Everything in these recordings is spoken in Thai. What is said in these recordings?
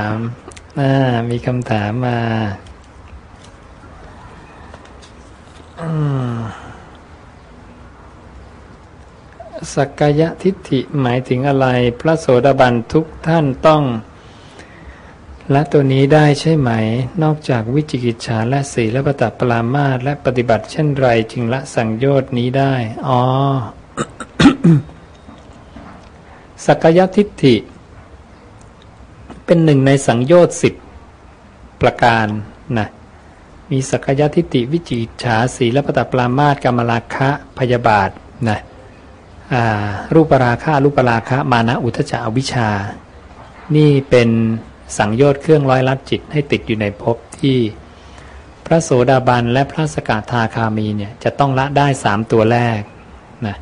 ถามมีคำถามมาสักกายทิฏฐิหมายถึงอะไร พระโสดาบันทุกท่านต้องละตัวนี้ได้ใช่ไหม นอกจากวิจิกิจฉาและสีและปตปรามาตและปฏิบัติเช่นไรจึงละสังโยชน์นี้ได้ อ๋อสักกายทิฏฐิ เป็นหนึ่งในสังโยชน์สิบประการนะมีสักยทิฏฐิวิจิฉาสีและปตปรามาตกรรมราคะพยาบาทนะรูปราคะรูปราคะมานะอุทจาวิชา นี่เป็นสังโยชน์เครื่องร้อยลัดจิตให้ติดอยู่ในภพที่พระโสดาบันและพระสกทาคามีเนี่ยจะต้องละได้สามตัวแรกนะ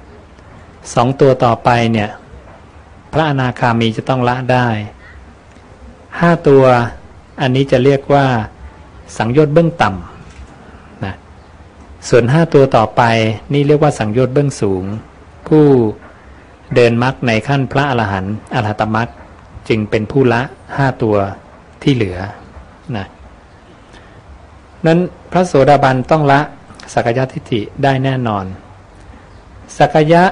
สองตัวต่อไปเนี่ยพระอนาคามีจะต้องละได้ ห้าตัวอันนี้จะเรียกว่าสังโยชน์เบื้องต่ำนะส่วนห้าตัวต่อไปนี่เรียกว่าสังโยชน์เบื้องสูง ผู้เดินมรรคในขั้นพระอรหันต์อรหัตมรรคจึงเป็นผู้ละห้าตัวที่เหลือนะนั้นพระโสดาบันต้องละสักยะทิฏฐิได้แน่นอน สักยะ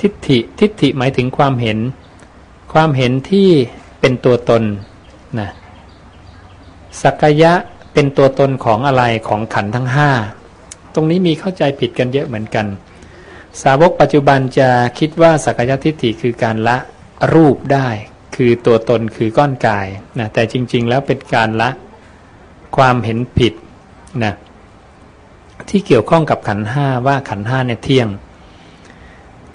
ทิฏฐิทิฏฐิหมายถึงความเห็น ความเห็นที่เป็นตัวตนนะสักยะเป็นตัวตนของอะไรของขันทั้งห้าตรงนี้มีเข้าใจผิดกันเยอะเหมือนกัน สาวกปัจจุบันจะคิดว่าสักยะทิฏฐิคือการละรูปได้ คือตัวตนคือก้อนกายนะแต่จริง ๆ แล้วเป็นการละความเห็นผิดนะที่เกี่ยวข้องกับขันห้าว่าขันห้าเนี่ยเที่ยง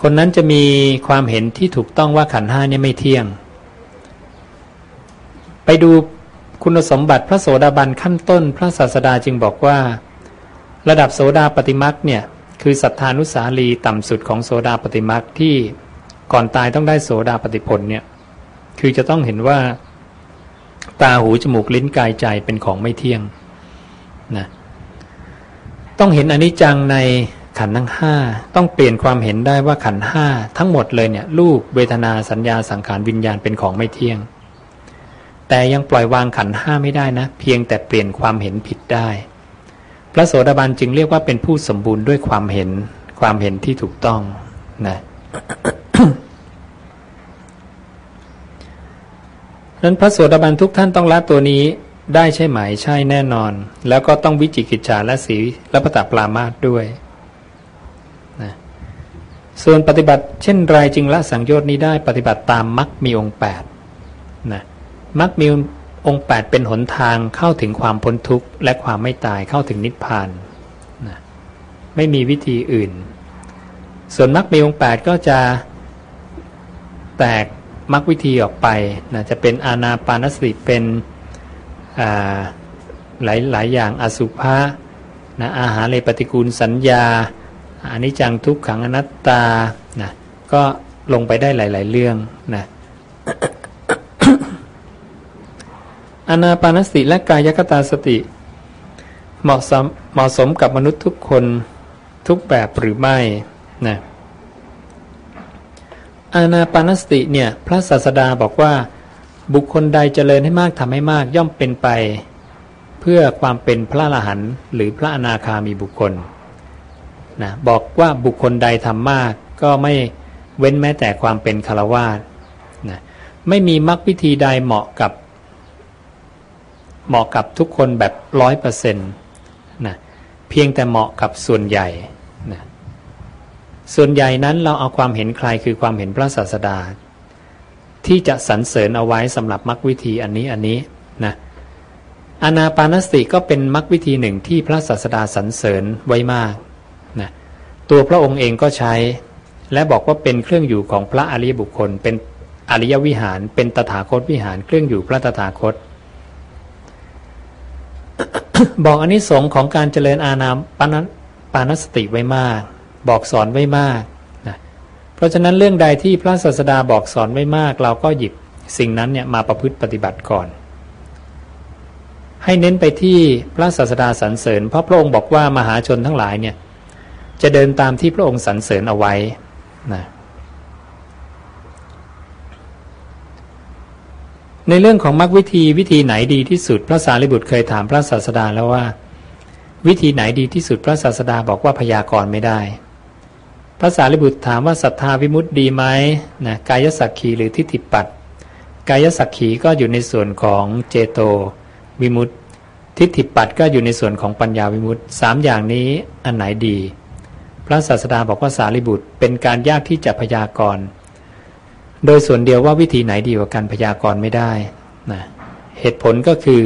คนนั้นจะมีความเห็นที่ถูกต้องว่าขันห้านี่ไม่เที่ยง ไปดูคุณสมบัติพระโสดาบันขั้นต้น พระศาสดาจึงบอกว่า ระดับโสดาปฏิมักเนี่ยคือศรัทธานุสาลีต่ำสุดของโสดาปฏิมักที่ก่อนตายต้องได้โสดาปฏิผลเนี่ยคือจะต้องเห็นว่า ตาหูจมูกลิ้นกายใจเป็นของไม่เที่ยงนะต้องเห็นอนิจจังใน ขันทั้งห้าต้องเปลี่ยนความเห็นได้ว่าขันห้าทั้งหมดเลยเนี่ยรูปเวทนาสัญญาสังขารวิญญาณเป็นของไม่เที่ยง แต่ยังปล่อยวางขันห้าไม่ได้นะ เพียงแต่เปลี่ยนความเห็นผิดได้ พระโสดาบันจึงเรียกว่าเป็นผู้สมบูรณ์ด้วยความเห็น ความเห็นที่ถูกต้องนะนั้นพระโสดาบันทุกท่านต้องละตัวนี้ได้ใช่ไหมใช่แน่นอน แล้วก็ต้องวิจิกิจฉาและสีและปตปรามาตด้วย ส่วนปฏิบัติเช่นไรจึงละสังโยชน์นี้ได้ปฏิบัติตามมรรคมีองค์8นะมรรคมีองค์ 8 เป็นหนทางเข้าถึงความพ้นทุกข์และความไม่ตายเข้าถึงนิพพานนะไม่มีวิธีอื่น ส่วนมรรคมีองค์ 8 ก็จะแตกมรรควิธีออกไปนะจะเป็นอาณาปานสติเป็นหลายหลายอย่างอสุภะนะอาหารเลยปฏิกูลสัญญา อันนี้จังทุกขังอนัตตานะก็ลงไปได้หลาย ๆ เรื่องนะอนาปานสติและกายกตาสติ เหมาะสมเหมาะสมกับมนุษย์ทุกคนทุกแบบหรือไม่นะอานาปานสติเนี่ยพระศาสดาบอกว่า บุคคลใดเจริญให้มากทำให้มากย่อมเป็นไป เพื่อความเป็นพระอรหันต์หรือพระอนาคามีบุคคล นะบอกว่าบุคคลใดทำมาก ก็ไม่เว้นแม้แต่ความเป็นคารวาสนะไม่มีมรรควิธีใดเหมาะกับ เหมาะกับทุกคนแบบร้อยเปอร์เซ็นต์นะเพียงแต่เหมาะกับส่วนใหญ่นะส่วนใหญ่นั้นเราเอาความเห็นใครคือความเห็นพระศาสดา ที่จะสรรเสริญเอาไว้สำหรับมรรควิธีอันนี้อันนี้นะอนาปานสติก็เป็นมรรควิธีหนึ่งที่พระศาสดาสรรเสริญไว้มาก ตัวพระองค์เองก็ใช้ และบอกว่าเป็นเครื่องอยู่ของพระอริยบุคคล เป็นอริยวิหาร เป็นตถาคตวิหารเครื่องอยู่พระตถาคต บอกอนนิสงส์ของการเจริญอาณาปานปานสติไว้มาก บอกสอนไว้มากนะเพราะฉะนั้นเรื่องใดที่พระศาสดาบอกสอนไว้มาก เราก็หยิบสิ่งนั้นเนี่ยมาประพฤติปฏิบัติก่อน ให้เน้นไปที่พระศาสดาสรรเสริญเพราะพระองค์บอกว่ามหาชนทั้งหลายเนี่ย จะเดินตามที่พระองค์สรรเสริญเอาไว้นะในเรื่องของมรรควิธีวิธีไหนดีที่สุด พระสารีบุตรเคยถามพระศาสดาแล้วว่า วิธีไหนดีที่สุดพระศาสดาบอกว่าพยากรณ์ไม่ได้ พระสารีบุตรถามว่าศรัทธาวิมุตติดีไหมนะกายสักขีหรือทิฏฐิปัตกายสักขีก็อยู่ในส่วนของเจโตวิมุตติทิฏฐิปัตก็อยู่ในส่วนของปัญญาวิมุตติสามอย่างนี้อันไหนดี พระศาสดาบอกว่าสารีบุตร เป็นการยากที่จะพยากรณ์โดยส่วนเดียวว่าวิธีไหนดีกว่าการพยากรณ์ไม่ได้นะเหตุผลก็คือ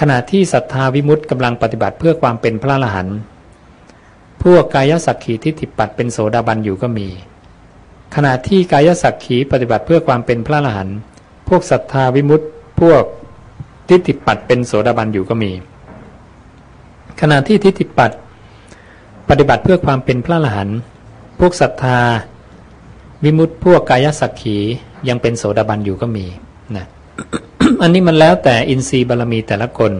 ขณะที่ศรัทธาวิมุตติกำลังปฏิบัติเพื่อความเป็นพระอรหันต์พวกกายสักขีทิฏฐิปัตเป็นโสดาบันอยู่ก็มี ขณะที่กายสักขีปฏิบัติเพื่อความเป็นพระอรหันต์พวกศรัทธาวิมุตติพวกทิฏฐิปัตเป็นโสดาบันอยู่ก็มี ขณะที่ทิฏฐิปัต ปฏิบัติเพื่อความเป็นพระอรหันต์พวกศรัทธา วิมุตพวกกายสักขียังเป็นโสดาบันอยู่ก็มีนะอันนี้มันแล้วแต่อินทรีย์บารมีแต่ละคน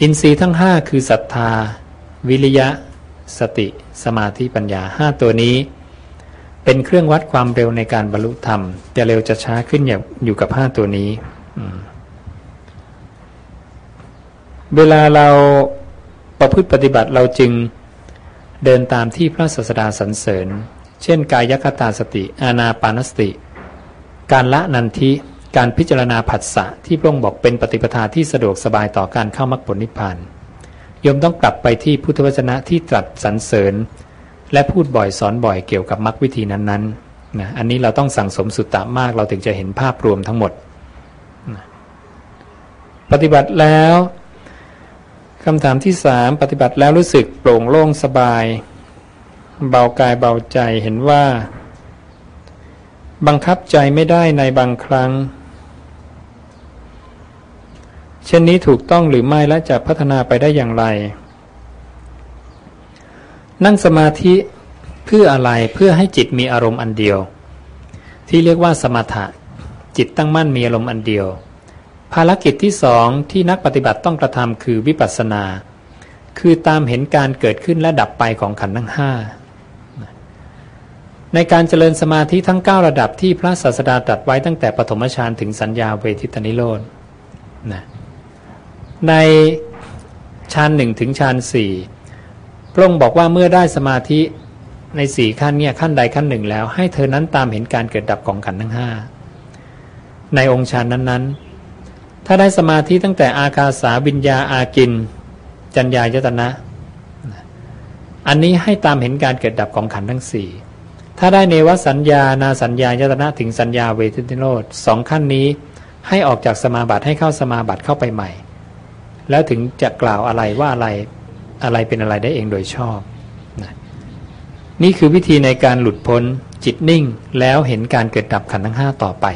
อินทรีย์ทั้งห้าคือศรัทธา วิริยะ สติ สมาธิปัญญาห้าตัวนี้ เป็นเครื่องวัดความเร็วในการบรรลุธรรมจะเร็วจะช้าขึ้นอยู่กับห้าตัวนี้ เวลาเราประพฤติปฏิบัติเราจึง เดินตามที่พระศาสดาสรรเสริญ เช่นกายคตาสติ อานาปานสติ การละนันทิการพิจารณาผัสสะที่พระองค์บอกเป็นปฏิปทาที่สะดวกสบายต่อการเข้ามรรคผลนิพพานโยมต้องกลับไปที่พุทธวจนะที่ตรัสสรรเสริญ และพูดบ่อยสอนบ่อยเกี่ยวกับมรรควิธีนั้นๆนะอันนี้เราต้องสั่งสมสุตตะมากเราถึงจะเห็นภาพรวมทั้งหมด ปฏิบัติแล้ว คำถามที่สามปฏิบัติแล้วรู้สึกโปร่งโล่งสบาย เบากายเบาใจเห็นว่า บังคับใจไม่ได้ในบางครั้ง เช่นนี้ถูกต้องหรือไม่และจะพัฒนาไปได้อย่างไร นั่งสมาธิเพื่ออะไรเพื่อให้จิตมีอารมณ์อันเดียว ที่เรียกว่าสมถะจิตตั้งมั่นมีอารมณ์อันเดียว ภารกิจที่สองที่นักปฏิบัติต้องกระทำคือวิปัสสนา คือตามเห็นการเกิดขึ้นและดับไปของขันธ์ทั้งห้าในการเจริญสมาธิทั้ง 9 ระดับที่พระศาสดาตรัสไว้ตั้งแต่ปฐมฌานถึงสัญญาเวทิตนิโรธนะในฌานหนึ่งถึงฌานสี่พระองค์บอกว่าเมื่อได้สมาธิในสี่ขั้นเนี่ยขั้นใดขั้นหนึ่งแล้ว ให้เธอนั้นตามเห็นการเกิดดับของขันธ์ทั้งห้าในองค์ฌานนั้นๆ ถ้าได้สมาธิตั้งแต่อากาสาบิญญาอากิน จัญญายตนะ อันนี้ให้ตามเห็นการเกิดดับของขันธ์ทั้งสี่ถ้าได้เนวสัญญา นาสัญญายตนะถึงสัญญาเวทิโนดสองขั้นนี้ให้ออกจากสมาบัติให้เข้าสมาบัติเข้าไปใหม่ แล้วถึงจะกล่าวอะไรว่าอะไรอะไรเป็นอะไรได้เองโดยชอบนะนี่คือวิธีในการหลุดพ้นจิตนิ่งแล้วเห็นการเกิดดับขันธ์ทั้งห้าต่อไป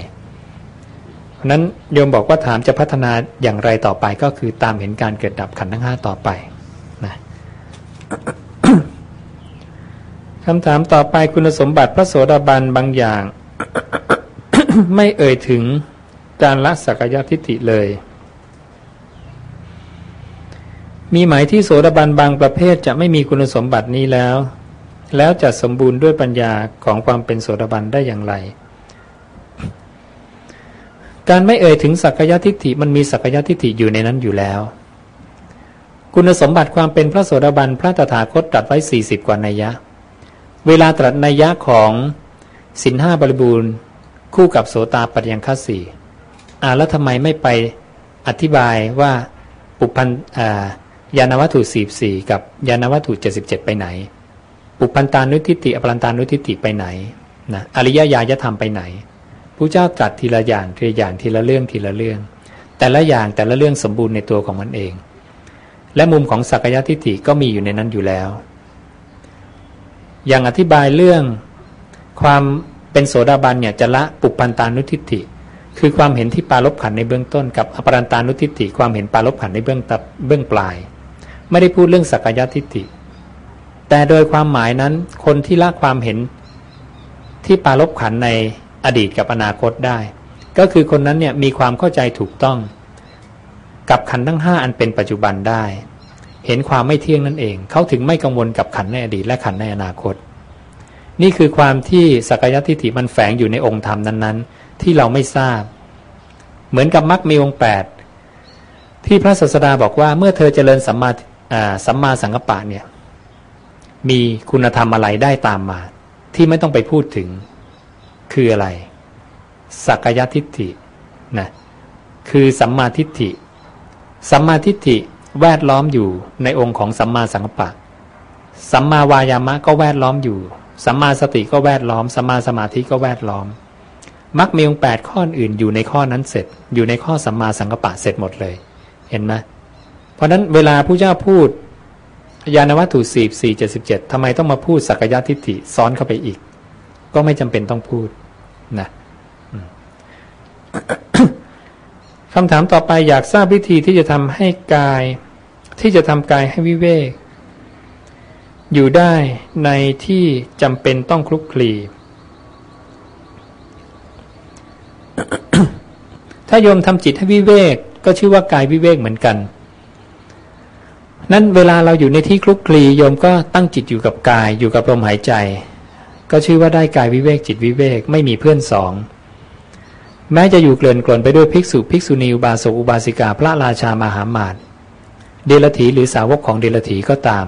นั้นโยมบอกว่าถามจะพัฒนาอย่างไรต่อไปก็คือตามเห็นการเกิดดับขันธ์ทั้งห้าต่อไปนะคำถามต่อไปคุณสมบัติพระโสดาบันบางอย่าง ไม่เอ่ยถึงการละสักยทิฏฐิเลย มีหมายที่โสดาบันบางประเภทจะไม่มีคุณสมบัตินี้แล้ว แล้วจะสมบูรณ์ด้วยปัญญาของความเป็นโสดาบันได้อย่างไร การไม่เอ่ยถึงสักยทิฏฐิมันมีสักยทิฏฐิอยู่ในนั้นอยู่แล้ว คุณสมบัติความเป็นพระโสดาบันพระตถาคตตรัสไว้สี่สิบกว่านัยยะ เวลาตรัสนัยยะของสินห้าบริบูรณ์ คู่กับโสตาปัจยังคัสี่อ่าแล้วทำไมไม่ไปอธิบายว่าปุพันยานวัตถุสี่สี่กับยานวัตถุเจ็ดสิบเจ็ดไปไหน ปุพันตานุทิติอปรันตานุทิติไปไหนนะอริยญาณธรรมไปไหน ผู้เจ้าตรัสทีละอย่างทีละอย่างทีละเรื่องทีละเรื่อง แต่ละอย่างแต่ละเรื่องสมบูรณ์ในตัวของมันเอง และมุมของสักยะทิฏฐิก็มีอยู่ในนั้นอยู่แล้ว อย่างอธิบายเรื่องความเป็นโสดาบันเนี่ยจะละปุพันตานุทิฏฐิ คือความเห็นที่ปาลบขันในเบื้องต้น กับอปรันตานุทิฏฐิความเห็นปาลบขันในเบื้องตับเบื้องปลาย ไม่ได้พูดเรื่องสักยทิฏฐิ แต่โดยความหมายนั้นคนที่ละความเห็นที่ปาลบขันใน อดีตกับอนาคตได้ ก็คือคนนั้นเนี่ยมีความเข้าใจถูกต้อง กับขันทั้งห้าอันเป็นปัจจุบันได้ เห็นความไม่เที่ยงนั่นเอง เขาถึงไม่กังวลกับขันในอดีตและขันในอนาคต นี่คือความที่สักยทิฏฐิมันแฝงอยู่ในองค์ธรรมนั้นๆ ที่เราไม่ทราบ เหมือนกับมรรคมีองค์แปดที่พระศาสดาบอกว่าเมื่อเธอเจริญสัมมาสัมมาสังกปะเนี่ยมีคุณธรรมอะไรได้ตามมา ที่ไม่ต้องไปพูดถึง คืออะไร สักยทิฏฐินะคือสัมมาทิฏฐิ สัมมาทิฏฐิแวดล้อมอยู่ในองค์ของสัมมาสังกปะ สัมมาวายามะก็แวดล้อมอยู่ สัมมาสติก็แวดล้อม สัมมาสมาธิก็แวดล้อมมรรคมีองแปดข้ออื่นอยู่ในข้อนั้นเสร็จ อยู่ในข้อสัมมาสังกปะเสร็จหมดเลย เห็นไหมเพราะนั้นเวลาผู้เจ้าพูดยานวัตถุสี่สี่เจ็ดสิบเจ็ดทำไมต้องมาพูดสักยะทิฏฐิซ้อนเข้าไปอีก ก็ไม่จำเป็นต้องพูด นะคำถามต่อไปอยากทราบวิธีที่จะทำให้กาย ที่จะทำกายให้วิเวก อยู่ได้ในที่จำเป็นต้องคลุกคลี ถ้าโยมทำจิตให้วิเวก ก็ชื่อว่ากายวิเวกเหมือนกัน นั้นเวลาเราอยู่ในที่คลุกคลีโยมก็ตั้งจิตอยู่กับกายอยู่กับลมหายใจ ก็ชื่อว่าได้กายวิเวกจิตวิเวกไม่มีเพื่อนสอง แม้จะอยู่เกลื่อนกลนไปด้วยภิกษุภิกษุณีอุบาสกอุบาสิกาพระราชามหามาตเดลถีหรือสาวกของเดลถีก็ตาม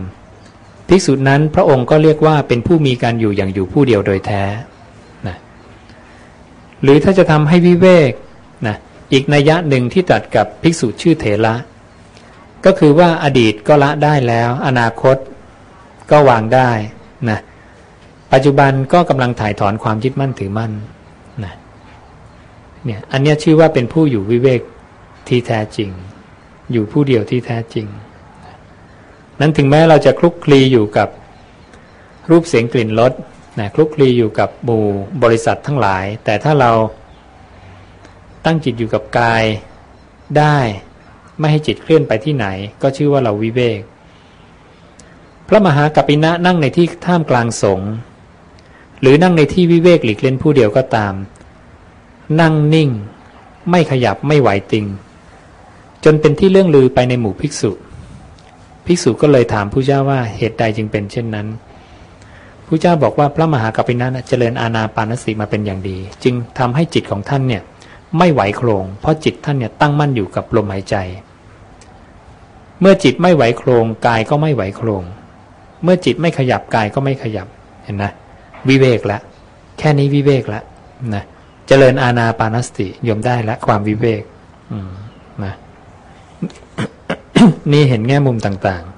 ภิกษุนั้นพระองค์ก็เรียกว่าเป็นผู้มีการอยู่อย่างอยู่ผู้เดียวโดยแท้นะหรือถ้าจะทำให้วิเวกนะอีกนัยยะหนึ่งที่ตัดกับภิกษุชื่อเถระก็คือว่าอดีตก็ละได้แล้ว อนาคตก็วางได้นะ ปัจจุบันก็กำลังถ่ายถอนความยึดมั่นถือมั่นนะเนี่ยอันนี้ชื่อว่าเป็นผู้อยู่วิเวกที่แท้จริง อยู่ผู้เดียวที่แท้จริง นั้นถึงแม้เราจะคลุกคลีอยู่กับรูปเสียงกลิ่นรสนะคลุกคลีอยู่กับหมู่บริษัททั้งหลาย แต่ถ้าเราตั้งจิตอยู่กับกายได้ไม่ให้จิตเคลื่อนไปที่ไหน ก็ชื่อว่าเราวิเวก พระมหากัปปินะนั่งในที่ท่ามกลางสงฆ์ หรือนั่งในที่วิเวกหลีกเล่นผู้เดียวก็ตาม นั่งนิ่ง ไม่ขยับไม่ไหวติง จนเป็นที่เรื่องลือไปในหมู่ภิกษุ ภิกษุก็เลยถามผู้เจ้าว่าเหตุใดจึงเป็นเช่นนั้นผู้เจ้าบอกว่าพระมหากัปปินะเจริญอาณาปานสติมาเป็นอย่างดี จึงทำให้จิตของท่านเนี่ยไม่ไหวโครง เพราะจิตท่านเนี่ยตั้งมั่นอยู่กับลมหายใจ เมื่อจิตไม่ไหวโครงกายก็ไม่ไหวโครง เมื่อจิตไม่ขยับกายก็ไม่ขยับเห็นนะ วิเวกแล้วแค่นี้วิเวกแล้วนะเจริญอาณาปานสติยมได้และความวิเวกนะนี่เห็นแง่มุมต่าง ๆ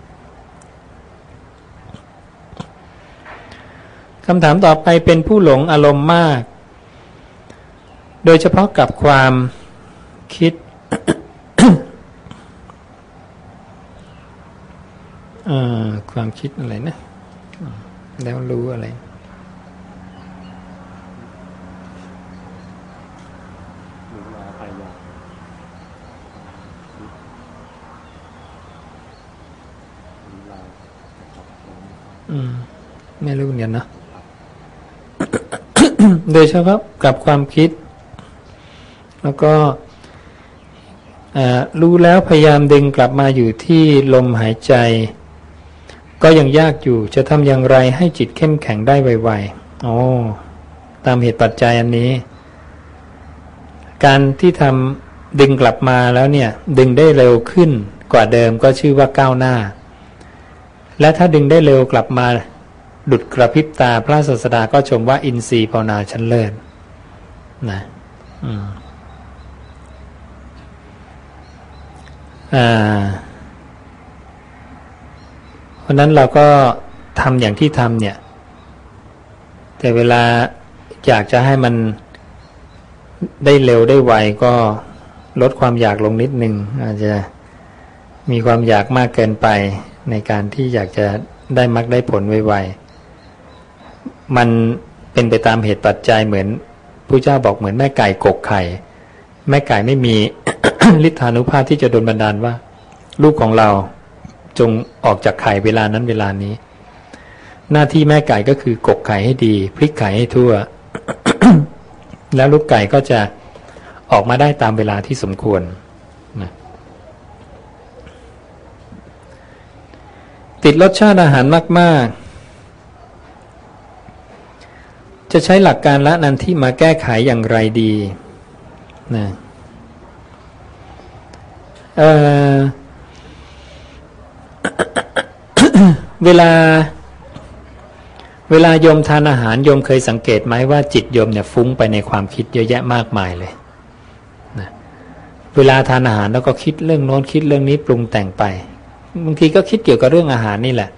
คำถามต่อไปเป็นผู้หลงอารมณ์มาก โดยเฉพาะกับความคิดความคิดอะไรนะ แล้วรู้อะไร อืม ไม่รู้เหมือนกันนะ โดยเฉพาะกับความคิด แล้วก็รู้แล้วพยายามดึงกลับมาอยู่ที่ลมหายใจ ก็ยังยากอยู่จะทำอย่างไรให้จิตเข้มแข็งได้ไวๆโอ้ตามเหตุปัจจัยอันนี้ การที่ทำดึงกลับมาแล้วเนี่ย ดึงได้เร็วขึ้นกว่าเดิมก็ชื่อว่าก้าวหน้า และถ้าดึงได้เร็วกลับมา ดุดกระพริบตาพระศาสดาก็ชมว่าอินทรีย์ภาวนาชั้นเลิศนะเพราะนั้นเราก็ทำอย่างที่ทำเนี่ย แต่เวลาอยากจะให้มันได้เร็วได้ไวก็ลดความอยากลงนิดนึงอาจจะมีความอยากมากเกินไป ในการที่อยากจะได้มรรคได้ผลไวๆมันเป็นไปตามเหตุปัจจัยเหมือนผู้เจ้าบอกเหมือนแม่ไก่กกไข่ แม่ไก่ไม่มีฤทธานุภาพที่จะโดนบันดาลว่า ลูกของเราจงออกจากไข่เวลานั้นเวลานี้ หน้าที่แม่ไก่ก็คือกกไข่ให้ดี พลิกไข่ให้ทั่ว แล้วลูกไก่ก็จะออกมาได้ตามเวลาที่สมควร ติดรสชาติอาหารมาก ๆ จะใช้หลักการละนันที่มาแก้ไขอย่างไรดีนะเเวลา เวลาโยมทานอาหารโยมเคยสังเกตไหมว่าจิตโยมเนี่ยฟุ้งไปในความคิดเยอะแยะมากมายเลยนะเวลาทานอาหารแล้วก็คิดเรื่องโน้นคิดเรื่องนี้ปรุงแต่งไป บางทีก็คิดเกี่ยวกับเรื่องอาหารนี่แหละ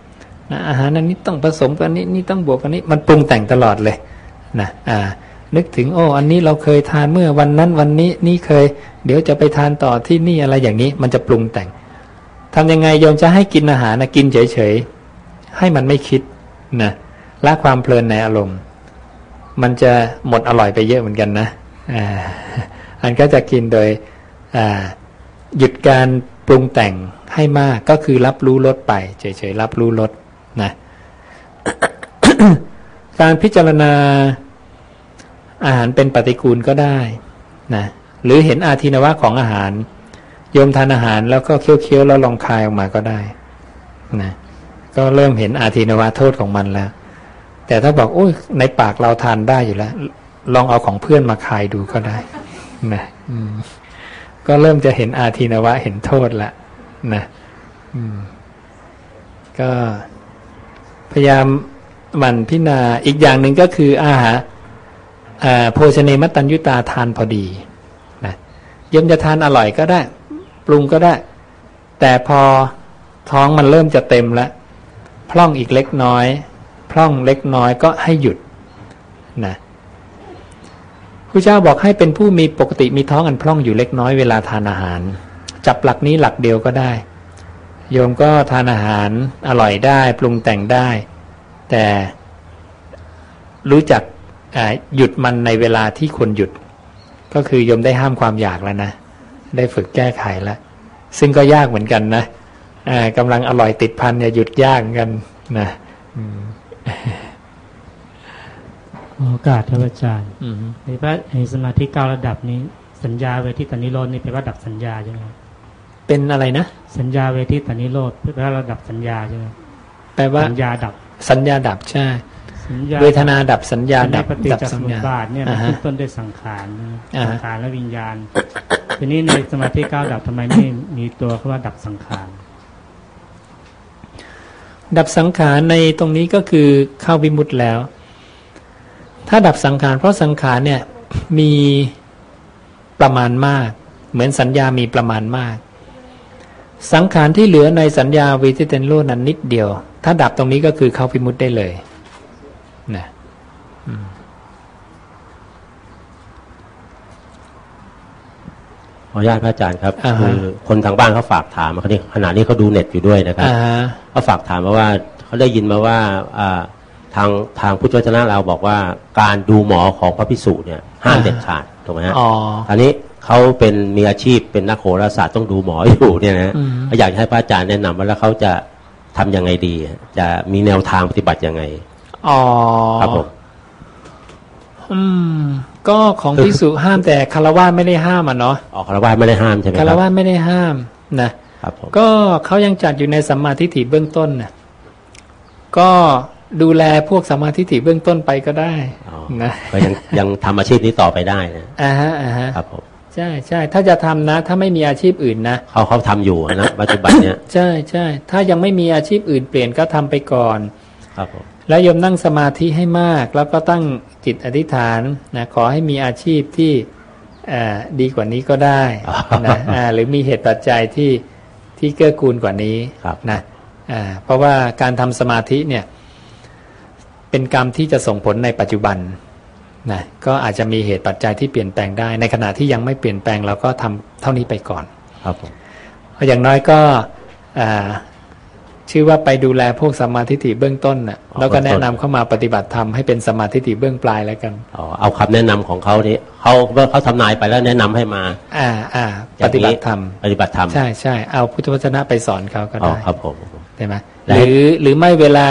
นะอาหารนั้นนี้ต้องผสมกันนี้นี่ต้องบวกกันนี้มันปรุงแต่งตลอดเลยนะอ่านึกถึงโอ้อันนี้เราเคยทานเมื่อวันนั้นวันนี้นี่เคย เดี๋ยวจะไปทานต่อที่นี่อะไรอย่างนี้มันจะปรุงแต่งทำยังไงโยมจะให้กินอาหารนะกินเฉยๆให้มันไม่คิดนะละความเพลินในอารมณ์ มันจะหมดอร่อยไปเยอะเหมือนกันนะอ่าอันก็จะกินโดยอ่าหยุดการปรุงแต่ง ให้มากก็คือรับรู้ลดไป เฉยๆรับรู้ลดนะการพิจารณาอาหารเป็นปฏิกูลก็ได้นะหรือเห็นอาทินวะของอาหาร โยมทานอาหารแล้วก็เคี้ยวๆแล้วลองคายออกมาก็ได้นะก็เริ่มเห็นอาทินวะโทษของมันแล้ว แต่ถ้าบอกโอ้ยในปากเราทานได้อยู่แล้ว ลองเอาของเพื่อนมาคายดูก็ได้นะก็เริ่มจะเห็นอาทินวะเห็นโทษละ นะก็พยายามหมั่นพิจารณาอีกอย่างหนึ่งก็คืออาหารโภชเนมตัญยุตาทานพอดีนะยมจะทานอร่อยก็ได้ ปรุงก็ได้ แต่พอท้องมันเริ่มจะเต็มแล้วพร่องอีกเล็กน้อย พร่องเล็กน้อยก็ให้หยุดนะผู้เจ้าบอกให้เป็นผู้มีปกติมีท้องอันพร่องอยู่เล็กน้อยเวลาทานอาหาร จับหลักนี้หลักเดียวก็ได้ โยมก็ทานอาหารอร่อยได้ปรุงแต่งได้ แต่รู้จักหยุดมันในเวลาที่ควรหยุด ก็คือยมได้ห้ามความอยากแล้วนะได้ฝึกแก้ไขแล้ว ซึ่งก็ยากเหมือนกันนะกำลังอร่อยติดพันเนี่ยหยุดยากกันนะโอกาสท่านอาจารย์ในพระในสมาธิเก้าระดับนี้สัญญาเวทีตานิโรธนี่เป็นระดับสัญญาใช่ไหม เป็นอะไรนะ สัญญาเวทีตานิโรธเป็นระดับสัญญาใช่ไหมแปลว่าสัญญาดับ สัญญาดับใช่เวทนาดับสัญญาดับดับสัญญาบาทเนี่ยมันขึ้นต้นด้วยสังขารสังขารและวิญญาณ ทีนี้ในสมาธิเก้าดับทำไมไม่มีตัวคำว่าดับสังขารดับสังขารในตรงนี้ก็คือเข้าวิมุตต์แล้ว ถ้าดับสังขารเพราะสังขารเนี่ยมีประมาณมาก เหมือนสัญญามีประมาณมาก สังขารที่เหลือในสัญญาวิทิเตนโลนั้นนิดเดียว ถ้าดับตรงนี้ก็คือเข้าวิมุตต์ได้เลยนะขออนุญาตพระอาจารย์ครับคือคนทางบ้านเขาฝากถามมาขณะนี้เขาดูเน็ตอยู่ด้วยนะครับเขาฝากถามมาว่าเขาได้ยินมาว่าทางทางพุทธวจนะเราบอกว่าการดูหมอของพระพิสุเนี่ยห้ามเด็ดขาดถูกไหมฮะอันนี้ เขาเป็นมีอาชีพเป็นนักโหราศาสตร์ต้องดูหมออยู่เนี่ยนะเขาอยากให้พระอาจารย์แนะนำว่าแล้วเขาจะทํำยังไงดี จะมีแนวทางปฏิบัติยังไงอ๋อครับผมอืมก็ของพิสุห้ามแต่คารวะไม่ได้ห้ามอะเนาะอ๋อคารวะไม่ได้ห้ามใช่ไหมคารวะไม่ได้ห้ามนะครับผมก็เขายังจัดอยู่ในสัมมาทิฏฐิเบื้องต้นน่ะก็ดูแลพวกสัมมาทิฏฐิเบื้องต้นไปก็ได้นะก็ยังยังทำอาชีพนี้ต่อไปได้นะอ่าฮะอ่าฮะครับผม ใช่ใช่ถ้าจะทำนะ ถ้าไม่มีอาชีพอื่นนะเขาเขาทำอยู่นะปัจจุบันเนี้ยใช่ใช่ถ้ายังไม่มีอาชีพอื่นเปลี่ยนก็ทำไปก่อน ครับผมแล้วยมนั่งสมาธิให้มาก แล้วก็ตั้งจิตอธิษฐานนะขอให้มีอาชีพที่ดีกว่านี้ก็ได้นะหรือมีเหตุปัจจัยที่ที่เกื้อกูลกว่านี้นะเพราะว่าการทำสมาธิเนี่ย เป็นกรรมที่จะส่งผลในปัจจุบัน นะก็อาจจะมีเหตุปัจจัยที่เปลี่ยนแปลงได้ ในขณะที่ยังไม่เปลี่ยนแปลงเราก็ทำเท่านี้ไปก่อนครับผมอย่างน้อยก็ชื่อว่าไปดูแลพวกสมาธิิเบื้องต้นน่ะแล้วก็แนะนำเข้ามาปฏิบัติธรรมให้เป็นสมาธิิเบื้องปลายแล้วกันอ๋อเอาคำแนะนำของเขานี่เขาเขาทำนายไปแล้วแนะนำให้มา อ่าอ่า ปฏิบัติธรรมปฏิบัติธรรมใช่ใช่เอาพุทธวจนะไปสอนเขาก็ได้ครับผมใช่ไหมหรือหรือไม่เวลา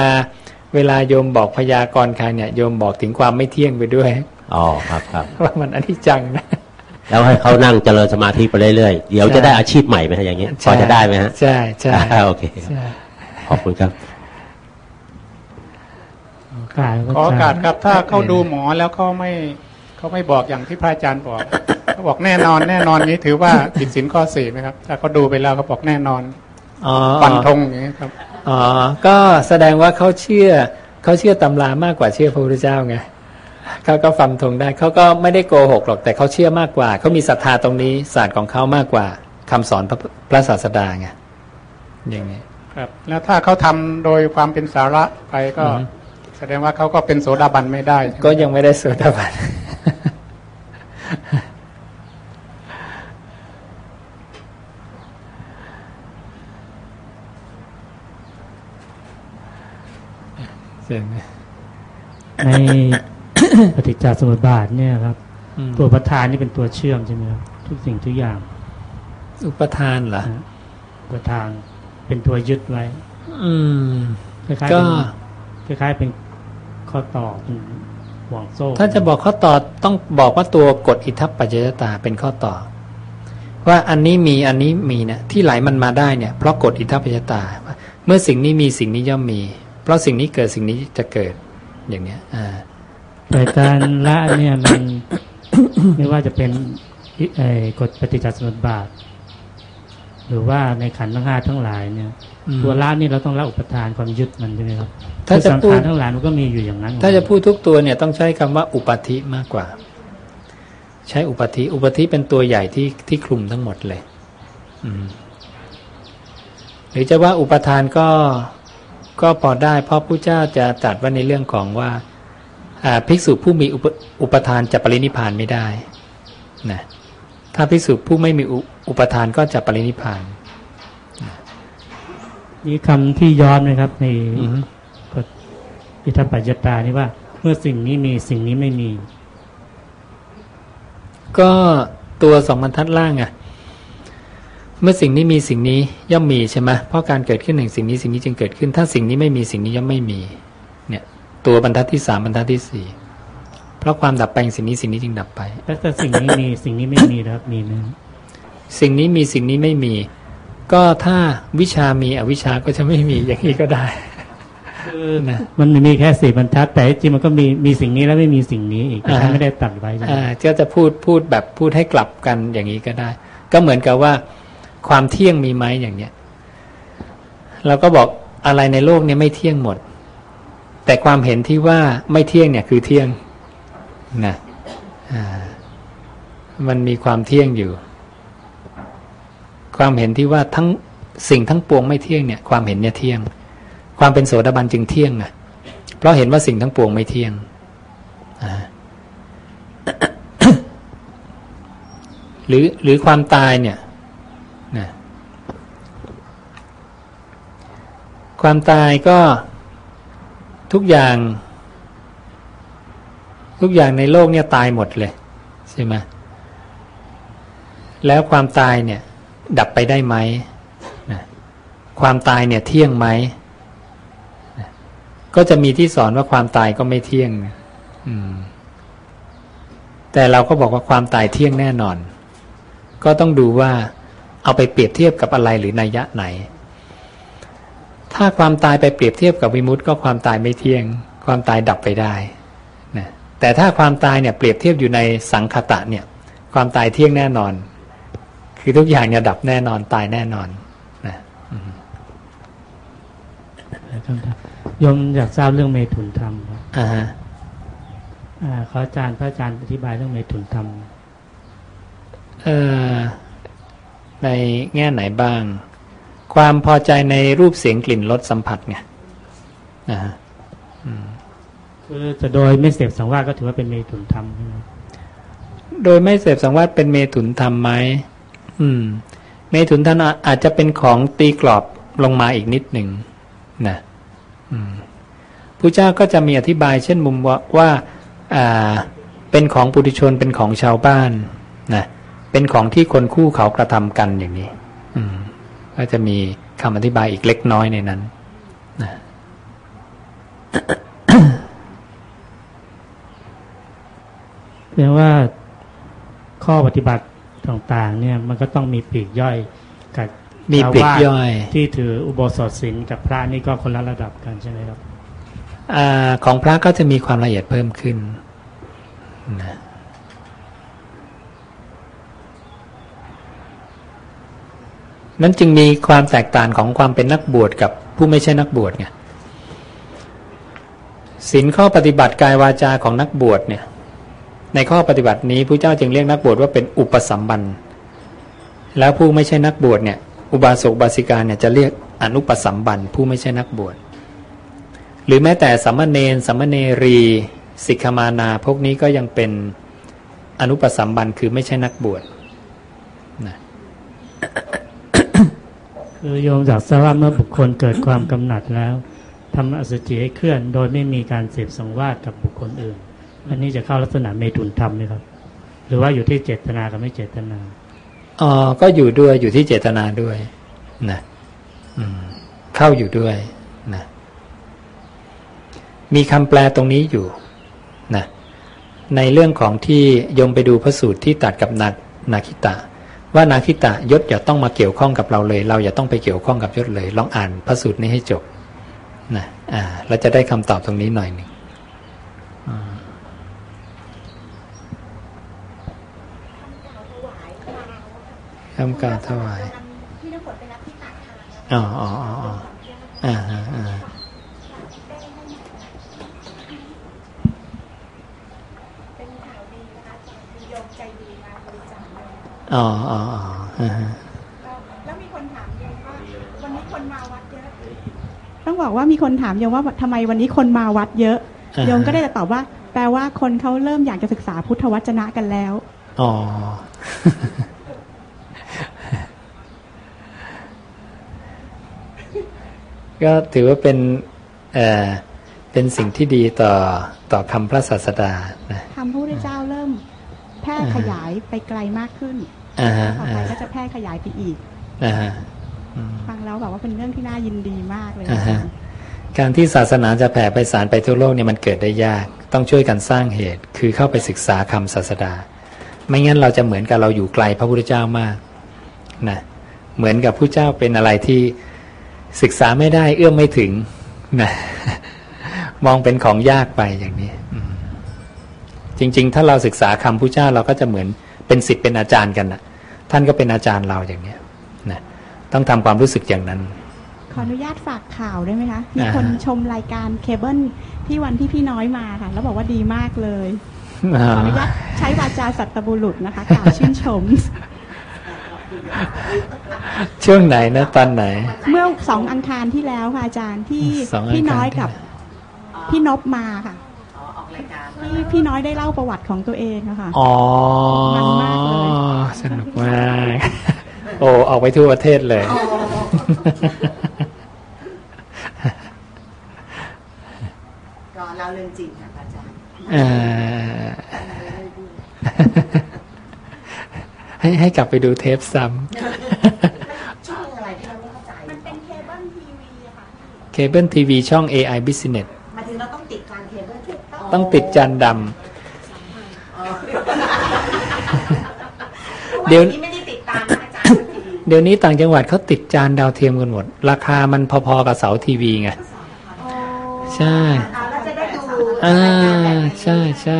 เวลาโยมบอกพยากรณ์ใครเนี่ยโยมบอกถึงความไม่เที่ยงไปด้วยอ๋อครับครับว่ามันอนิจจังนะแล้วให้เขานั่งเจริญสมาธิไปเรื่อยๆ เดี๋ยวจะได้อาชีพใหม่ไหมอย่างเงี้ยพอจะได้ไหมฮะ ใช่ใช่โอเคขอบคุณครับขอโอกาสครับ ถ้าเขาดูหมอแล้วเขาไม่เขาไม่บอกอย่างที่พระอาจารย์บอกเขาบอกแน่นอนแน่นอนนี้ถือว่าผิดศีลข้อสี่ไหมครับ ถ้าเขาดูไปแล้วเขาบอกแน่นอนฟันธงอย่างนี้ครับ อ๋อ ก็แสดงว่าเขาเชื่อเขาเชื่อตำรามากกว่าเชื่อพระพุทธเจ้าไงเขาก็ฟันธงได้เขาก็ไม่ได้โกหกหรอกแต่เขาเชื่อมากกว่าเขามีศรัทธาตรงนี้ศาสตร์ของเขามากกว่าคำสอนพระพระศาสดาไงอย่างนี้ครับ แล้วถ้าเขาทำโดยความเป็นสาระไปก็ แสดงว่าเขาก็เป็นโสดาบันไม่ได้ ก็ยังไม่ได้โสดาบัน ในปฏิจจสมุปบาทเนี่ยครับ ตัวประธานนี่เป็นตัวเชื่อมใช่ไหมครับทุกสิ่งทุกอย่าง อุปทานเหรอประธานเป็นตัวยึดไว้ อืมคล้ายๆก็คล้ายๆเป็นข้อต่อห่วงโซ่ ถ้าจะบอกข้อต่อต้องบอกว่าตัวกฎอิทัปปัจจยตาเป็นข้อต่อ ว่าอันนี้มีอันนี้มีนะที่ไหลมันมาได้เนี่ยเพราะกฎอิทัปปัจจยตา เมื่อสิ่งนี้มีสิ่งนี้ย่อมมี เพราะสิ่งนี้เกิดสิ่งนี้จะเกิดอย่างเนี้ยอ่าแต่การละเนี่ยมันไม่ว่าจะเป็นกฎปฏิจจสมุปบาท หรือว่าในขันธ์ทั้งห้าทั้งหลายเนี่ยตัวละนี่เราต้องละอุปทานความยึดมันใช่ไหมครับถ้าจะพูดทั้งหลายมันก็มีอยู่อย่างนั้น ถ้าจะพูดทุกตัวเนี่ยต้องใช้คำว่าอุปธิมากกว่า ใช้อุปธิอุปธิเป็นตัวใหญ่ที่ที่คลุมทั้งหมดเลย อืมหรือจะว่าอุปทานก็ ก็พอได้เพราะผู้เจ้าจะจัดว่าในเรื่องของว่าภิกษุผู้มีอุปทานจะปรินิพานไม่ได้นะถ้าภิกษุผู้ไม่มีอุปทานก็จะปรินิพานมีคำที่ย้อนนะครับ ในกฎอิทัปปัจจตานี่ว่า เมื่อสิ่งนี้มีสิ่งนี้ไม่มี ก็ตัวสองบรรทัดล่างอะ่ะ เมื่อสิ่งนี้มีสิ่งนี้ย่อมมีใช่ไหมเพราะการเกิดขึ้นหนึ่งสิ่งนี้สิ่งนี้จึงเกิดขึ้น ถ้าสิ่งนี้ไม่มีสิ่งนี้ย่อมไม่มี เนี่ย ตัวบรรทัดที่สามบรรทัดที่สี่เพราะความดับไปสิ่งนี้สิ่งนี้จึงดับไปแต่สิ่งนี้มีสิ่งนี้ไม่มีครับมีไหมสิ่งนี้มีสิ่งนี้ไม่มี ก็ถ้าวิชามีอวิชาก็จะไม่มีอย่างนี้ก็ได้คือมันมีแค่สี่บรรทัด แต่จริงมันก็มีมีสิ่งนี้แล้วไม่มีสิ่งนี้อีกแต่ไม่ได้ตัดไว้อ่าก็จะพูดพูดแบบพูดให้กลับกันอย่างนี้ก็ได้ ก็เหมือนกับว่า ความเที่ยงมีไหมอย่างเนี้ยเราก็บอกอะไรในโลกนี้ไม่เที่ยงหมด แต่ความเห็นที่ว่าไม่เที่ยงเนี่ยคือเที่ยงนะมันมีความเที่ยงอยู่ ความเห็นที่ว่าทั้งสิ่งทั้งปวงไม่เที่ยงเนี่ย ความเห็นเนี่ยเที่ยง ความเป็นโสดาบันจึงเที่ยงอะเพราะเห็นว่าสิ่งทั้งปวงไม่เที่ยงหรือหรือความตายเนี่ยนะ ความตายก็ทุกอย่าง ทุกอย่างในโลกเนี่ยตายหมดเลยใช่ไหมแล้วความตายเนี่ย ดับไปได้ไหมนะความตายเนี่ยเที่ยงไหมนะก็จะมีที่สอนว่าความตายก็ไม่เที่ยงแต่เราก็บอกว่าความตายเที่ยงแน่นอน ก็ต้องดูว่าเอาไปเปรียบเทียบกับอะไรหรือนัยยะไหน ถ้าความตายไปเปรียบเทียบกับวิมุตต์ก็ความตายไม่เที่ยง ความตายดับไปได้นะแต่ถ้าความตายเนี่ยเปรียบเทียบอยู่ในสังคตะเนี่ยความตายเที่ยงแน่นอน คือทุกอย่างเนี่ยดับแน่นอนตายแน่นอนนะยมอยากทราบเรื่องเมถุนธรรมครับอ่าฮะขออาจารย์พระอาจารย์อธิบายเรื่องเมถุนธรรมเออในแง่ไหนบ้าง ความพอใจในรูปเสียงกลิ่นรสสัมผัสไงนะฮะคือจะโดยไม่เสพสังวาสก็ถือว่าเป็นเมตุนธรรมใช่ไหมโดยไม่เสพสังวาสเป็นเมตุนธรรมไหมอืม เมตุนธรรมอาจจะเป็นของตีกรอบลงมาอีกนิดหนึ่งนะอืมผู้เจ้าก็จะมีอธิบายเช่นมุมว่าว่าอ่าเป็นของปุถุชนเป็นของชาวบ้านนะเป็นของที่คนคู่เขากระทำกันอย่างนี้ อืม ก็จะมีคำอธิบายอีกเล็กน้อยในนั้นนะแปลว่าข้อปฏิบัติต่างๆ เนี่ย มันก็ต้องมีปีกย่อยกับมีปีกย่อย ที่ถืออุโบสถศีลกับพระนี่ก็คนละระดับกันใช่ไหมครับอของพระก็จะมีความละเอียดเพิ่มขึ้นนะ นั้นจึงมีความแตกต่างของความเป็นนักบวชกับผู้ไม่ใช่นักบวชไงศีลข้อปฏิบัติกายวาจาของนักบวชเนี่ย ในข้อปฏิบัตินี้พระเจ้าจึงเรียกนักบวชว่าเป็นอุปสัมบันแล้วผู้ไม่ใช่นักบวชเนี่ยอุบาสกบาสิกาเนี่ยจะเรียกอนุปสัมบันผู้ไม่ใช่นักบวชหรือแม้แต่สัมมเนรสัมมเนรีสิกขมานาพวกนี้ก็ยังเป็นอนุปสัมบันคือไม่ใช่นักบวชนะ คือโยมจากสว่าเมื่อบุคคลเกิดความกำหนัดแล้วทำอสุจิให้เคลื่อน โดยไม่มีการเสพสังวาสกับบุคคลอื่น อันนี้จะเข้าลักษณะเมตุนธรรมไหมครับ หรือว่าอยู่ที่เจตนากับไม่เจตนาอ๋อก็อยู่ด้วยอยู่ที่เจตนาด้วยนะเข้าอยู่ด้วยนะมีคำแปลตรงนี้อยู่นะในเรื่องของที่ยมไปดูพระสูตรที่ตัดกับนานาคิตะ ว่านาคิตะยศอย่าต้องมาเกี่ยวข้องกับเราเลย เราอย่าต้องไปเกี่ยวข้องกับยศเลย ลองอ่านพระสูตรนี้ให้จบนะอ่าเราจะได้คำตอบตรงนี้หน่อยหนึ่งคำกล่าวถวายอ๋ออ๋ออ๋ออ่าอ่า อ๋ออ๋อแล้วมีคนถามโยมว่าวันนี้คนมาวัดเยอะต้องบอกว่ามีคนถามโยมว่าทำไมวันนี้คนมาวัดเยอะโยมก็ได้แต่ตอบว่า แปลว่าคนเขาเริ่มอยากจะศึกษาพุทธวจนะกันแล้วอ๋อก็ถือว่าเป็นเอ่อเป็นสิ่งที่ดีต่อต่อคำพระศาสดานะคำพระพุทธเจ้าเริ่มแพร่ขยายไปไกลมากขึ้น ต่อไปก็จะแพร่ขยายไปอีกฟังแล้วแบบว่าเป็นเรื่องที่น่ายินดีมากเลยการที่ศาสนาจะแผ่ไปสารไปทั่วโลกเนี่ยมันเกิดได้ยาก ต้องช่วยกันสร้างเหตุ คือเข้าไปศึกษาคำศาสดา ไม่งั้นเราจะเหมือนกับเราอยู่ไกลพระพุทธเจ้ามากนะเหมือนกับผู้เจ้าเป็นอะไรที่ศึกษาไม่ได้เอื้อมไม่ถึงนะมองเป็นของยากไปอย่างนี้ จริง ๆ ถ้าเราศึกษาคำผู้เจ้าเราก็จะเหมือน เป็นสิทธิ์เป็นอาจารย์กันนะท่านก็เป็นอาจารย์เราอย่างเนี้ยนะต้องทำความรู้สึกอย่างนั้น ขออนุญาตฝากข่าวได้ไหมคะมีคนชมรายการเคเบิลที่วันที่พี่น้อยมาค่ะ แล้วบอกว่าดีมากเลยขออนุญาตใช้วาจาสัตบุรุษนะคะกล่าวชื่นชมช่วงไหนนะตอนไหน เมื่อสองอังคารที่แล้วค่ะอาจารย์ที่พี่น้อยกับพี่นบมาค่ะ พี่พี่น้อยได้เล่าประวัติของตัวเองอะค่ะอ๋อมันมากเลยสนุกมากโอ้ออกไปทั่วประเทศเลยรอเล่าเรื่องจริงค่ะอาจารย์ให้ให้กลับไปดูเทปซ้ำช่องอะไรที่เราไม่เข้าใจมันเป็นเคเบิลทีวีค่ะเคเบิลทีวีช่อง AI Business ต้องติดจานดำเดี๋ยวนี้ไม่ได้ติดตามอาจารย์เดี๋ยวนี้ต่างจังหวัดเขาติดจานดาวเทียมกันหมด ราคามันพอๆกับเสาทีวีไงใช่อ่าใช่ใช่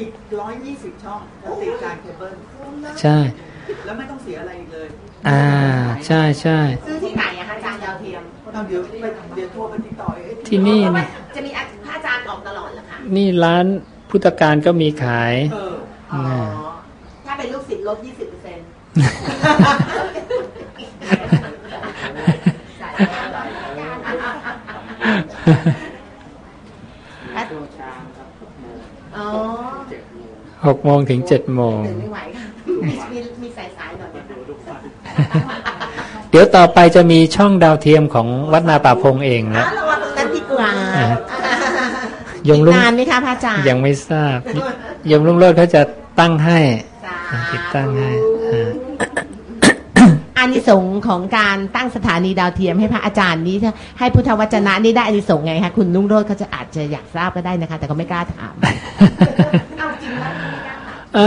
อีกร้อยยี่สิบช่องติดการเคเบิลใช่แล้วไม่ต้องเสียอะไรอีกเลย อ่า ใช่ใช่ซื้อที่ไหนอะคะจานดาวเทียมเดี๋ยวเดี๋ยวโทรไปติดต่อที่นี่นะ นี่ร้านพุทธการก็มีขายถ้าเป็นลูกศิษย์ลดยี่สิบเปอร์เซ็นต์หกโมงถึงเจ็ดโมงมีสายสายหน่อยเดี๋ยวต่อไปจะมีช่องดาวเทียมของวัดนาป่าพงเองนะนั่นดีกว่า ยมลุงนานไหมคะพระอาจารย์ยังไม่ทราบยมลุงโลดเขาจะตั้งให้ติดตั้งให้อานิสงส์ของการตั้งสถานีดาวเทียมให้พระอาจารย์นี้ให้พุทธวจนะนี่ได้อานิสงส์ไงคะคุณลุงโรดเขาจะอาจจะอยากทราบก็ได้นะคะ แต่ก็ไม่กล้าถาม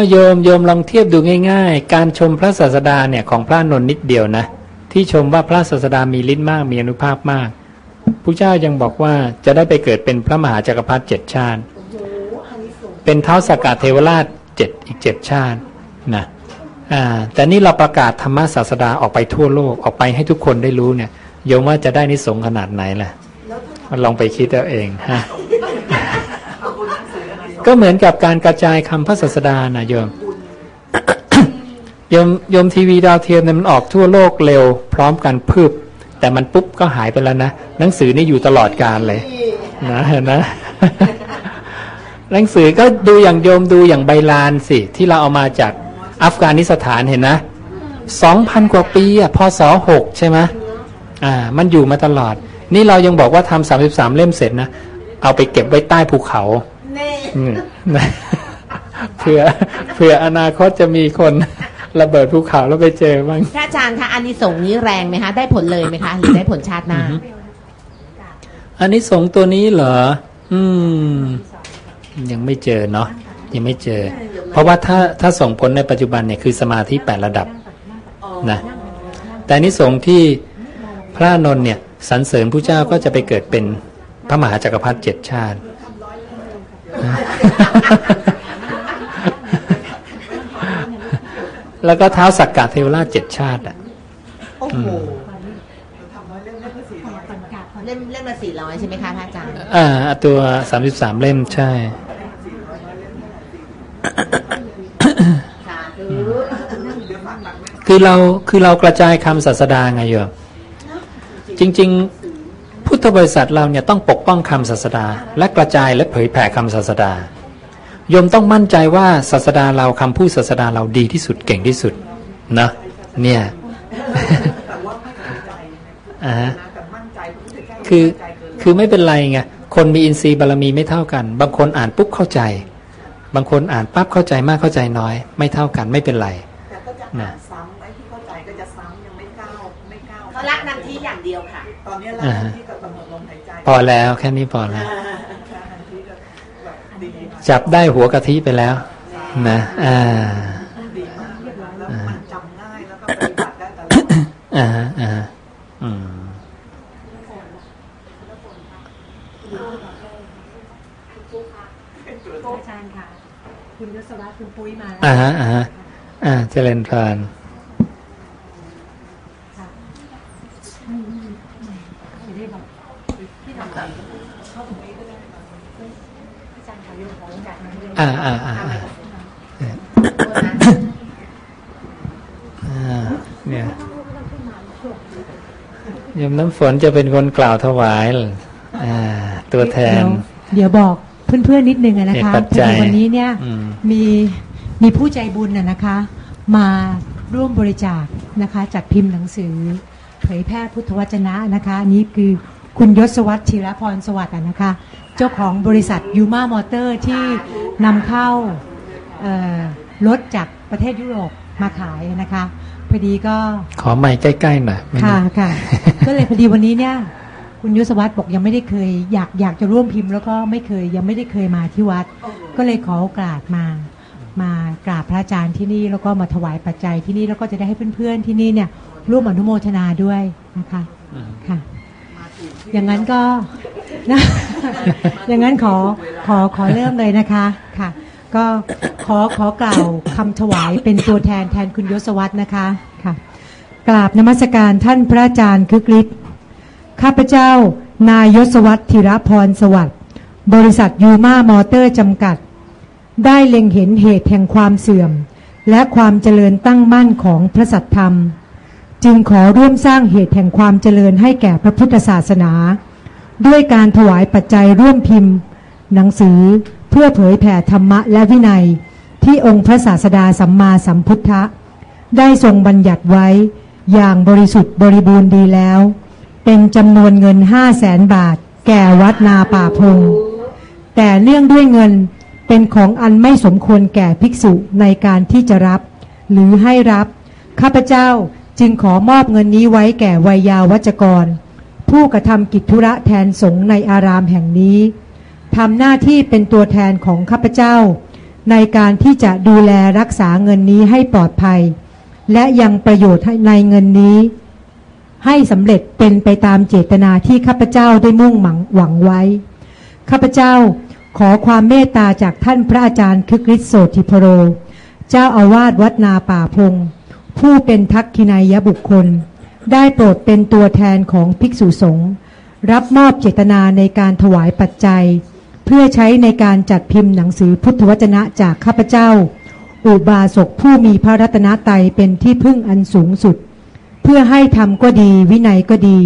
โยมโยมลองเทียบดูง่าย ๆ การชมพระศาสดาเนี่ยของพระนนท์นิดเดียวนะ ที่ชมว่าพระศาสดามีฤทธิ์มากมีอนุภาพมาก พระเจ้ายังบอกว่าจะได้ไปเกิดเป็นพระมหาจักรพรรดิเจ็ดชาติ เป็นเท้าสากาเทวราชเจ็ดอีกเจ็ดชาตินะอ่าแต่นี่เราประกาศธรรมศาสดาออกไปทั่วโลกออกไปให้ทุกคนได้รู้เนี่ยโยมว่าจะได้นิสงขนาดไหนล่ะมันลองไปคิดเอาเองฮะก็เหมือนกับการกระจายคำพระศาสดานะโยมโยมโยมทีวีดาวเทียมเนี่ยมันออกทั่วโลกเร็ว พร้อมกันพึบ แต่มันปุ๊บก็หายไปแล้วนะหนังสือนี่อยู่ตลอดการเลย นะเห็นนะหนังสือก็ดูอย่างโยมดูอย่างใบลานสิ ที่เราเอามาจากอัฟกานิสถานเห็นนะสองพันกว่าปีอะพศหกใช่ไหมอ่า มันอยู่มาตลอด นี่เรายังบอกว่าทำสามสิบสามเล่มเสร็จนะเอาไปเก็บไว้ใต้ภูเขาเผื่อเผื่ออนาคตจะมีคน ระเบิดภูเขาแล้วไปเจอบ้างพระอาจารย์คะอันนี้ส่งนี้แรงไหมคะ ได้ผลเลยไหมคะ หรือได้ผลชาติหน้า อันนี้สงตัวนี้เหรอ อืม ยังไม่เจอเนาะยังไม่เจอ เพราะว่าถ้าถ้าส่งผลในปัจจุบันเนี่ยคือสมาธิแปดระดับนะแต่นิสงที่พระนนท์เนี่ยสรรเสริญผู้เจ้าก็จะไปเกิดเป็นพระมหาจักรพรรดิเจ็ดชาติ แล้วก็เท้าสักกะเทวราชเจ็ดชาติอะโอ้โหเล่มเล่มละสี่ร้อยใช่ไหมคะพระอาจารย์อ่าตัวสามสิบสามเล่มใช่คือเราคือเรากระจายคำศาสดาไงโยมจริง ๆ พุทธบริษัทเราเนี่ยต้องปกป้องคำศาสดา และกระจายและเผยแผ่คำศาสดา โยมต้องมั่นใจว่าศาสดาเราคำพูดศาสดาเราดีที่สุดเก่งที่สุดนะเนี่ยอ่าคือคือไม่เป็นไรไงคนมีอินทรีย์บารมีไม่เท่ากัน บางคนอ่านปุ๊บเข้าใจ บางคนอ่านปั๊บเข้าใจมากเข้าใจน้อย ไม่เท่ากันไม่เป็นไรนะซ้ำไอ้ที่เข้าใจก็จะซ้ำยังไม่ก้าวไม่ก้าวเขารักนันทีอย่างเดียวค่ะ ตอนนี้รักนันทีกับกำหนดลมหายใจพอแล้วแค่นี้พอแล้ว จับได้หัวกะทิไปแล้ว นะอ่าจำง่ายแล้วก็ปฏิบัติได้ตลอดอ่าอ่าอืมคุณยศวัฒน์คุณปุ้ยมาอ่าฮะอ่าฮะอ่าเจริญพร อ่าอ่าอ่าเนี่ยยมน้ำฝนจะเป็นคนกล่าวถวายอ่า ตัวแทน เดี๋ยวบอกเพื่อนๆนิดนึงนะคะพอดีวันนี้เนี่ยมีมีผู้ใจบุญน่ะนะคะ มาร่วมบริจาคนะคะ จัดพิมพ์หนังสือ เผยแพร่พุทธวจนะนะคะ นี้คือคุณยศวัตรชิรพรสวัสดิ์นะคะ เจ้าของบริษัทยูมามอเตอร์ที่นำเข้ารถจากประเทศยุโรปมาขายนะคะพอดีก็ขอใหม่ใกล้ๆหน่อยค่ะค่ะ ก็เลยพอดีวันนี้เนี่ย คุณยศวัตรบอกยังไม่ได้เคย อยากอยากจะร่วมพิมพ์แล้วก็ไม่เคยยังไม่ได้เคยมาที่วัด ก็เลยขอโอกาสมามากราบพระอาจารย์ที่นี่แล้วก็มาถวายปัจจัยที่นี่แล้วก็จะได้ให้เพื่อนๆที่นี่เนี่ยร่วมอนุโมทนาด้วยนะคะค่ะ อย่างนั้นก็ นะอย่างนั้นขอขอขอเริ่มเลยนะคะค่ะ ก็ขอขอกล่าวคำถวายเป็นตัวแทนแทนคุณยศวัตรนะคะค่ะ กราบนมัสการท่านพระอาจารย์คึกฤทธิ์ข้าพเจ้านายยศวัตรธิรพรสวัสดิ์บริษัทยูมามอเตอร์จำกัด ได้เล็งเห็นเหตุแห่งความเสื่อม และความเจริญตั้งมั่นของพระสัทธรรม จึงขอร่วมสร้างเหตุแห่งความเจริญให้แก่พระพุทธศาสนา ด้วยการถวายปัจจัยร่วมพิมพ์ หนังสือเพื่อเผยแผ่ธรรมะและวินัย ที่องค์พระศาสดาสัมมาสัมพุทธะ ได้ทรงบัญญัติไว้อย่างบริสุทธิ์บริบูรณ์ดีแล้ว เป็นจำนวนเงินห้าแสนบาท แก่วัดนาป่าพง แต่เรื่องด้วยเงินเป็นของอันไม่สมควรแก่ภิกษุในการที่จะรับ หรือให้รับ ข้าพเจ้าจึงขอมอบเงินนี้ไว้แก่วัยยาวัจกร ผู้กระทำกิจธุระแทนสงฆ์ในอารามแห่งนี้ทำหน้าที่เป็นตัวแทนของข้าพเจ้า ในการที่จะดูแลรักษาเงินนี้ให้ปลอดภัย และยังประโยชน์ในเงินนี้ ให้สำเร็จเป็นไปตามเจตนาที่ข้าพเจ้าได้มุ่งหมังหวังไว้ ข้าพเจ้าขอความเมตตาจากท่านพระอาจารย์คึกฤทธิ์โสติพโร เจ้าอาวาสวัดนาป่าพง ผู้เป็นทักขินายบุคคล ได้โปรดเป็นตัวแทนของภิกษุสงฆ์รับมอบเจตนาในการถวายปัจจัย เพื่อใช้ในการจัดพิมพ์หนังสือพุทธวจนะจากข้าพเจ้า อุบาสกผู้มีพระรัตนตรัยเป็นที่พึ่งอันสูงสุด เพื่อให้ทำก็ดีวินัยก็ดี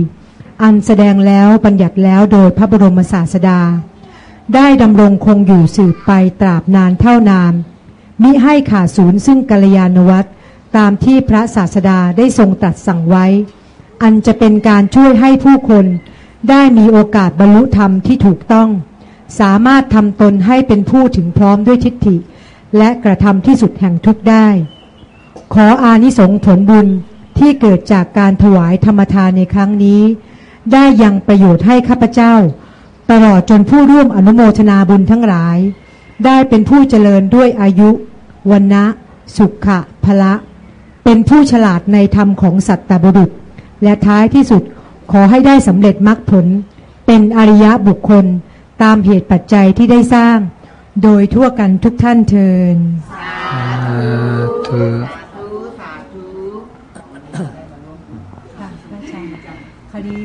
อันแสดงแล้วบัญญัติแล้วโดยพระบรมศาสดา ได้ดำรงคงอยู่สืบไปตราบนานเท่านานมิให้ขาดศูนย์ซึ่งกัลยาณวัตร ตามที่พระศาสดาได้ทรงตรัสสั่งไว้ อันจะเป็นการช่วยให้ผู้คนได้มีโอกาสบรรลุธรรมที่ถูกต้อง สามารถทำตนให้เป็นผู้ถึงพร้อมด้วยทิฏฐิ และกระทำที่สุดแห่งทุกได้ ขออานิสงส์ผลบุญที่เกิดจากการถวายธรรมทานในครั้งนี้ ได้ยังประโยชน์ให้ข้าพเจ้า ตลอดจนผู้ร่วมอนุโมทนาบุญทั้งหลาย ได้เป็นผู้เจริญด้วยอายุวันนะสุขะพละ เป็นผู้ฉลาดในธรรมของสัตตบุรุษ และท้ายที่สุดขอให้ได้สำเร็จมรรคผล เป็นอริยะบุคคลตามเหตุปัจจัยที่ได้สร้าง โดยทั่วกันทุกท่านเทินธุค่ะพระอาจารย์คราวนี้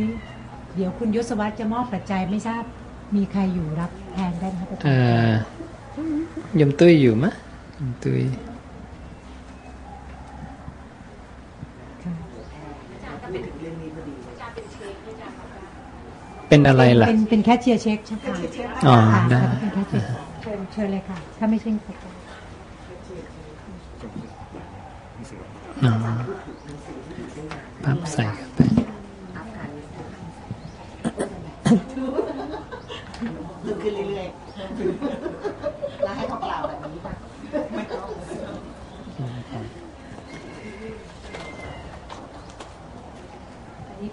เดี๋ยวคุณยศวัตรจะมอบปัจจัยไม่ทราบมีใครอยู่รับแทนได้ไหมครับอาจารย์ยมตุ้ยอยู่มะยมตุ้ย เป็นอะไรล่ะ เป็นเป็นแคชเชียร์เช็คใช่ไหมคะอ๋อค่ะได้เป็นแคชเชียร์เชิญเชิญเลยค่ะ ถ้าไม่ใช่ปัจจัยอ๋อปั๊บใส่เข้าไปอันนี้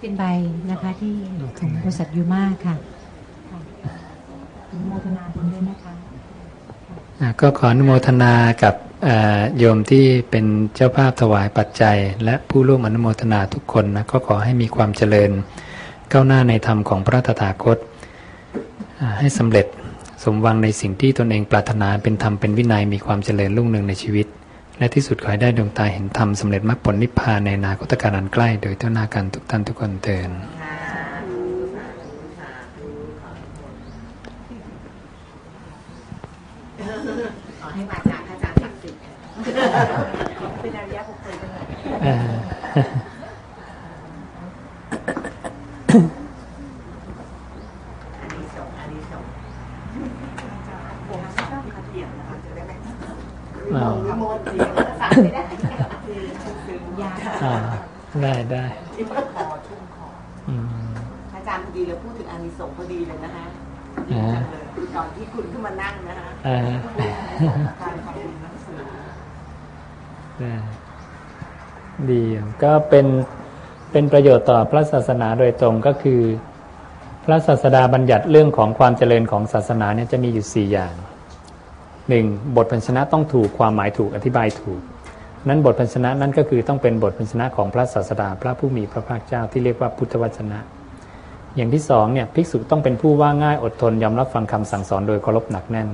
เป็นใบนะคะ ที่ของบริษัทยูมาค่ะค่ะอนุโมทนาบุญด้วยนะคะอะก็ขออนุโมทนากับเอ่อโยมที่เป็นเจ้าภาพถวายปัจจัย และผู้ร่วมอนุโมทนาทุกคนนะก็ขอให้มีความเจริญ ก้าวหน้าในธรรมของพระตถาคตอ่าให้สำเร็จสมหวังในสิ่งที่ตนเองปรารถนาเป็นธรรมเป็นวินัยมีความเจริญรุ่งเรืองในชีวิต และที่สุดขอให้ได้ดวงตาเห็นธรรมสำเร็จมรรคผลนิพพานในอนาคตการอันใกล้ โดยเท่าหน้ากันทุกท่านทุกคนเตือนขอให้มาจากอาจารย์ศักดิ์สิทธิ์เป็นอริยบุคคลเป็นเอ่อ อันนี้สงอันนี้สง เอา โมดีภาษาไม่ได้ อ่าได้ได้อืม อาจารย์พอดีเราพูดถึงอานิสงส์พอดีเลยนะคะ อ่า ตอนที่คุณขึ้นมานั่งนะคะ อ่า การทำบุญหนังสือ ไดีก็เป็นเป็นประโยชน์ต่อพระศาสนาโดยตรงก็คือ พระศาสดาบัญญัติเรื่องของความเจริญของศาสนาเนี่ยจะมีอยู่สี่อย่างหนึ่งบทพันชนะต้องถูกความหมายถูกอธิบายถูก นั้นบทพันชนะนั้นก็คือต้องเป็นบทพันชนะของพระศาสดาพระผู้มีพระภาคเจ้าที่เรียกว่าพุทธวจนะ อย่างที่สองเนี่ยภิกษุต้องเป็นผู้ว่าง่ายอดทนยอมรับฟังคำสั่งสอนโดยเคารพหนักแน่น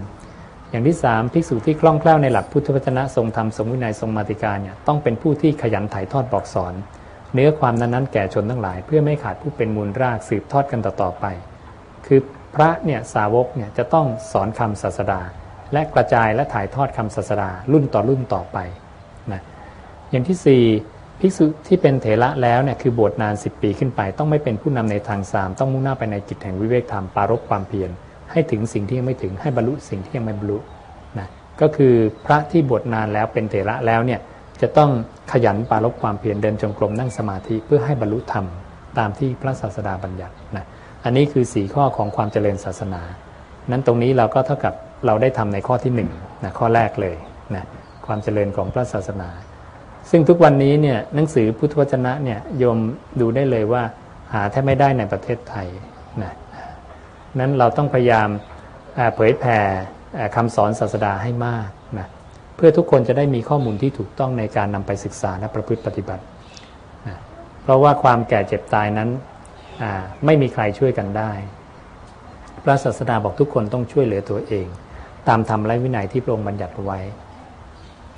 อย่างที่สามภิกษุที่คล่องแคล่วในหลักพุทธวจนะทรงธรรมทรงวินัยทรงมาติกาเนี่ยต้องเป็นผู้ที่ขยันถ่ายทอดบอกสอน เนื้อความนั้นๆแก่ชนทั้งหลาย เพื่อไม่ขาดผู้เป็นมูลรากสืบทอดกันต่อๆไป คือพระเนี่ยสาวกเนี่ยจะต้องสอนคำศาสดา และกระจายและถ่ายทอดคำศาสดารุ่นต่อรุ่นต่อไปนะอย่างที่สี่ภิกษุที่เป็นเถระแล้วเนี่ยคือบวชนาน 10 ปีขึ้นไป ต้องไม่เป็นผู้นำในทางสามต้องมุ่งหน้าไปในกิจแห่งวิเวกธรรมปรารบความเพียร ให้ถึงสิ่งที่ยังไม่ถึงให้บรรลุสิ่งที่ยังไม่บรรลุนะก็คือพระที่บวชนานแล้วเป็นเถระแล้วเนี่ยจะต้องขยันปรารบความเพียรเดินจงกรมนั่งสมาธิเพื่อให้บรรลุธรรมตามที่พระศาสดาบัญญัตินะอันนี้คือสีข้อของความเจริญศาสนา นั้นตรงนี้เราก็เท่ากับเราได้ทำในข้อที่หนึ่งนะข้อแรกเลยนะความเจริญของพระศาสนา ซึ่งทุกวันนี้เนี่ยหนังสือพุทธวจนะเนี่ยโยมดูได้เลยว่าหาแทบไม่ได้ในประเทศไทยนะ นั้นเราต้องพยายามเผยแผ่คำสอนศาสดาให้มากนะเพื่อทุกคนจะได้มีข้อมูลที่ถูกต้องในการนำไปศึกษาและประพฤติปฏิบัตินะเพราะว่าความแก่เจ็บตายนั้นไม่มีใครช่วยกันได้ พระศาสดาบอกทุกคนต้องช่วยเหลือตัวเอง ตามธรรมและวินัยที่พระองค์บัญญัติไว้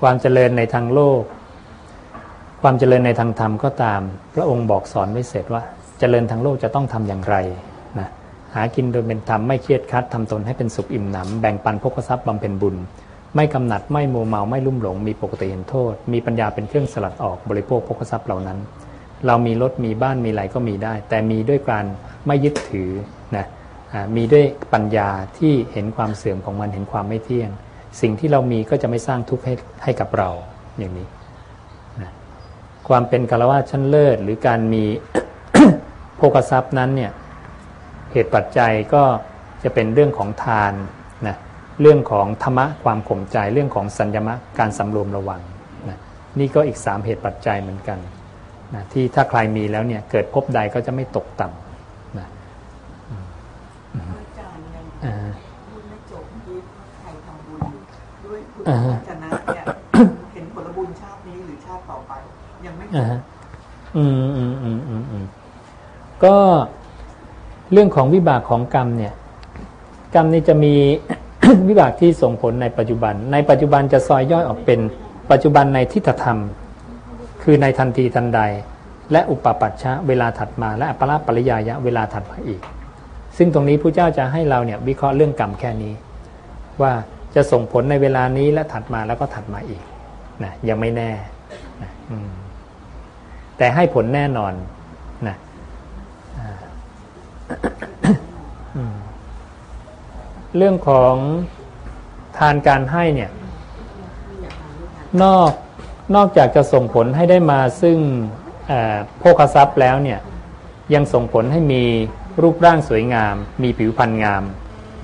ความเจริญในทางโลก ความเจริญในทางธรรมก็ตาม พระองค์บอกสอนไว้เสร็จว่า เจริญทางโลกจะต้องทำอย่างไร หากินโดยเป็นธรรมไม่เครียดคัดทำตนให้เป็นสุขอิ่มหนำแบ่งปันพกทรัพย์บำเพ็ญบุญ ไม่กำหนัดไม่โมเมาไม่ลุ่มหลง มีปกติเห็นโทษ มีปัญญาเป็นเครื่องสลัดออกบริโภคพกทรัพย์เหล่านั้น เรามีรถมีบ้านมีอะไรก็มีได้ แต่มีด้วยการไม่ยึดถือนะมีด้วยปัญญาที่เห็นความเสื่อมของมันเห็นความไม่เที่ยง สิ่งที่เรามีก็จะไม่สร้างทุกข์ให้ให้กับเราอย่างนี้นะความเป็นกาลวาชั้นเลิศ หรือการมีโภคทรัพย์นั้นเนี่ย เหตุปัจจัยก็จะเป็นเรื่องของทานนะเรื่องของธรรมะความข่มใจเรื่องของสัญญมะการสำรวมระวังนะนี่ก็อีกสามเหตุปัจจัยเหมือนกันนะที่ถ้าใครมีแล้วเนี่ยเกิดพบใดก็จะไม่ตกต่ำนะอ่าอ่าชนะเนี่ยเห็นผลบุญชาตินี้หรือชาติต่อไป ยังไม่อ่าอืมอืมอืมอืมอืมก็ เรื่องของวิบากของกรรมเนี่ยกรรมนี่จะมีวิบากที่ส่งผลในปัจจุบัน ในปัจจุบันจะซอยย่อยออกเป็นปัจจุบันในทิฏฐธรรม คือในทันทีทันใด และอุปปัชชะเวลาถัดมา และอัปราปริยายะเวลาถัดมาอีก ซึ่งตรงนี้พระเจ้าจะให้เราเนี่ยวิเคราะห์เรื่องกรรมแค่นี้ ว่าจะส่งผลในเวลานี้และถัดมาแล้วก็ถัดมาอีกนะยังไม่แน่นะแต่ให้ผลแน่นอน เรื่องของทานการให้เนี่ย นอกนอกจากจะส่งผลให้ได้มาซึ่งโภคทรัพย์แล้วเนี่ย ยังส่งผลให้มีรูปร่างสวยงาม มีผิวพรรณงาม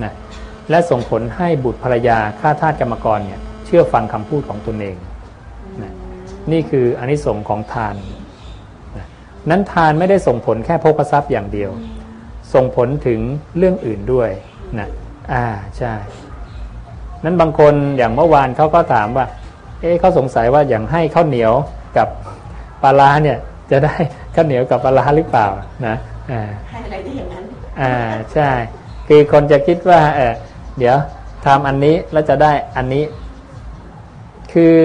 นะและส่งผลให้บุตรภรรยาข้าทาสกรรมกรเนี่ย เชื่อฟังคำพูดของตนเองนะนี่คืออนิสงค์ของทานนะนั้นทานไม่ได้ส่งผลแค่โภคทรัพย์อย่างเดียว ส่งผลถึงเรื่องอื่นด้วยนะอ่าใช่นั้นบางคนอย่างเมื่อวานเขาก็ถามว่า เอ๊ะเขาสงสัยว่าอย่างให้ข้าวเหนียวกับปลาลาเนี่ยจะได้ข้าวเหนียวกับปลาลาหรือเปล่านะอ่าให้อะไรได้อย่างนั้นอ่าใช่ คือคนจะคิดว่าเออเดี๋ยวทำอันนี้แล้วจะได้อันนี้ คือ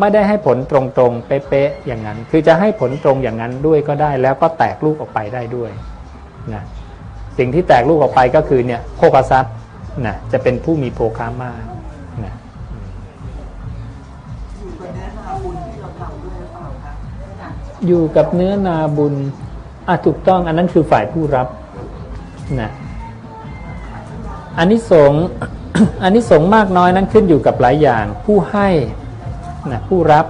ไม่ได้ให้ผลตรงๆเป๊ะๆอย่างนั้น คือจะให้ผลตรงอย่างนั้นด้วยก็ได้ แล้วก็แตกลูกออกไปได้ด้วยนะ สิ่งที่แตกลูกออกไปก็คือเนี่ยโภคทรัพย์นะจะเป็นผู้มีโภคามากนะอยู่กับเนื้อนาบุญอะถูกต้องอันนั้นคือฝ่ายผู้รับนะอันนี้สงอันนี้สงมากน้อยนั้นขึ้นอยู่กับหลายอย่าง ผู้ให้นะผู้รับ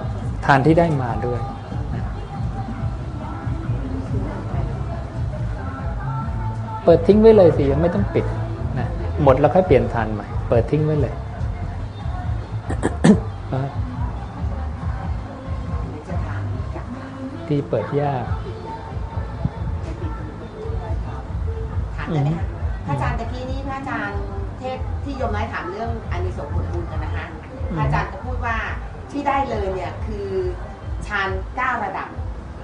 ทานที่ได้มาด้วย เปิดทิ้งไว้เลยสิไม่ต้องปิดหมดแล้วค่อยเปลี่ยนทานใหม่ เปิดทิ้งไว้เลยที่เปิดยากถามได้ไหมคะพระอาจารย์ตะกี้นี้พระอาจารย์เทศที่โยมน้อยถามเรื่องอานิสงส์ผลบุญกันนะคะพระอาจารย์จะพูดว่าที่ได้เลยเนี่ยคือฌานเก้าระดับ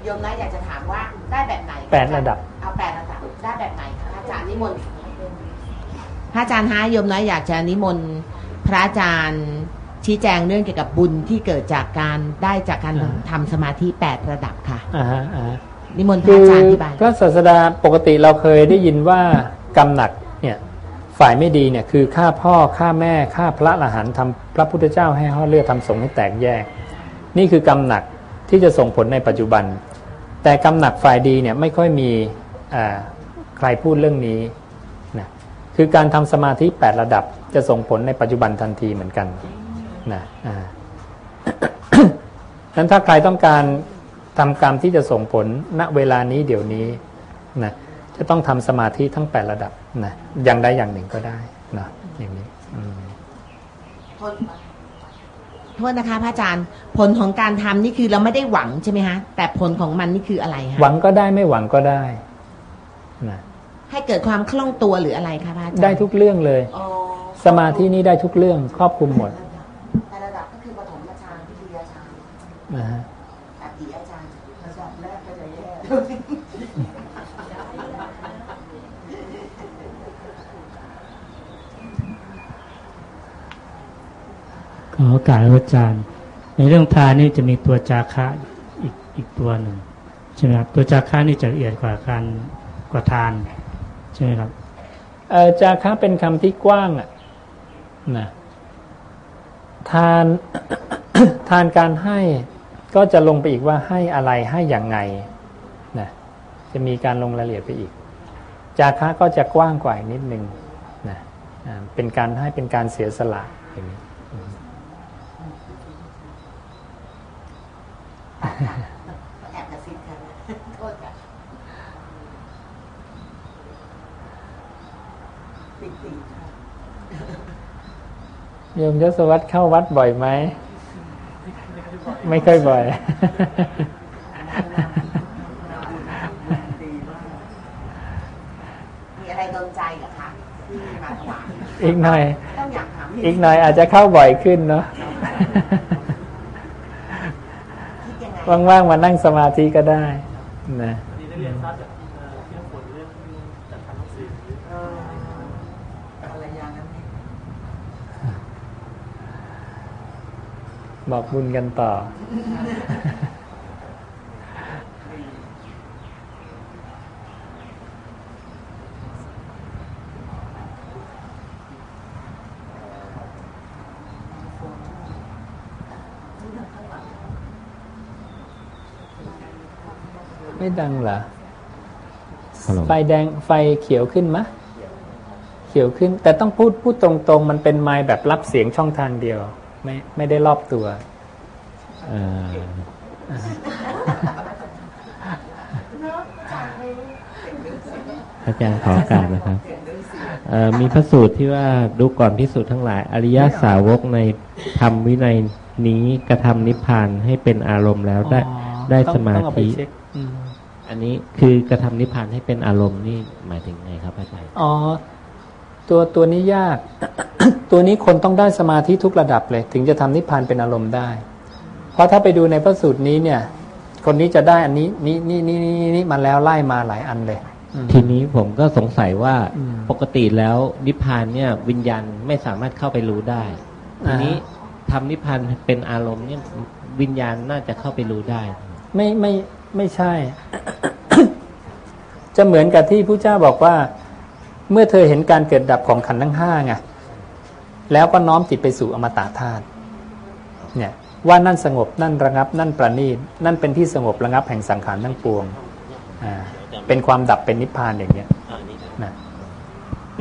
โยมน้อยอยากจะถามว่าได้แบบไหนแปดระดับ เอาแปดระดับได้แบบไหนคะอาจารย์นิมนต์พระอาจารย์ฮะโยมน้อยอยากจะนิมนต์พระอาจารย์ชี้แจงเรื่องเกี่ยวกับบุญที่เกิดจากการได้จากการทำสมาธิแปดระดับค่ะอ่าอ่านิมนต์พระอาจารย์อธิบายพระศาสดาปกติเราเคยได้ยินว่ากรรมหนักเนี่ยฝ่ายไม่ดีเนี่ยคือฆ่าพ่อฆ่าแม่ฆ่าพระอรหันต์ทำพระพุทธเจ้าให้ห่อเลือดทำสงฆ์ให้แตกแยก นี่คือกรรมหนักที่จะส่งผลในปัจจุบัน แต่กรรมหนักฝ่ายดีเนี่ยไม่ค่อยมีใครพูดเรื่องนี้คือการทำสมาธิแปดระดับจะส่งผลในปัจจุบันทันทีเหมือนกันนะนั้นถ้าใครต้องการทำกรรมที่จะส่งผลณเวลานี้เดี๋ยวนี้นะจะต้องทำสมาธิทั้งแปดระดับนะอย่างใดอย่างหนึ่งก็ได้นะอย่างนี้ โทษนะคะพระอาจารย์ ผลของการทำนี่คือเราไม่ได้หวังใช่ไหมฮะแต่ผลของมันนี่คืออะไรคะหวังก็ได้ไม่หวังก็ได้นะให้เกิดความคล่องตัวหรืออะไรคะพระอาจารย์ได้ทุกเรื่องเลย สมาธินี้ได้ทุกเรื่องครอบคลุมหมดแต่ระดับก็คือปฐมฌานพิทยาฌานนะฮะแบบดีอาจารย์ระดับแรกก็จะแย่ ขอโอกาสอาจารย์ ในเรื่องทานนี่จะมีตัวจาคะอีกอีกตัวหนึ่งใช่ไหมครับตัวจาคะนี่จะละเอียดกว่าการกว่าทานใช่ไหมครับจาคะเป็นคำที่กว้างอะนะทานทานการให้ก็จะลงไปอีกว่าให้อะไรให้อย่างไงนะจะมีการลงรายละเอียดไปอีก จาคะก็จะกว้างกว่าอีกนิดนึงนะอ่าเป็นการให้เป็นการเสียสละอย่างนี้ แอบกระซิบกันโทษค่ะปิติค่ะโยมยศวัตเข้าวัดบ่อยไหม ไม่ค่อยบ่อย มีอะไรโดนใจเหรอคะที่มาถวายอีกหน่อย ต้องอยากถามอีกหน่อยอาจจะเข้าบ่อยขึ้นเนาะคิดยังไง ว่างๆมานั่งสมาธิก็ได้นะเอออะไรอย่างนั้นเนี่ยบอกบุญกันต่อ ไม่ดังเหรอฮัลโหลไฟแดงไฟเขียวขึ้นมะ เขียวขึ้น แต่ต้องพูดพูดตรงๆ มันเป็นไม้แบบรับเสียงช่องทางเดียว ไม่ไม่ได้รอบตัวเอ่ออาจารย์ขอโอการนะครับเอ่อมีพระสูตรที่ว่าดูก่อนพิสูจน์ทั้งหลาย อริยสาวกในธรรมวินัยนี้กระทำนิพพานให้เป็นอารมณ์แล้วได้อ๋อได้ต้องสมาต้องเอไปธิเช็ค อืมอันนี้คือกระทำนิพพานให้เป็นอารมณ์นี่หมายถึงไงครับอาจารย์อ๋อตัวตัวนี้ยาก ตัวนี้คนต้องได้สมาธิทุกระดับเลย ถึงจะทำนิพพานเป็นอารมณ์ได้ เพราะถ้าไปดูในพระสูตรนี้เนี่ย คนนี้จะได้อันนี้นี่นี่นี่นี่นี่มาแล้วไล่มาหลายอันเลยอืมทีนี้ผมก็สงสัยว่าอืมปกติแล้วนิพพานเนี่ย วิญญาณไม่สามารถเข้าไปรู้ได้ทีนี้ทำนิพพานเป็นอารมณ์เนี่ยวิญญาณน่าจะเข้าไปรู้ได้ ไม่ไม่ ไม่ใช่ จะเหมือนกับที่ผู้เจ้าบอกว่า เมื่อเธอเห็นการเกิดดับของขันธ์ทั้งห้าไงแล้วก็น้อมจิตไปสู่อมตะธาตุเนี่ยว่านั่นสงบนั่นระงับ นั่นประณีตนั่นเป็นที่สงบระงับแห่งสังขารทั้งปวงอ่าเป็นความดับเป็นนิพพานอย่างเงี้ยนะ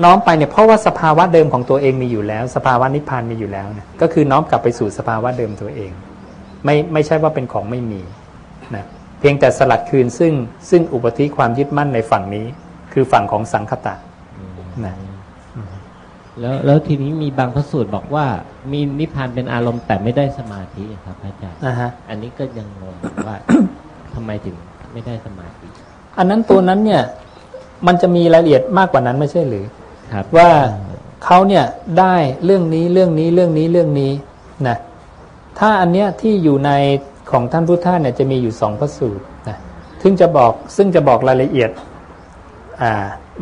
น้อมไปเนี่ยเพราะว่าสภาวะเดิมของตัวเองมีอยู่แล้ว สภาวะนิพพานมีอยู่แล้วเนี่ยก็คือน้อมกลับไปสู่สภาวะเดิมตัวเอง ไม่ไม่ใช่ว่าเป็นของไม่มีนะ พียงแต่สลัดคืนซึ่งซึ่งอุปธิความยึดมั่นในฝั่งนี้ คือฝั่งของสังคตะนะแล้วแล้วทีนี้มีบางพระสูตรบอกว่า มีนิพพานเป็นอารมณ์แต่ไม่ได้สมาธิครับอาจารย์นะฮะอันนี้ก็ยังงงว่าทำไมถึงไม่ได้สมาธิ อันนั้นตัวนั้นเนี่ยมันจะมีรายละเอียดมากกว่านั้นไม่ใช่หรือครับว่าเขาเนี่ยได้เรื่องนี้เรื่องนี้เรื่องนี้เรื่องนี้นะถ้าอันเนี้ยที่อยู่ใน ของท่านพุทธาเนี่ยจะมีอยู่สองพระสูตรนะซึ่งจะบอกซึ่งจะบอกรายละเอียด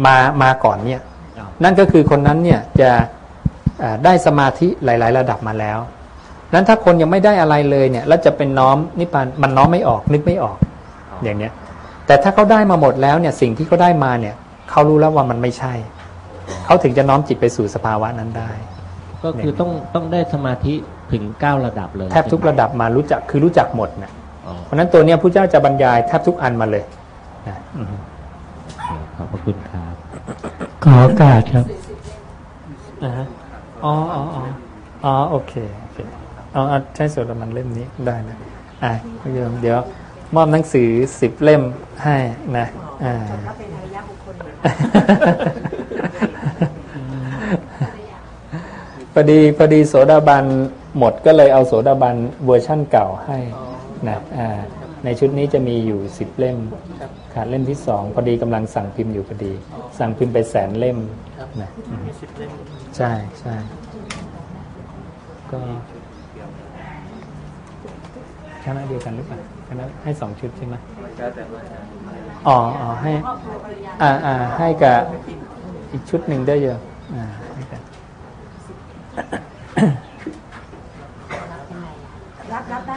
มามาก่อนเนี่ยนั่นก็คือคนนั้นเนี่ยจะได้สมาธิหลาย ๆ ระดับมาแล้ว นั้นถ้าคนยังไม่ได้อะไรเลยเนี่ยแล้วจะเป็นน้อมนิพพานมันน้อมไม่ออกนึกไม่ออกอย่างเนี้ยแต่ถ้าเขาได้มาหมดแล้วเนี่ยสิ่งที่เขาได้มาเนี่ยเขารู้แล้วว่ามันไม่ใช่ เขาถึงจะน้อมจิตไปสู่สภาวะนั้นได้ ก็คือต้องต้องได้สมาธิ ถึงเก้าระดับเลยแทบทุกระดับมารู้จักคือรู้จักหมดนะอ๋อเพราะฉะนั้นตัวเนี้ยพระเจ้าจะบรรยายแทบทุกอันมาเลยนะอืมขอบพระคุณครับ ขอโอกาสครับอ่าฮะอ๋ออ๋ออ๋ออ๋อโอเคโอเคเอาเอาใช้ส่วนมันเล่มนี้ได้นะอ่าโยมเดี๋ยวมอบหนังสือสิบเล่มให้นะอ่าก็เป็นอริยบุคคลเหมือนกันพอดีพอดีโสดาบัน หมดก็เลยเอาโสดาบันเวอร์ชั่นเก่าให้นะอ่าในชุดนี้จะมีอยู่สิบเล่มขาดเล่มที่สองพอดีกำลังสั่งพิมพ์อยู่พอดี สั่งพิมพ์ไปแสนเล่มนะอืมใช่ใช่ก็คณะเดียวกันหรือเปล่าคณะให้สองชุดใช่ไหมอ๋ออ๋อให้ อ่าอ่าให้กับอีกชุดหนึ่งได้เยอะอ่าให้กัน รับรับได้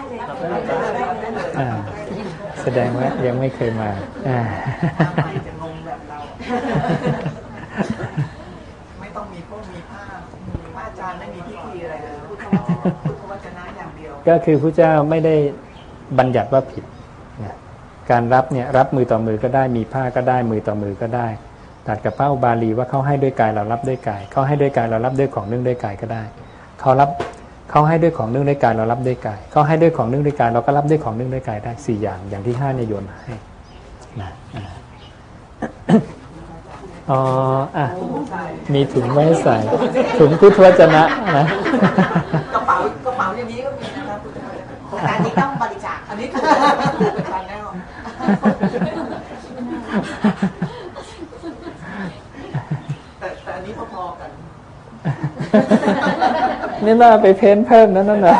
ดงว่ายังไม่เคยมาอ่าจะงงแบบเราไม่ต้องมีพวกมีผ้าพระอาจารย์ไม่มีพิธีอะไรเลยพุทธพุทธวจนะอย่างเดียว ก็คือพระเจ้าไม่ได้บัญญัติว่าผิดนะการรับเนี่ยรับมือต่อมือก็ได้มีผ้าก็ได้มือต่อมือก็ได้ตัดกับพระอุบาลีว่าเขาให้ด้วยกายเรารับด้วยกายเขาให้ด้วยกายเรารับด้วยของเนื่องด้วยกายก็ได้เขารับ เขาให้ด้วยของเนื่องด้วยกายเรารับด้วยกายเขาให้ด้วยของเนื่องด้วยกายเราก็รับด้วยของเนื่องด้วยกายได้สี่อย่างอย่างที่ห้าเนี่ยโยนมาให้นะอ่าอ๋ออะมีถุงไว้ให้ใส่ ถุงพุทธวจนะนะกระเป๋ากระเป๋าอย่างนี้ก็มีนะครับพุทธวจนะแต่อันนี้ต้องบริจาคอันนี้ถูกถูกเป็นชาแนลแต่แต่อันนี้พอๆกัน นี่น่าไปเพ้นเพิ่มนั่นน่ะเนี่ย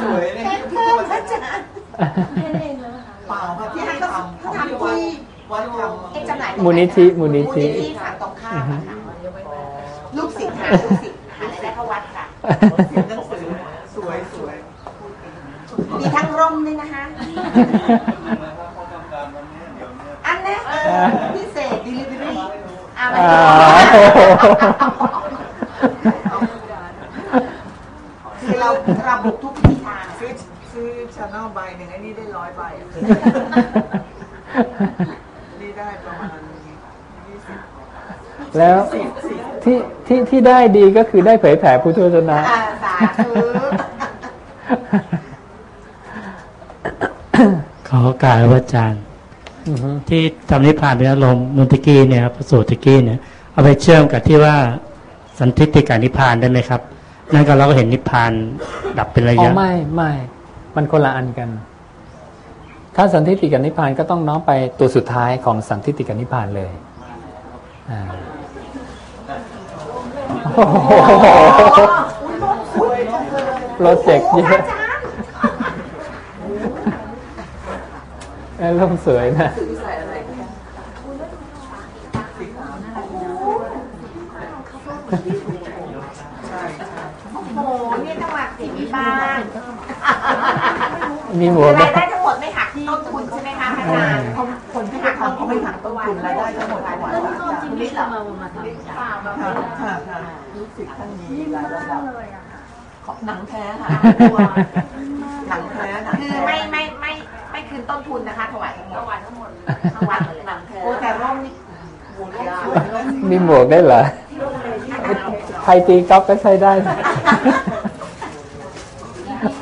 สวยเนี่ยพุทธวจนะเปล่าครับที่ให้ทำเขาทำที่วัดทำเอกจำหน่ายมูลนิธิมูลนิธิค่ะตรงข้ามค่ะลูกศิษย์หาลูกศิษย์หารได้เข้าวัดค่ะเขียนหนังสือสวยสวยมีทั้งร่มด้วยนะคะอันนี้พิเศษ delivery อ่าอ่าโอ้โห คือเราเราบุกทุกวิถีทางซื้อซื้อชาแนลใบหนึ่งไอ้นี่ได้ร้อยใบอะนี่ได้ประมาณยี่สิบแล้วที่ที่ที่ได้ดีก็คือได้เผยแผ่พุทธวจนะอ่าสาธุขอโอกาสพระอาจารย์ อือฮึที่ทำนิพพานเป็นอารมณ์มุนติกี้เนี่ยครับพระสูตรตะกี้เนี่ยเอาไปเชื่อมกับที่ว่าสันทิฏฐิการนิพพานได้ไหมครับ นั่นก็เราก็เห็นนิพพานดับเป็นระยะอ๋อไม่ไม่มันคนละอันกัน ถ้าสันทิฏฐิกับนิพพานก็ต้องน้อมไปตัวสุดท้ายของสันทิฏฐิกับนิพพานเลยอ่าโปรเจกต์เยอะเอ้ยร่มสวยนะ โอ้โหเนี่ยจังหวัดสิงห์ บ้านมีหมวกรานะยได้ทั้งหมดไม่หักต้นทุนใช่ไหมคะอาจารย์คนที่ทำเขาไม่หักต้นทุนรายได้ทั้งหมดถวายพระอาจารย์นี่เหรอมาทค่ะค่ะค่ะลูกศิษย์ท่านมีหลายระดับของหนังแท้ค่ะตัวหนังแท้หนังำคือแท้ไม่ไม่ไม่ไม่คืนต้นทุนนะคะถวายทั้งหมดถวายทั้งหมดทั้งวัดเลยหนังแท้โอ้แต่ร่มนี่มูลค่าสวยมากมีหมวกได้เหรอใครตีก๊อฟก็ใช้ได้ นะ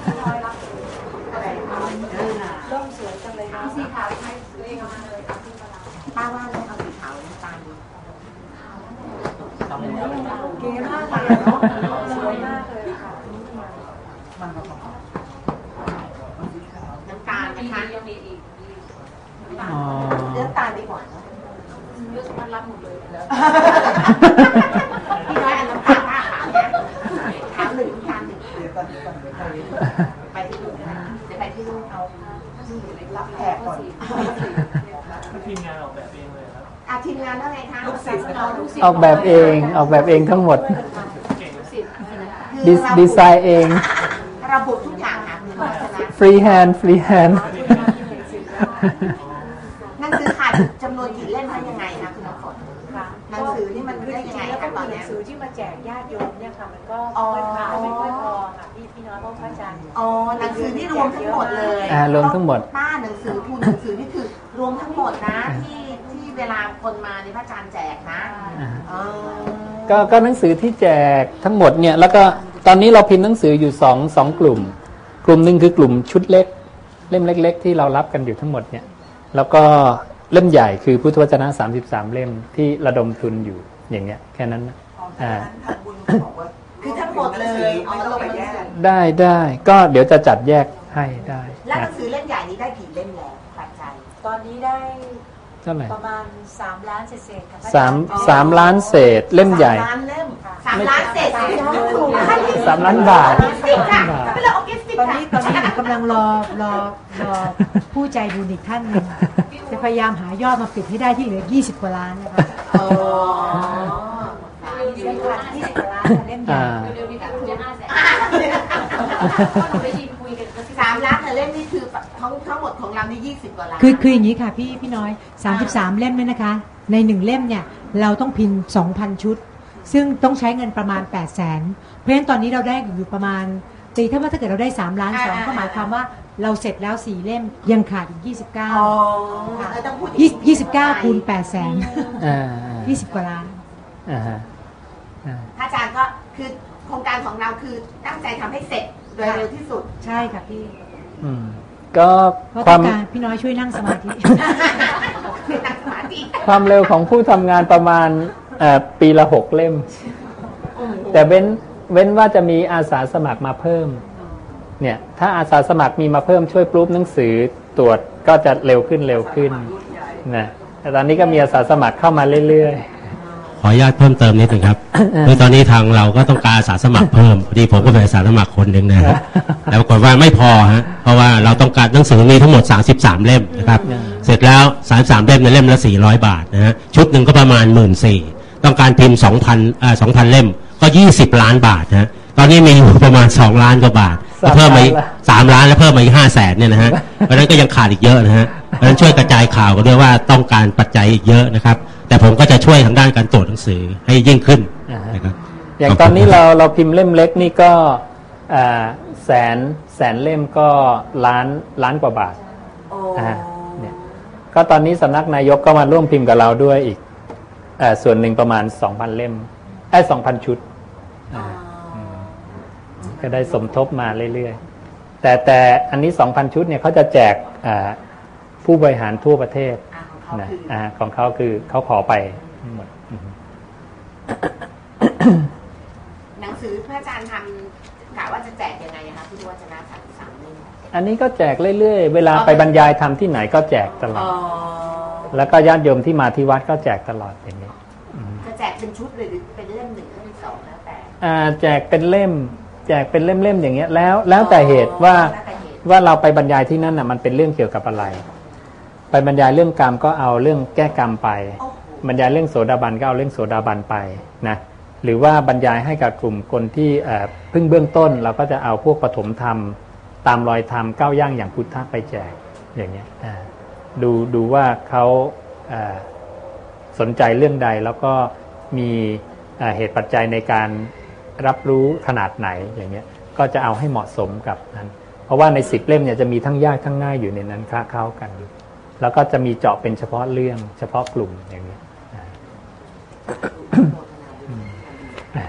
ป้าว่าเลยเอาสีขาวน้ำตาลดีเก๋มากเลยเนาะสวยมากเลยค่ะมันก็พอน้ำตาลนะคะยังมีอีกอ๋อเลือกตาลดีกว่าเนอะพี่ ออกแบบเองออกแบบเองทั้งหมดคือดีเราดีไซน์เอง ระบุทุกอย่างค่ะคุณวัฒนะฟรีแฮนด์ฟรีแฮนด์หนังสือขาดจำนวนกี่เล่มคะยังไงคะคุณน้ำฝนหนังสือนี่มันคือได้จยังริไงงๆแล้วคะก็ตอคืนอหนัเนี้งย สือที่มาแจกญาติโยมเนี่ยค่ะมันก็อ๋อไม่พอไม่ค่อยพอค่ะพี่พี่น้อยเพราะพระอาจารย์อ๋อหนังสือที่รวมทั้งหมดเลยอ่ารวมทั้งหมด ป้าหนังสือทุนหนังสือนี่คือรวมทั้งหมดนะที่ที่เวลาคนมาในพระอาจารย์แจกนะอ่าอ๋อ ก็ก็หนังสือที่แจกทั้งหมดเนี่ย แล้วก็ตอนนี้เราพิมพ์หนังสืออยู่สองสองกลุ่ม กลุ่มหนึ่งคือกลุ่มชุดเล็ก เล่มเล็ก ๆ ที่เรารับกันอยู่ทั้งหมดเนี่ย แล้วก็เล่มใหญ่คือพุทธวจนะสามสิบสามเล่มที่ระดมทุนอยู่อย่างเงี้ยแค่นั้นนะของอ่าท่านทำบุญเขาบอกว่าคือทั้งหมดเลยเอาไม่มาต้ลองงไปหนังแยกสือได้ได้ก็เดี๋ยวจะจัดแยกให้ได้แล้วหนันะงสือเล่มใหญ่นี้ได้กี่เล่มแล้วปัจจัยตอนนี้ได้ เท่าไหร่ประมาณสามล้านเศษๆค่ะพระสามอจรย์สามล้านเศษเล่มใหญ่ สามล้านเล่มสามล้านเศษสิถูกสามล้านบาท ออทิสติกค่ะเป็นเรื่องออทิสติกตอนค่ะนี้ตอนนี้หนูกำลังรอรอรอผู้ใจบุญอีกท่านหนึ่งจะพยายามหายอดมาปิดให้ได้ที่เหลือ 20 กว่าล้านนะคะอ๋อเล่มพันยี่สิบกว่าล้านค่ะเล่มใหญ่อ่าสามล้าน แต่เล่มนี่คือทั้งทั้งหมดของเรานี่ยี่สิบกว่าล้านคือคืออย่างนี้ค่ะพี่พี่น้อย 33 เล่มเนี่ยนะคะ ในหนึ่งเล่มเนี่ยเราต้องพิมพ์ 2,000 ชุด ซึ่งต้องใช้เงินประมาณ 8 0 0แสนเพราะฉะนั้นตอนนี้เราได้อยู่ประมาณตีถ้าว่าถ้าเกิดเราได้ 3 ล้านสองก็หมายความว่าเราเสร็จแล้ว 4 เล่มยังขาดอีก 29อ๋อเออต้องพูดยี่ยี่สิบเก้าคูณแปดแสนอ่ายี่สิบกว่าล้านอ่าฮะอ่าพระอาจารย์ก็คือโครงการของเราคือตั้งใจทำให้เสร็จโดยเร็วที่สุดใช่ค่ะพี่อืม ก็เพราะคต้วาอมงการพี่น้อยช่วยนั่งสมาธิคือตั้งสมาธิความเร็วของผู้ทำงานประมาณเอ่อปีละหกเล่ม แต่เว้นเว้นว่าจะมีอาสาสมัครมาเพิ่ม เนี่ย ถ้าอาสาสมัครมีมาเพิ่มช่วยปรูฟหนังสือตรวจก็จะเร็วขึ้นเร็วขึ้นนะแต่ตอนนี้ก็มีอาสาสมัครเข้ามาเรื่อย ขออนุญาตเพิ่มเติมนิดหนึ่งครับคือตอนนี้ทางเราก็ต้องการอาสาสมัครเพิ่มพอดีผมก็เป็นอาสาสมัครคนหนึ่งนะฮะแล้วปรากฏว่าไม่พอฮะเพราะว่าเราต้องการหนังสือมีทั้งหมด 33 เล่มนะครับเสร็จแล้ว 33 เล่มในเล่มละ 400 บาทนะฮะชุดหนึ่งก็ประมาณ 1 4ื่นต้องการพิมพ์ 2,000อ่า2,000 เล่มก็ 20 ล้านบาทนะฮะตอนนี้มีอยู่ประมาณ 2 ล้านกว่าบาทก็เพิ่มมาอีก3ล้านแล้วเพิ่มมาอีก5แสนเนี่ยนะฮะเพราะฉะนั้นก็ยังขาดอีกเยอะนะฮะเพราะฉะนั้นช่วยกระจายข่าวกันด้วยว่าต้องการปัจจัยอีกเยอะนะครับ แต่ผมก็จะช่วยทางด้านการตรวจหนังสือให้ยิ่งขึ้นๆอ่าฮะนะครับอย่างตอนนี้เราเราพิมพ์เล่มเล็กนี่ก็อ่าแสนแสนเล่มก็ล้านล้านกว่าบาทโอ้อ่าเนี่ยก็ตอนนี้สำนักนายกก็มาร่วมพิมพ์กับเราด้วยอีกเออส่วนหนึ่งประมาณ 2,000 เล่มไอ้สองพันชุดอ่าอืมก็ได้สมทบมาเรื่อยๆ แต่แต่อันนี้ 2,000 ชุดเนี่ยเขาจะแจกอ่าผู้บริหารทั่วประเทศอ่าของเขา นะคืออ่าของเขาคือเขาขอไปหมดอืมหนังสือพระอาจารย์ทำกะว่าจะแจกยังไงอะคะพุทธวจนะสามสามเล่มอันนี้ก็แจกเรื่อยๆ เวลาไปบรรยายทำที่ไหนก็แจกตลออ๋ดอแล้วก็ญาติโยมที่มาที่วัดก็แจกตลอดอย่างนี้จะแจกเป็นชุดเลยหรือเป็นเล่มหนึ่งเล่มสองแล้วแต่อ่าแจกเป็นเล่ม แจกเป็นเล่มๆอย่างเงี้ยแล้ว แล้วแต่เหตุว่าแล้วแต่เหตุว่าเราไปบรรยายที่นั่นน่ะมันเป็นเรื่องเกี่ยวกับอะไร ไปบรรยายเรื่องกรรมก็เอาเรื่องแก้กรรมไปโอ้โหบรรยายเรื่องโสดาบันก็เอาเรื่องโสดาบันไปนะหรือว่าบรรยายให้กับกลุ่มคนที่เอ่อเพิ่งเบื้องต้นเราก็จะเอาพวกปฐมธรรม ตามรอยธรรมก้าวย่างอย่างพุทธะไปแจกอย่างเงี้ยอ่าดูดูว่าเขาเอ่อสนใจเรื่องใดแล้วก็มีเอ่อเหตุปัจจัยในการรับรู้ขนาดไหนอย่างเงี้ยก็จะเอาให้เหมาะสมกับนั้น เพราะว่าในสิบเล่มเนี่ยจะมีทั้งยากทั้งง่ายอยู่ในนั้นค้าเข้ากัน แล้วก็จะมีเจาะเป็นเฉพาะเรื่องเฉพาะกลุ่มอย่างนี้ยอ่า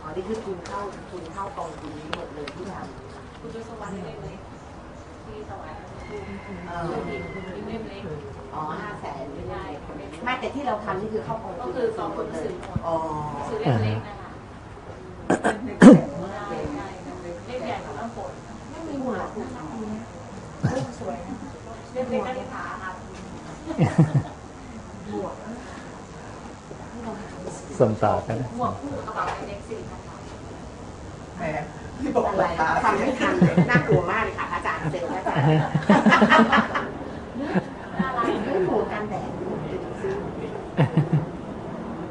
อ๋อนี่คือทุนเข้าทุนเข้ากองทุนนี้หมดเลยที่ทำคุณยศวรรษเล่มเล็กที่ถวายเออเล่มเล็กอ๋อห้าแสนไม่ได้ไม่แต่ที่เราทำนี่คือเข้ากองทุนก็คือกองทุนสื่ออ๋อ ซื้อเล่มเล็กนะคะเล่มใหญ่ของน้ำฝนไม่มีหัวเล่มสวยนะเล่มเล็กนั่นขาค่ะ ส่งต่อกันนะหมวกคู่กระเป๋าเล็กสี่พันแหมที่บอกอะไรทำไม่ทันเลยน่ากลัวมากเลยค่ะพระอาจารย์เซลล์พระอาจารย์น่ารักไม่ถูกกันแดดซื้อ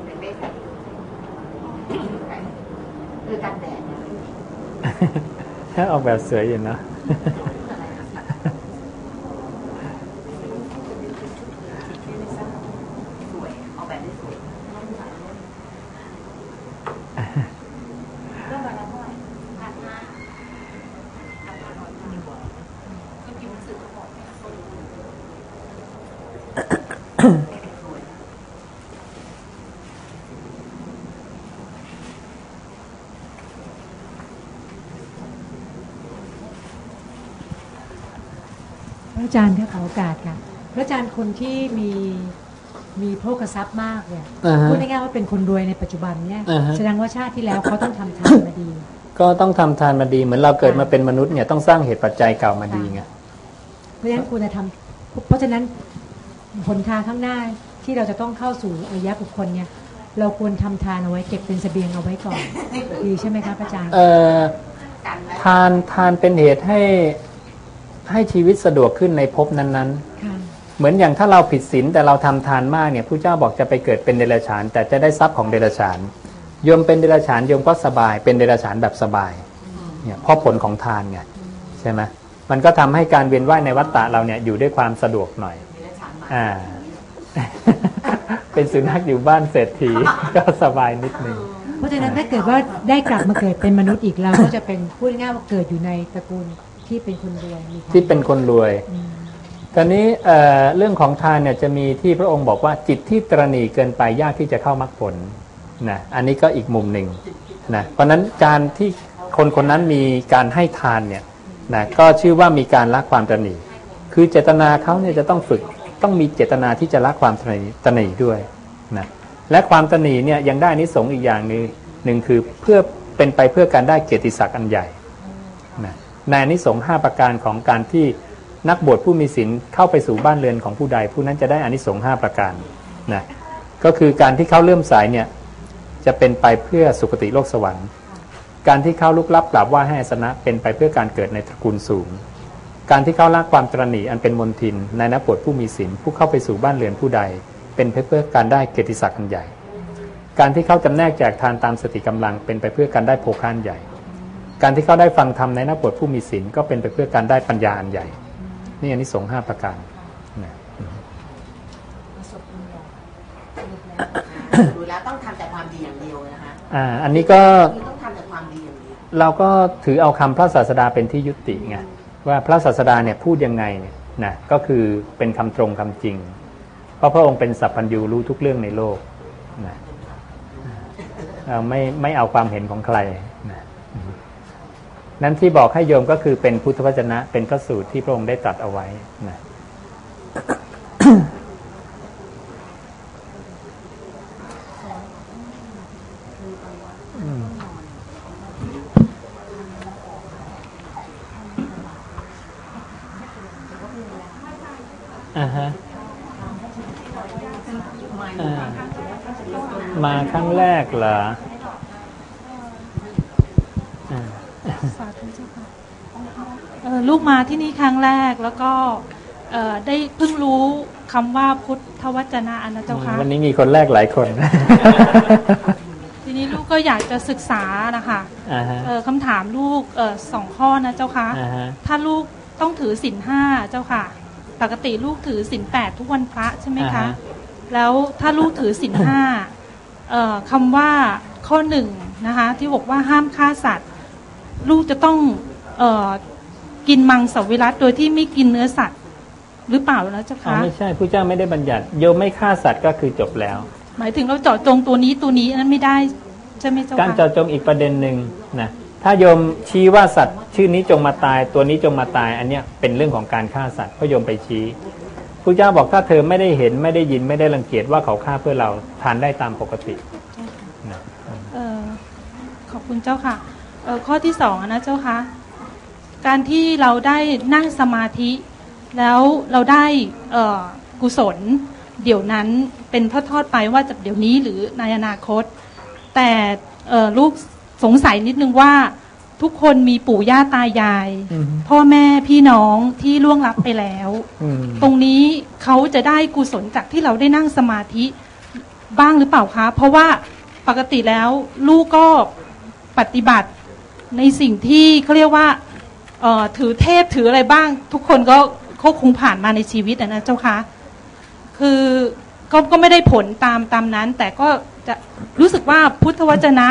เป็นไม่ใส่คือกันแดดนะถ้าออกแบบสวยอยู่เนะ สวยออกแบบได้สวย เรื่องอะไรเท่าไหร่พันห้าพันห้าร้อยบาทก็พิมพ์หนังสือทั้งหมดเนี่ยคนดู พระ อาจารย์ถ้าขอโอกาสค่ะ พระอาจารย์คนที่มีมีโภคทรัพย์มากเนี่ยอ่าฮะพูดง่ายๆว่าเป็นคนรวยในปัจจุบันเนี่ยอ่าฮะ แสดงว่าชาติที่แล้วเขาต้องทำทานมาดี ก็ต้องทำทานมาดีเหมือนเราเกิดมาเป็นมนุษย์เนี่ยต้องสร้างเหตุปัจจัยเก่ามาดีไง เพราะฉะนั้นควรจะทำเพราะฉะนั้นผลทางข้างหน้าที่เราจะต้องเข้าสู่อริยบุคคลเนี่ย เราควรทำทานเอาไว้เก็บเป็นเสบียงเอาไว้ก่อน ดีใช่ไหมคะพระอาจารย์ เอ่อทานทานเป็นเหตุให้ ให้ชีวิตสะดวกขึ้นในภพนั้นค่ะๆเหมือนอย่างถ้าเราผิดศีลแต่เราทำทานมากเนี่ยผู้เจ้าบอกจะไปเกิดเป็นเดรัจฉาน แต่จะได้ทรัพย์ของเดรัจฉานโยมเป็นเดรัจฉานโยมก็สบายเป็นเดรัจฉานแบบสบายเนี่ยเพราะผลของทานไงใช่ไหมมันก็ทำให้การเวียนว่ายในวัฏฏะเราเนี่ยอยู่ด้วยความสะดวกหน่อยอ่าเป็นสุนัขอยู่บ้านเศรษฐีก็สบายนิดนึงเพราะฉะนั้นถ้าเกิดว่าได้กลับมาเกิดเป็นมนุษย์อีกเราก็จะเป็นพูดง่ายๆว่าเกิดอยู่ในตระกูล ที่เป็นคนรวยมีฐานะที่เป็นคนรวยตอนนี้เอ่อเรื่องของทานเนี่ยจะมีที่พระองค์บอกว่าจิตที่ตรณีเกินไปยากที่จะเข้ามรรคผลนะอันนี้ก็อีกมุมหนึ่งนะเพราะฉะนั้นการที่คนคนนั้นมีการให้ทานเนี่ยนะก็ชื่อว่ามีการละความตรณีคือเจตนาเขาเนี่ยจะต้องฝึกต้องมีเจตนาที่จะละความตรณีตรณีด้วยนะและความตรณีเนี่ยยังได้อานิสงส์อีกอย่างหนึ่งหนึ่งคือเพื่อเป็นไปเพื่อการได้เกียรติศักดิ์อันใหญ่นะ ในนิสงส์ห้าประการของการที่นักบวชผู้มีศีลเข้าไปสู่บ้านเรือนของผู้ใด ผู้นั้นจะได้อานิสงส์ห้าประการนะก็คือการที่เข้าเลื่อมสายเนี่ยจะเป็นไปเพื่อสุคติโลกสวรรค์ การที่เข้าลุกลับกราบไหว่าให้อสนะเป็นไปเพื่อการเกิดในตระกูลสูง การที่เข้าละความตรณีอันเป็นมนทินในนักบวชผู้มีศีลผู้เข้าไปสู่บ้านเรือนผู้ใด เป็นไปเพื่อการได้เกียรติศักดิ์อันใหญ่ การที่เขาจำแนกแจกทานตามสติกำลังเป็นไปเพื่อการได้โภคานใหญ่ การที่เขาได้ฟังธรรมในนักบวชผู้มีศีลก็เป็นไปเพื่อการได้ปัญญาอันใหญ่ นี่อันนี้สงส์ห้าประการนะดูแล้วต้องทำแต่ความดีอย่างเดียวนะคะอ่าอันนี้ก็คือต้องทำแต่ความดีอย่างเดียวเราก็ถือเอาคำพระศาสดาเป็นที่ยุติไงว่าพระศาสดาเนี่ยพูดยังไงเนี่ยนะก็คือเป็นคำตรงคำจริง เพราะพระองค์เป็นสัพพัญญูรู้ทุกเรื่องในโลกนะเราไม่ไม่เอาความเห็นของใคร นั้นที่บอกให้โยมก็คือเป็นพุทธวจนะ เป็นพระสูตรที่พระองค์ได้ตรัสเอาไว้นะอ่าฮะมาครั้งแรกเหรอ สาธุเจ้าค่ะเอ่อลูกมาที่นี่ครั้งแรกแล้วก็เอ่อได้เพิ่งรู้คำว่าพุทธวจนะนะเจ้าค่ะวันนี้มีคนแรกหลายคน ทีนี้ลูกก็อยากจะศึกษานะคะอ่าฮะเอ่อคำถามลูกเอ่อสองข้อนะเจ้าค่ะอ่าฮะถ้าลูกต้องถือศีลห้าเจ้าค่ะ ปกติลูกถือศีลแปดทุกวันพระใช่ไหมอ่าคะฮะแล้วถ้าลูกถือศีลห้าเอ่อคำว่าข้อหนึ่งนะคะ ที่บอกว่าห้ามฆ่าสัตว์ ลูกจะต้องเออกินมังสวิรัตโดยที่ไม่กินเนื้อสัตว์ หรือเปล่านะเจ้าอ๋อคะไม่ใช่ผู้เจ้าไม่ได้บัญญัติโยมไม่ฆ่าสัตว์ก็คือจบแล้ว หมายถึงเราเจาะจงตัวนี้ตัวนี้อันนั้นไม่ได้ใช่ไหมเจ้าการคะเจาะจงอีกประเด็นหนึ่งนะถ้าโยมชี้ว่าสัตว์ ชื่อนี้จงมาตาย ตัวนี้จงมาตาย อันเนี้ยเป็นเรื่องของการฆ่าสัตว์เพราะโยมไปชี้ผู้เจ้าบอกถ้าเธอไม่ได้เห็นไม่ได้ยินไม่ได้รังเกียจว่าเขาฆ่าเพื่อเราทานได้ตามปกตินะเออขอบคุณเจ้าค่ะ เออข้อที่สองอะนะเจ้าคะการที่เราได้นั่งสมาธิ แล้วเราได้เอ่อกุศล เดี๋ยวนั้นเป็นทอดๆไปว่าจะเดี๋ยวนี้หรือในอนาคต แต่เอ่อลูกสงสัยนิดนึงว่าทุกคนมีปู่ย่าตายายอืมพ่อแม่พี่น้องที่ล่วงลับไปแล้วอืมตรงนี้เขาจะได้กุศลจากที่เราได้นั่งสมาธิบ้างหรือเปล่าคะ เพราะว่าปกติแล้วลูกก็ปฏิบัติ ในสิ่งที่เขาเรียกว่าเอ่อถือเทพถืออะไรบ้าง ทุกคนก็เขาคงผ่านมาในชีวิตอะนะเจ้าคะคือก็ก็ไม่ได้ผลตามตามนั้น แต่ก็จะรู้สึกว่าพุทธวจนะ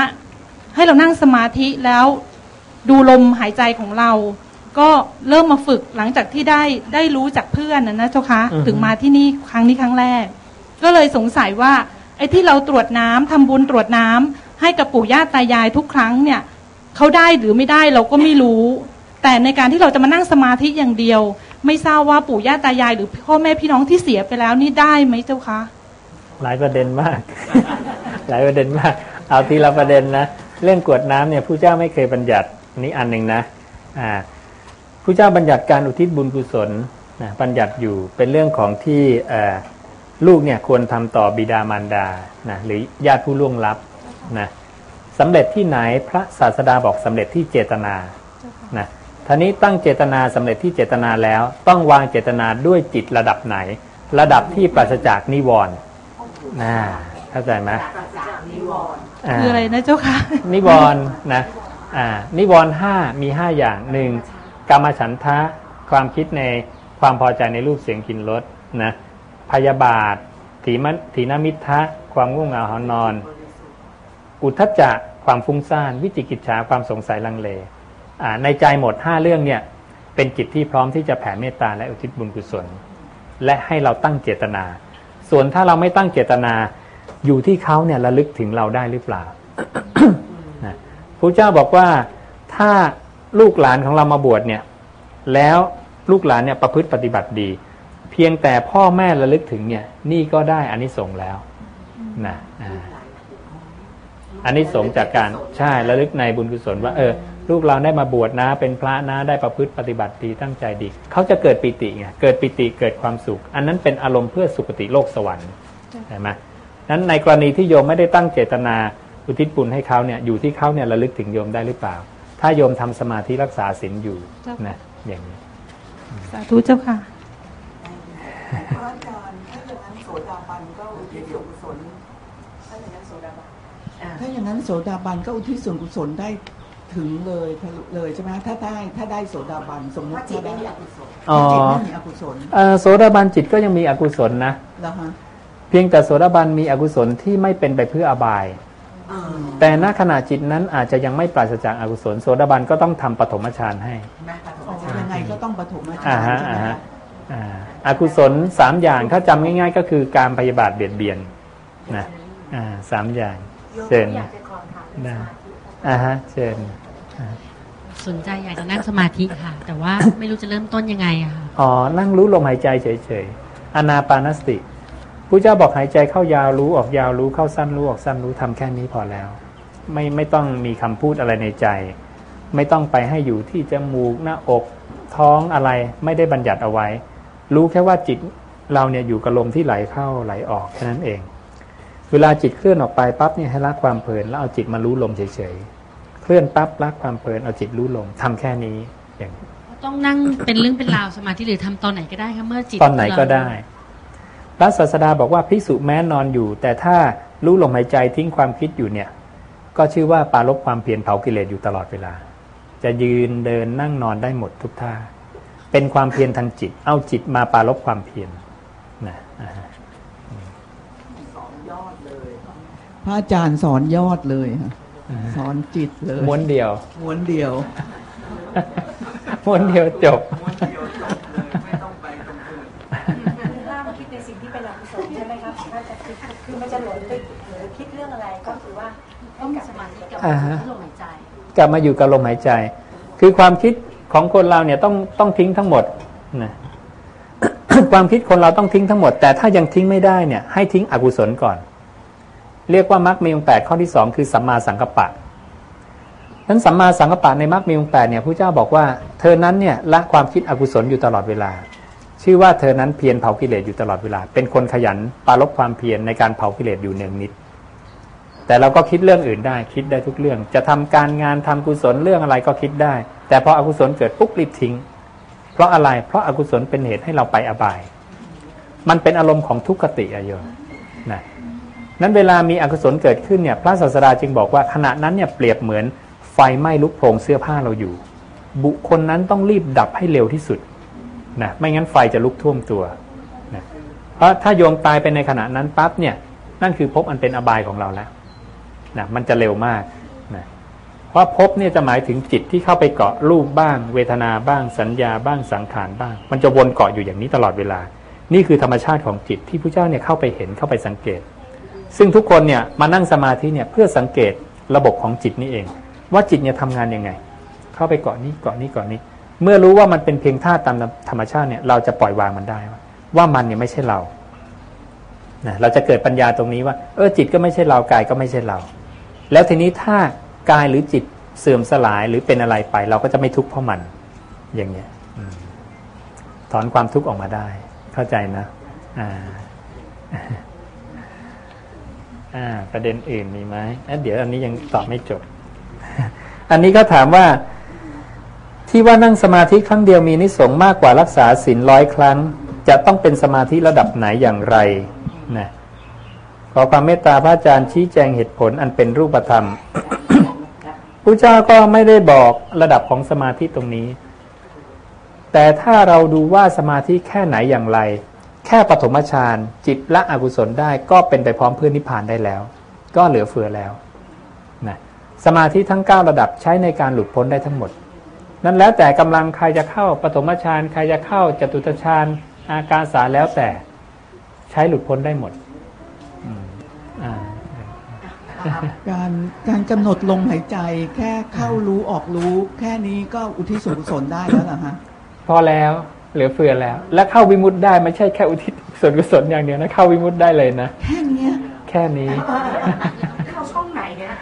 ให้เรานั่งสมาธิแล้วดูลมหายใจของเรา ก็เริ่มมาฝึกหลังจากที่ได้ได้รู้จากเพื่อนนะนะเจ้าคะอือฮึถึงมาที่นี่ครั้งนี้ครั้งแรก ก็เลยสงสัยว่าไอ้ที่เราตรวจน้ำทำบุญตรวจน้ำให้กับปู่ย่าตายายทุกครั้งเนี่ย เขาได้หรือไม่ได้เราก็ไม่รู้ แต่ในการที่เราจะมานั่งสมาธิอย่างเดียว ไม่ทราบว่าปู่ย่าตายาย หรือพ่อแม่พี่น้องที่เสียไปแล้วนี่ได้ไหมเจ้าคะ หลายประเด็นมาก หลายประเด็นมาก เอาทีละประเด็นนะเรื่องกวดน้ำเนี่ยผู้เจ้าไม่เคยบัญญัตินนี้อันหนึ่งนะอ่าผู้เจ้าบัญญัติการอุทิศบุญกุศลนะบัญญัติอยู่เป็นเรื่องของที่ลูกเนี่ยควรทำต่อบิดามารดานะหรือญาติผู้ล่วงลับนะ สำเร็จที่ไหนพระศาสดาบอกสำเร็จที่เจตนานะท่านี้ตั้งเจตนาสำเร็จที่เจตนาแล้ว ต้องวางเจตนาด้วยจิตระดับไหน ระดับที่ปราศจากนิวรณ์นะเข้าใจไหมจากนิวรณ์คืออะไรนะเจ้าค่ะนิวรณ์นะอ่านิวรณ์ห้ามีห้าอย่างหนึ่งกรรมฉันทะความคิดในความพอใจในรูปเสียงกลิ่นรสนะพยาบาทถีมันถีนมิทะความง่วงเหงาหอนอน อุทธจะ ความฟุ้งซ่าน วิจิกิจฉาความสงสัยลังเลในใจหมดห้าเรื่องเนี่ยเป็นจิตที่พร้อมที่จะแผ่เมตตาและอุทิศบุญกุศล และให้เราตั้งเจตนา ส่วนถ้าเราไม่ตั้งเจตนาอยู่ที่เขาเนี่ยระลึกถึงเราได้หรือเปล่านะพระเจ้าบอกว่าถ้าลูกหลานของเรามาบวชเนี่ยแล้วลูกหลานเนี่ยประพฤติปฏิบัติดี เพียงแต่พ่อแม่ระลึกถึงเนี่ยนี่ก็ได้อานิสงส์แล้วนะอ่า อันนี้สงส์จากการใช่ระลึกในบุญกุศลว่าเออลูกเราได้มาบวชนะ เป็นพระนะได้ประพฤติปฏิบัติดีตั้งใจดี เขาจะเกิดปิติไงเกิดปิติเกิดความสุข อันนั้นเป็นอารมณ์เพื่อสุคติโลกสวรรค์ใช่ไหมนั้นในกรณีที่โยมไม่ได้ตั้งเจตนาอุทิศบุญให้เขาเนี่ยอยู่ที่เขาเนี่ยระลึกถึงโยมได้หรือเปล่า ถ้าโยมทำสมาธิรักษาศีลอยู่นะอย่างนี้สาธุเจ้าค่ะพระอาจารย์ถ้าอย่างนั้นโสดาบันก็อุทิศส่วนกุศลถ้าอย่างนั้นโสดาบัน ถ้าอย่างนั้นโสดาบันก็อุทิศส่วนกุศลได้ถึงเลยทะลุเลยใช่ไหมถ้าได้ถ้าได้โสดาบันสมมติถ้าได้ถ้าจิตไม่มีอกุศลเอ่อโสดาบันจิตก็ยังมีอกุศลนะแล้วฮะเพียงแต่โสดาบันมีอกุศลที่ไม่เป็นไปเพื่ออบายแต่ณขณะจิตนั้นอาจจะยังไม่ปราศจากอากุศลโสดาบันก็ต้องทำปฐมฌานให้ยังไงก็ต้องปฐมฌาอ่านฮะใช่ไหอ่ามฮะ คะอ่าอากุศลสามอย่างถ้าจำง่าย ๆ ก็คือการพยาบาทเบียดเบียนนะอ่าสามอย่าง เชิญได้อ่าฮะเชิญสนใจอยากจะนั่งสมาธิค่ะ แต่ว่าไม่รู้จะเริ่มต้นยังไงอะค่ะอ๋อนั่งรู้ลมหายใจเฉยๆอนาปานสติพระเจ้าบอกหายใจเข้ายาวรู้ออกยาวรู้เข้าสั้นรู้ออกสั้นรู้ทำแค่นี้พอแล้ว ไม่ไม่ต้องมีคำพูดอะไรในใจ ไม่ต้องไปให้อยู่ที่จมูกหน้าอกท้องอะไรไม่ได้บัญญัติเอาไว้ รู้แค่ว่าจิตเราเนี่ยอยู่กับลมที่ไหลเข้าไหลออกแค่นั้นเอง เวลาจิตเคลื่อนออกไปปั๊บเนี่ยให้ละความเพลินแล้วเอาจิตมารู้ลมเฉยๆ เคลื่อนปั๊บละความเพลินเอาจิตรู้ลมทำแค่นี้อย่างต้องนั่งเป็นเรื่องเป็นราวสมาธิหรือทำตอนไหนก็ได้ค่ะเมื่อจิตตอนไหนก็ได้พระศาสดาบอกว่าภิกษุแม้นอนอยู่ แต่ถ้ารู้ลมหายใจทิ้งความคิดอยู่เนี่ย ก็ชื่อว่าปาลบความเพียรเผากิเลสอยู่ตลอดเวลา จะยืนเดินนั่งนอนได้หมดทุกท่าเป็นความเพียรทางจิต เอาจิตมาปาลบความเพียรนะอ่าฮะ พระอาจารย์สอนยอดเลยค่ะสอนจิตเลยม้วนเดียวม้วนเดียวม้วนเดียวจบห้ามคิดในสิ่งที่เป็นอกุศลใช่ไหมครับถ้าจะคิดคือมันจะหลงไปหรือคิดเรื่องอะไรก็คือว่าต้องสมาธิกับอ่าฮะลมหายใจกลับมาอยู่กับลมหายใจ คือความคิดของคนเราเนี่ยต้องต้องทิ้งทั้งหมดนะความคิดคนเราต้องทิ้งทั้งหมด แต่ถ้ายังทิ้งไม่ได้เนี่ย ให้ทิ้งอกุศลก่อน เรียกว่ามรรคมีองค์แปดข้อที่สองคือสัมมาสังกัปปะนั้นสัมมาสังกัปปะในมรรคมีองค์แปดเนี่ยพระเจ้าบอกว่า เธอนั้นเนี่ยละความคิดอกุศลอยู่ตลอดเวลา ชื่อว่าเธอนั้นเพียรเผากิเลสอยู่ตลอดเวลา เป็นคนขยันปราลบความเพียรในการเผากิเลสอยู่เนืองนิด แต่เราก็คิดเรื่องอื่นได้ คิดได้ทุกเรื่อง จะทำการงานทำกุศลเรื่องอะไรก็คิดได้ แต่พออกุศลเกิดปุ๊บรีบทิ้ง เพราะอะไร เพราะอากุศลเป็นเหตุให้เราไปอบาย มันเป็นอารมณ์ของทุกขติอะโยม นั้นเวลามีอกุศลเกิดขึ้นเนี่ยพระศาสดาจึงบอกว่าขณะนั้นเนี่ยเปรียบเหมือนไฟไหม้ลุกโผงเสื้อผ้าเราอยู่ บุคคลนั้นต้องรีบดับให้เร็วที่สุดนะไม่งั้นไฟจะลุกท่วมตัวนะเพราะถ้าโยมตายไปในขณะนั้นปั๊บเนี่ยนั่นคือภพอันเป็นอบายของเราแล้วนะมันจะเร็วมากนะเพราะภพเนี่ยจะหมายถึงจิตที่เข้าไปเกาะรูปบ้าง เวทนาบ้าง สัญญาบ้างสังขารบ้าง มันจะวนเกาะอยู่อย่างนี้ตลอดเวลา นี่คือธรรมชาติของจิตที่พระเจ้าเนี่ยเข้าไปเห็นเข้าไปสังเกต ซึ่งทุกคนเนี่ยมานั่งสมาธิเนี่ยเพื่อสังเกตระบบของจิตนี่เอง ว่าจิตเนี่ยทำงานยังไง เข้าไปเกาะนี้เกาะนี้เกาะนี้ เมื่อรู้ว่ามันเป็นเพียงธาตุตามธรรมชาติเนี่ยเราจะปล่อยวางมันได้ ว่ามันเนี่ยไม่ใช่เรานะเราจะเกิดปัญญาตรงนี้ว่า เออจิตก็ไม่ใช่เรากายก็ไม่ใช่เรา แล้วทีนี้ถ้ากายหรือจิตเสื่อมสลายหรือเป็นอะไรไป เราก็จะไม่ทุกข์เพราะมันอย่างเงี้ยถอนความทุกข์ออกมาได้ เข้าใจนะอ่า อ่า ประเด็นอื่นมีไหมอะเดี๋ยวอันนี้ยังตอบไม่จบ อันนี้ก็ถามว่าที่ว่านั่งสมาธิครั้งเดียวมีนิสงมากกว่ารักษาศีลร้อยครั้ง จะต้องเป็นสมาธิระดับไหนอย่างไรนะขอความเมตตาพระอาจารย์ชี้แจงเหตุผลอันเป็นรูปธรรมพระเจ้าก็ไม่ได้บอกระดับของสมาธิตรงนี้ แต่ถ้าเราดูว่าสมาธิแค่ไหนอย่างไร ค่ปฐมฌานจิตละอกุศลได้ก็เป็นไปพร้อมเพื่อนนิพพานได้แล้ว ก็เหลือเฟือแล้วนะสมาธิทั้ง 9 ระดับใช้ในการหลุดพ้นได้ทั้งหมด นั่นแล้วแต่กำลังใครจะเข้าปฐมฌานใครจะเข้าจตุตฌานอาการสารแล้วแต่ใช้หลุดพ้นได้หมดการการกำหนดลมหายใจ แค่เข้ารู้ออกรู้ แค่นี้ก็อุทิศส่วนกุศลได้แล้วเหรอฮะพอแล้ว เหลือเฟือแล้ว และเข้าวิมุตได้ไม่ใช่แค่อุทิศส่วนกุศลอย่างเดียวนะเข้าวิมุตได้เลยนะแค่เนี้ยแค่นี้เข้าช่องไหนเนี่ย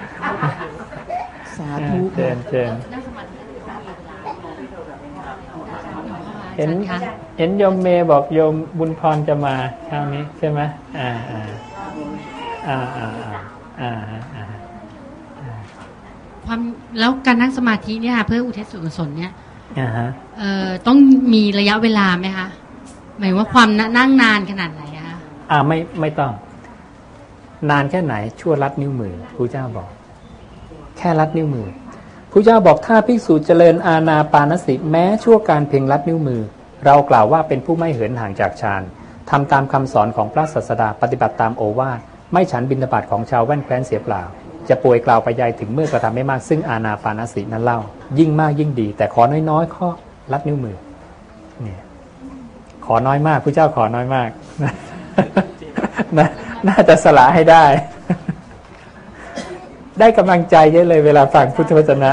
สาธุเจนเจนเห็นเห็นโยมเมย์บอกโยมบุญพรจะมาเช้านี้ใช่ไหมอ่าอ่าอ่าอ่าอ่าอ่าความแล้วการนั่งสมาธิเนี่ยค่ะเพื่ออุทิศส่วนกุศลเนี่ย อ่าฮะเอ่อต้องมีระยะเวลาไหมคะ หมายว่าความนั่งนานขนาดไหนอะคะอ่าไม่ไม่ต้อง นานแค่ไหนชั่วรัดนิ้วมือครูเจ้าบอก แค่รัดนิ้วมือครูเจ้าบอกถ้าภิกษุเจริญอาณาปานสติแม้ชั่วการเพียงรัดนิ้วมือ เรากล่าวว่าเป็นผู้ไม่เหินห่างจากฌานทำตามคำสอนของพระศาสดาปฏิบัติตามโอวาทไม่ฉันบินบาตของชาวแว่นแคว้นเสียเปล่า จะป่วยกล่าวไปยายถึงเมื่อกระทำไม่มากซึ่งอาณาปานสตินั้นเล่า ยิ่งมากยิ่งดี แต่ขอน้อยๆข้อรัดนิ้วมือเนี่ยขอน้อยมากผู้เจ้าขอน้อยมากนะน่าจะสละให้ได้ ได้กำลังใจเยอะเลยเวลาฟังพุทธวจนะ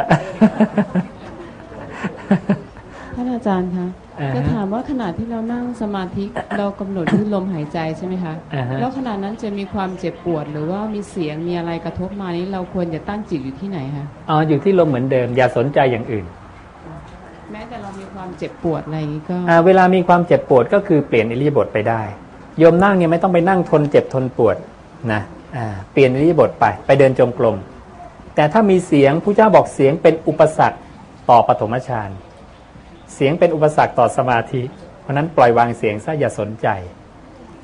ท่านอาจารย์คะ จะถามว่าขณะที่เรานั่งสมาธิเรากำหนดที่ลมหายใจใช่ไหมคะอ่าฮะแล้วขณะนั้นจะมีความเจ็บปวด หรือว่ามีเสียงมีอะไรกระทบมานี้เราควรจะตั้งจิตอยู่ที่ไหนคะอ๋ออยู่ที่ลมเหมือนเดิม อย่าสนใจอย่างอื่น แม้แต่เรามีความเจ็บปวดอะไรอย่างนี้ก็อ่าเวลามีความเจ็บปวดก็คือเปลี่ยนอิริยาบถไปได้โยมนั่งเนี่ยไม่ต้องไปนั่งทนเจ็บทนปวดนะอ่าเปลี่ยนอิริยาบถไปไปเดินจงกรมแต่ถ้ามีเสียงผู้เจ้าบอกเสียงเป็นอุปสรรคต่อปฐมฌาน เสียงเป็นอุปสรรคต่อสมาธิ เพราะฉะนั้นปล่อยวางเสียงซะอย่าสนใจ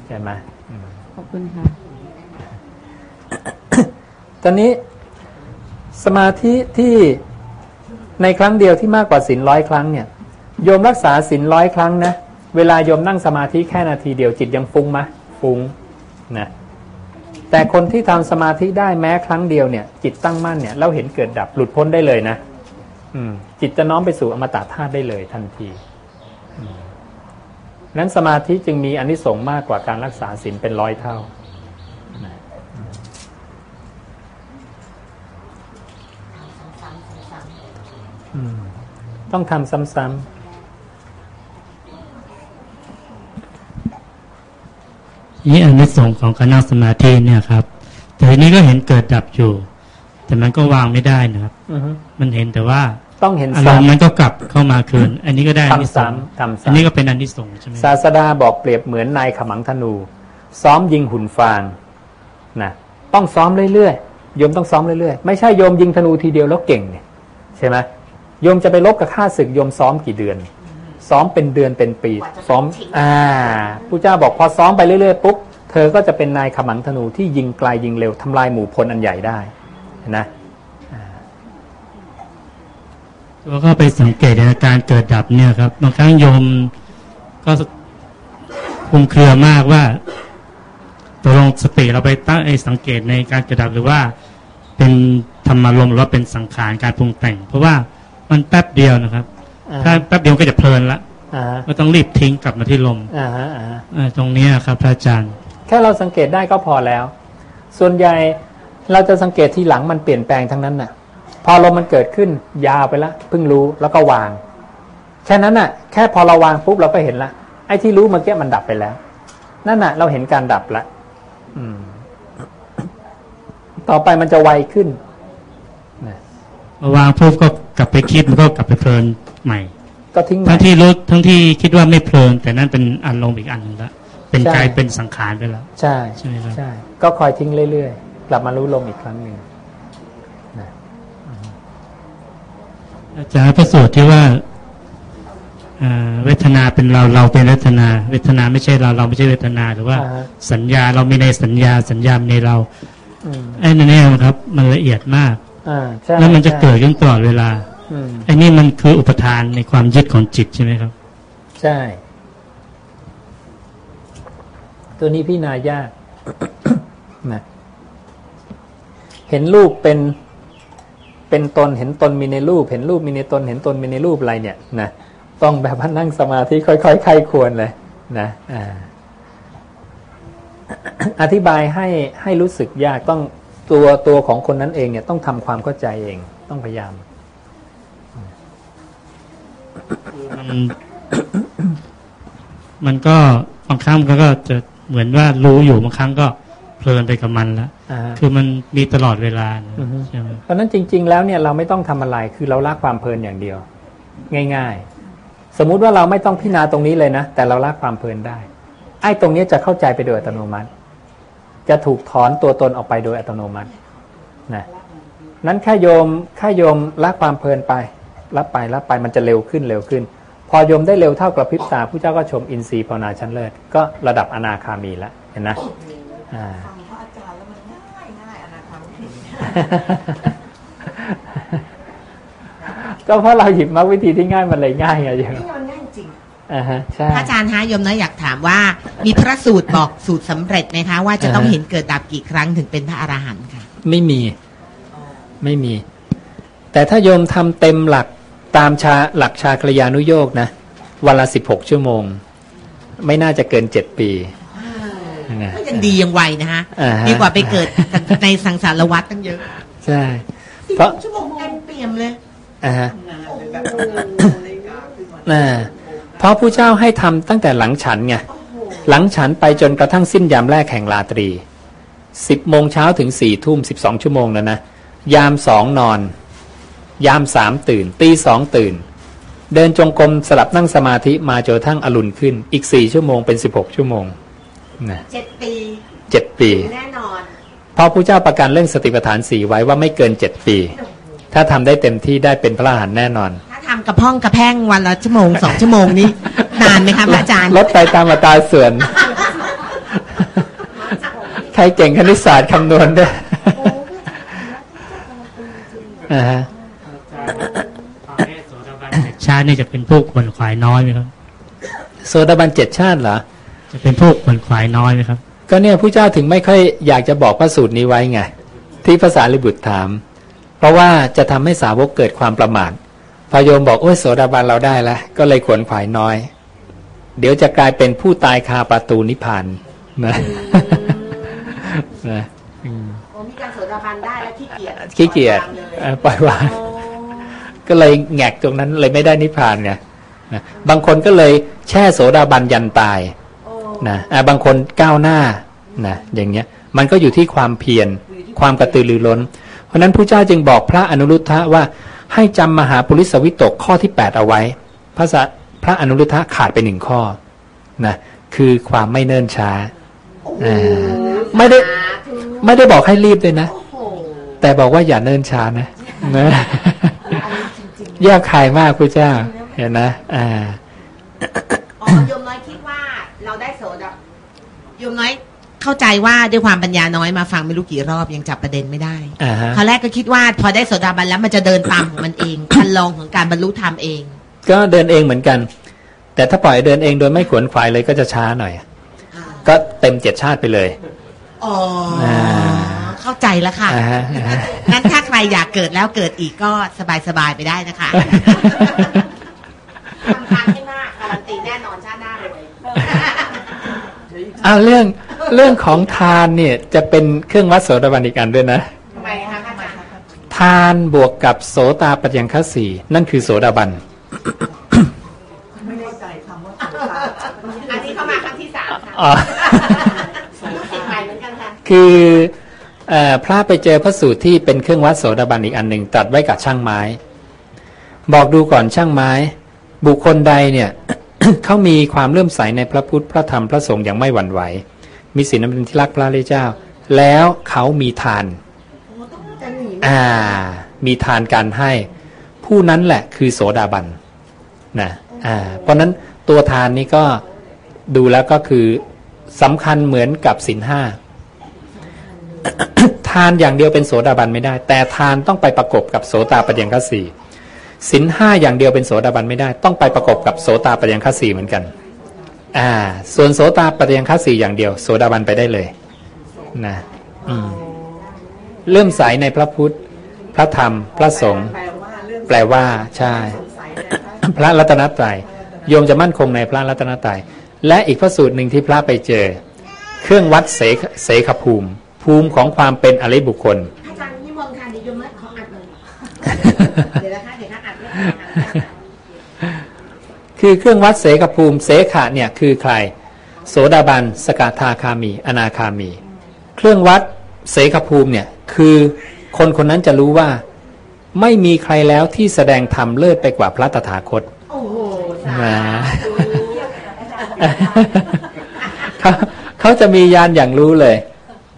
ใช่ไหมอืมขอบคุณค่ะตอนนี้สมาธิที่ในครั้งเดียวที่มากกว่าศีลร้อยครั้งเนี่ยโยมรักษาศีลร้อยครั้งนะเวลาโยมนั่งสมาธิแค่นาทีเดียวจิตยังฟุ้งไหมฟุ้งนะแต่คนที่ทำสมาธิได้แม้ครั้งเดียวเนี่ย จิตตั้งมั่นเนี่ยเราเห็นเกิดดับหลุดพ้นได้เลยนะอืม จิตจะน้อมไปสู่อมตะธาตุได้เลยทันทีอืมนั้นสมาธิจึงมีอนิสงส์มากกว่าการรักษาศีลเป็นร้อยเท่าอืมต้องทำซ้ำนี่อันนิสงส์ของการนั่งสมาธิเนี่ยครับ แต่ทีนี้ก็เห็นเกิดดับอยู่ แต่มันก็วางไม่ได้นะครับอือฮึ มันเห็นแต่ว่าต้องเห็นอารมณ์ซ้ำมันก็กลับเข้ามาคืน อันนี้ก็ได้อานิสงส์ทำซ้ำทำซ้ำอันนี้ก็เป็นอันนิสงส์ใช่ไหมศาสดาบอกเปรียบเหมือนนายขมังธนู ซ้อมยิงหุ่นฟางนะต้องซ้อมเรื่อยๆโยมต้องซ้อมเรื่อยๆ ไม่ใช่โยมยิงธนูทีเดียวแล้วเก่งเนี่ยใช่ไหมโยมจะไปลบกับข้าศึกโยมซ้อมกี่เดือน ซ้อมเป็นเดือนเป็นปี ซ้อมอ่าผู้เจ้าบอกพอซ้อมไปเรื่อยๆปุ๊บเธอก็จะเป็นนายขมังธนูที่ยิงไกลยิงเร็วทำลายหมู่พลอันใหญ่ได้เห็นนะ แล้วก็ไปสังเกตอาการเกิดดับเนี่ยครับ บางครั้งโยมก็คลุมเครือมากว่าตกลงสติเราไปตั้งไอ้สังเกตในการเกิดดับหรือว่า เป็นธรรมารมณ์หรือว่าเป็นสังขารการปรุงแต่ง เพราะว่ามันแป๊บเดียวนะครับอ่าถ้าแป๊บเดียวก็จะเพลินละอ่าฮะก็ต้องรีบทิ้งกลับมาที่ลมอ่าฮะอ่าฮะเอ่อตรงเนี้ยครับพระอาจารย์ แค่เราสังเกตได้ก็พอแล้ว ส่วนใหญ่เราจะสังเกตทีหลังมันเปลี่ยนแปลงทั้งนั้นน่ะ พอลมมันเกิดขึ้นยาวไปละเพิ่งรู้แล้วก็วาง แค่นั้นน่ะ แค่พอเราวางปุ๊บเราก็เห็นละไอ้ที่รู้เมื่อกี้มันดับไปแล้ว นั่นน่ะ เราเห็นการดับละอืมต่อไปมันจะไวขึ้นมาวางปุ๊บก็กลับไปคิดมันก็กลับไปเพลินใหม่ ก็ทิ้งใหม่ทั้งที่รู้ทั้งที่คิดว่าไม่เพลิน แต่นั่นเป็นอารมณ์อีกอันหนึ่งละเป็นใช่กลายเป็นสังขารไปแล้ว ใช่ใช่ไหมครับใช่ ก็คอยทิ้งเรื่อยๆ กลับมารู้ลมอีกครั้งหนึ่งนะ อาจารย์พระสูตรที่ว่าเอ่อเวทนาเป็นเราเราเป็นเวทนา เวทนาไม่ใช่เราเราไม่ใช่เวทนาหรือว่าอ่าฮะสัญญาเรามีในสัญญาสัญญามีในเราอืมไอ้นั่นเองครับ มันละเอียดมากอ่าใช่แล้วมันจะใช่เกิดขึ้นตลอดเวลาอืมไอ้นี่มันคืออุปทานในความยึดของจิตใช่ไหมครับ ใช่ ตัวนี้พี่นายากนะเห็นรูปเป็น เป็นตนเห็นตนมีในรูป เห็นรูปมีในตนเห็นตนมีในรูปอะไรเนี่ยนะต้องแบบว่านั่งสมาธิค่อยๆไข้ควรเลยนะอธิบายให้ให้รู้สึกยากต้องตัวตัวของคนนั้นเองเนี่ยต้องทำความเข้าใจเองต้องพยายามมันมันก็บางครั้งมันก็จะเหมือนว่ารู้อยู่บางครั้งก็ เพลินไปกับมันแล้วอ่าคือมันมีตลอดเวลานะอือฮึใช่ไหมเพราะฉะนั้นจริง ๆ แล้วเนี่ยเราไม่ต้องทำอะไรคือเราละความเพลินอย่างเดียว ง่าย ๆ สมมุติว่าเราไม่ต้องพิจารณาตรงนี้เลยนะ แต่เราละความเพลินได้ ไอ้ตรงนี้จะเข้าใจไปโดยอัตโนมัติ จะถูกถอนตัวตนออกไปโดยอัตโนมัตินะนั้นแค่โยมแค่โยมละความเพลินไปละไปละไปมันจะเร็วขึ้นเร็วขึ้น พอโยมได้เร็วเท่ากับพริบตาผู้เจ้าก็ชมอินทรีย์ภาวนาชั้นเลิศก็ระดับอนาคามีแล้วเห็นนะอ่า ก็เพราะเราหยิบมาวิธีที่ง่ายมันเลยง่ายไงโยมนี่มันง่ายจริงอ่าฮะใช่พระอาจารย์ฮะโยมน้อยอยากถามว่า มีพระสูตรบอกสูตรสำเร็จไหมคะ ว่าจะต้องอ่าฮะเห็นเกิดดับกี่ครั้งถึงเป็นพระอรหันต์ค่ะไม่มีไม่มี แต่ถ้าโยมทำเต็มหลักตามชาหลักชาคลยานุโยกนะวันละสิบหกชั่วโมง ไม่น่าจะเกินเจ็ดปีนะ ก็ยังดียังไวนะฮะอ่าฮะ ดีกว่าไปเกิดในสังสารวัฏตั้งเยอะใช่ สิบเพราะหกชั่วโมงเต็มเปี่ยมเลยอ่าฮะน่ะเพราะผู้เจ้าให้ทำตั้งแต่หลังฉันไงหลังฉันไปจนกระทั่งสิ้นยามแรกแห่งราตรีสิบโมงเช้าถึงสี่ทุ่มสิบสองชั่วโมงแล้วนะ ยามสองนอน ยามสามตื่น ตีสองตื่น เดินจงกรมสลับนั่งสมาธิมาจนกระทั่งอรุณขึ้น อีกสี่ชั่วโมงเป็นสิบหกชั่วโมง นะเจ็ดปีเจ็ดปี แน่นอน เพราะผู้เจ้าประกันเรื่องสติปัฏฐานสี่ไว้ว่าไม่เกินเจ็ดปี ถ้าทำได้เต็มที่ได้เป็นพระอรหันต์แน่นอน ถ้าทำกระพ้องกระแพ่งวันละชั่วโมงสองชั่วโมงนี้ นานไหมคะพระอาจารย์ลดไปตามอัตราส่วน ใครเก่งคณิตศาสตร์คำนวณด้วยอ่าฮะชาตินี่จะเป็นพวกขวนขวายน้อยไหมครับโซดาบันเจ็ดชาติเหรอ จะเป็นพวกขวนขวายน้อยไหมครับ ก็เนี่ยผู้เจ้าถึงไม่ค่อยอยากจะบอกพระสูตรนี้ไว้ไง ที่ภาษาลิบุตรถาม เพราะว่าจะทำให้สาวกเกิดความประมาทพอโยมบอกโอ้ยโสดาบันเราได้แล้วก็เลยขวนขวายน้อย เดี๋ยวจะกลายเป็นผู้ตายคาประตูนิพพานนะนะอืมโอ้มีการโสดาบันได้แล้วขี้เกียจขี้เกียจเออปล่อยวางก็เลยแงกตรงนั้นเลยไม่ได้นิพพานไงนะบางคนก็เลยแช่โสดาบันยันตาย นะอะบางคนก้าวหน้านะอย่างเงี้ยมันก็อยู่ที่ความเพียรความกระตือรือร้น เพราะฉะนั้นผู้เจ้าจึงบอกพระอนุรุทธะว่าให้จำมหาปุริสวิตกข้อที่ 8 เอาไว้ พระสะพระอนุรุทธะขาดไปหนึ่งข้อนะคือความไม่เนิ่นช้าอ่าไม่ได้ไม่ได้บอกให้รีบด้วยนะ แต่บอกว่าอย่าเนิ่นช้านะนะแยกคายมากพระเจ้าเห็นนะ อ่า อ๋อโยมน้อยคิดว่าเราได้โสดา โยมน้อยเข้าใจว่าด้วยความปัญญาน้อยมาฟังไม่รู้กี่รอบยังจับประเด็นไม่ได้อ่าฮะ คราวแรกก็คิดว่าพอได้โสดาบันแล้วมันจะเดินตามของมันเองคันลองของการบรรลุธรรมเอง ก็เดินเองเหมือนกัน แต่ถ้าปล่อยเดินเองโดยไม่ขวนขวายเลยก็จะช้าหน่อย ก็เต็มเจ็ดชาติไปเลย อ๋ออ่าเข้าใจแล้วค่ะอ่าฮะอ่าฮะงั้นถ้าใครอยากเกิดแล้วเกิดอีกก็สบายๆไปได้นะคะ ทำทานให้มากการันตีแน่นอนชาติหน้าเลย อ่าเรื่องเรื่องของทานเนี่ยจะเป็นเครื่องวัดโสดาบันอีกอันด้วยนะทำไมคะอาจารย์ทานบวกกับโสตาปัญญังคสีนั่นคือโสดาบันไม่ได้ใจคำว่าโสดาอันนี้เข้ามาครั้งที่สามค่ะอ๋อลูกศิษย์ใหม่เหมือนกันค่ะคือเออพระไปเจอพระสูตรที่เป็นเครื่องวัดโสดาบันอีกอันหนึ่งตรัดไว้กับช่างไม้ บอกดูก่อนช่างไม้ บุคคลใดเนี่ย เขามีความเลื่อมใสในพระพุทธพระธรรมพระสงฆ์อย่างไม่หวั่นไหว มีศีลเป็นที่รักพระเลยเจ้า แล้วเขามีทานอ่า มีทานการให้ ผู้นั้นแหละคือโสดาบันนะอ่า เพราะนั้นตัวทานนี้ก็ดูแล้วก็คือสำคัญเหมือนกับสินห้าทานอย่างเดียวเป็นโสดาบันไม่ได้ แต่ทานต้องไปประกบกับโสตาปัญญคสี สินห้าอย่างเดียวเป็นโสดาบันไม่ได้ ต้องไปประกบกับโสตาปัญญคสีเหมือนกันอ่า ส่วนโสตาปัญญคสีอย่างเดียว โสดาบันไปได้เลยนะอืมเริ่มใสในพระพุทธ พระธรรม พระสงฆ์แปลว่าใช่ พระรัตนตรัยโยมจะมั่นคงในพระรัตนตรัยและอีกพระสูตรหนึ่งที่พระไปเจอ เครื่องวัดเสกเสขภูมิ ภูมิของความเป็นอริบุคคลอาจารย์นิมนต์ค่ะเดี๋ยวโยมนัดขออัดเลยเดี๋ยวนะ คะเดี๋ยวนะอัดเลยคือเครื่องวัดเสกภูมิเสขะเนี่ยคือใคร โสดาบัน สกทาคามี อนาคามี เครื่องวัดเสขภูมิเนี่ยคือคนคนนั้นจะรู้ว่า ไม่มีใครแล้วที่แสดงธรรมเลิศไปกว่าพระตถาคตโอ้โหนะเขาเขาจะมียานอย่างรู้เลย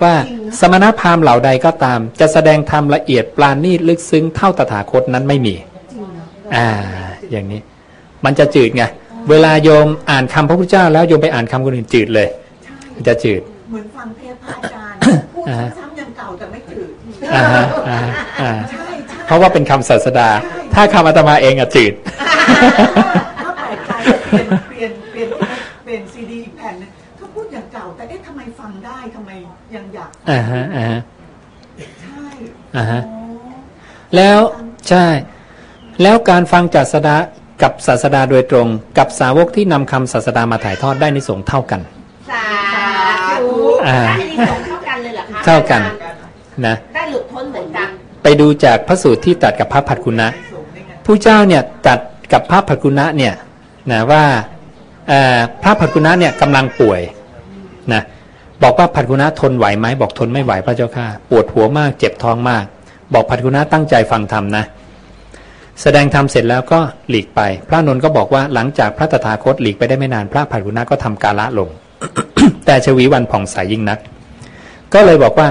ว่าสมณพราหมณ์เหล่าใดก็ตาม จะแสดงธรรมละเอียดปราณีตลึกซึ้งเท่าตถาคตนั้นไม่มี อ่า อย่างนี้ มันจะจืดไงเวลาโยมอ่านคำพระพุทธเจ้า แล้วโยมไปอ่านคำคนอื่นจืดเลยมันจะจืด เหมือนฟังเทศพระอาจารย์พูดอ่าฮะซ้ำๆยังเก่าแต่ไม่จืดอ่าฮะอ่าฮะอ่าเพราะว่าเป็นคำศาสดา ถ้าคำอาตมาเองอะจืดถ้าแปลกใจเปลี่ยนเปลี่ยนเปลี่ยนเปลี่ยนซีดีอีกแผ่นหนึงเขาพูดอย่างเก่า แต่เอ๊ะทำไมฟังได้ทำไมยังอยากฟังอ่าฮะอ่าฮะใช่อ่าฮะแล้วใช่ แล้วการฟังจากศาสดากับศาสดาโดยตรง กับสาวกที่นำคำศาสดามาถ่ายทอดได้ในสงส์เท่ากัน สาธุอ่าได้อันนี้สงส์เท่ากันเลยเหรอคะเท่ากันนะได้หลุดพ้นเหมือนกัน ไปดูจากพระสูตรที่ตัดกับพระผัดกุณะผู้เจ้าเนี่ยตัดกับพระผัดกุณะเนี่ยนะว่าเอ่อพระผัดกุณะเนี่ยกำลังป่วยนะบอกว่าผัดกุณะทนไหวไหมบอกทนไม่ไหวพระเจ้าค่ะ ปวดหัวมากเจ็บท้องมาก บอกผัดกุณะตั้งใจฟังธรรมนะ แสดงธรรมเสร็จแล้วก็หลีกไป พระนนท์ก็บอกว่าหลังจากพระตถาคตหลีกไปได้ไม่นานพระผัดกุณะก็ทำกาละลง แต่ชวีวันผ่องใสยิ่งนัก ก็เลยบอกว่า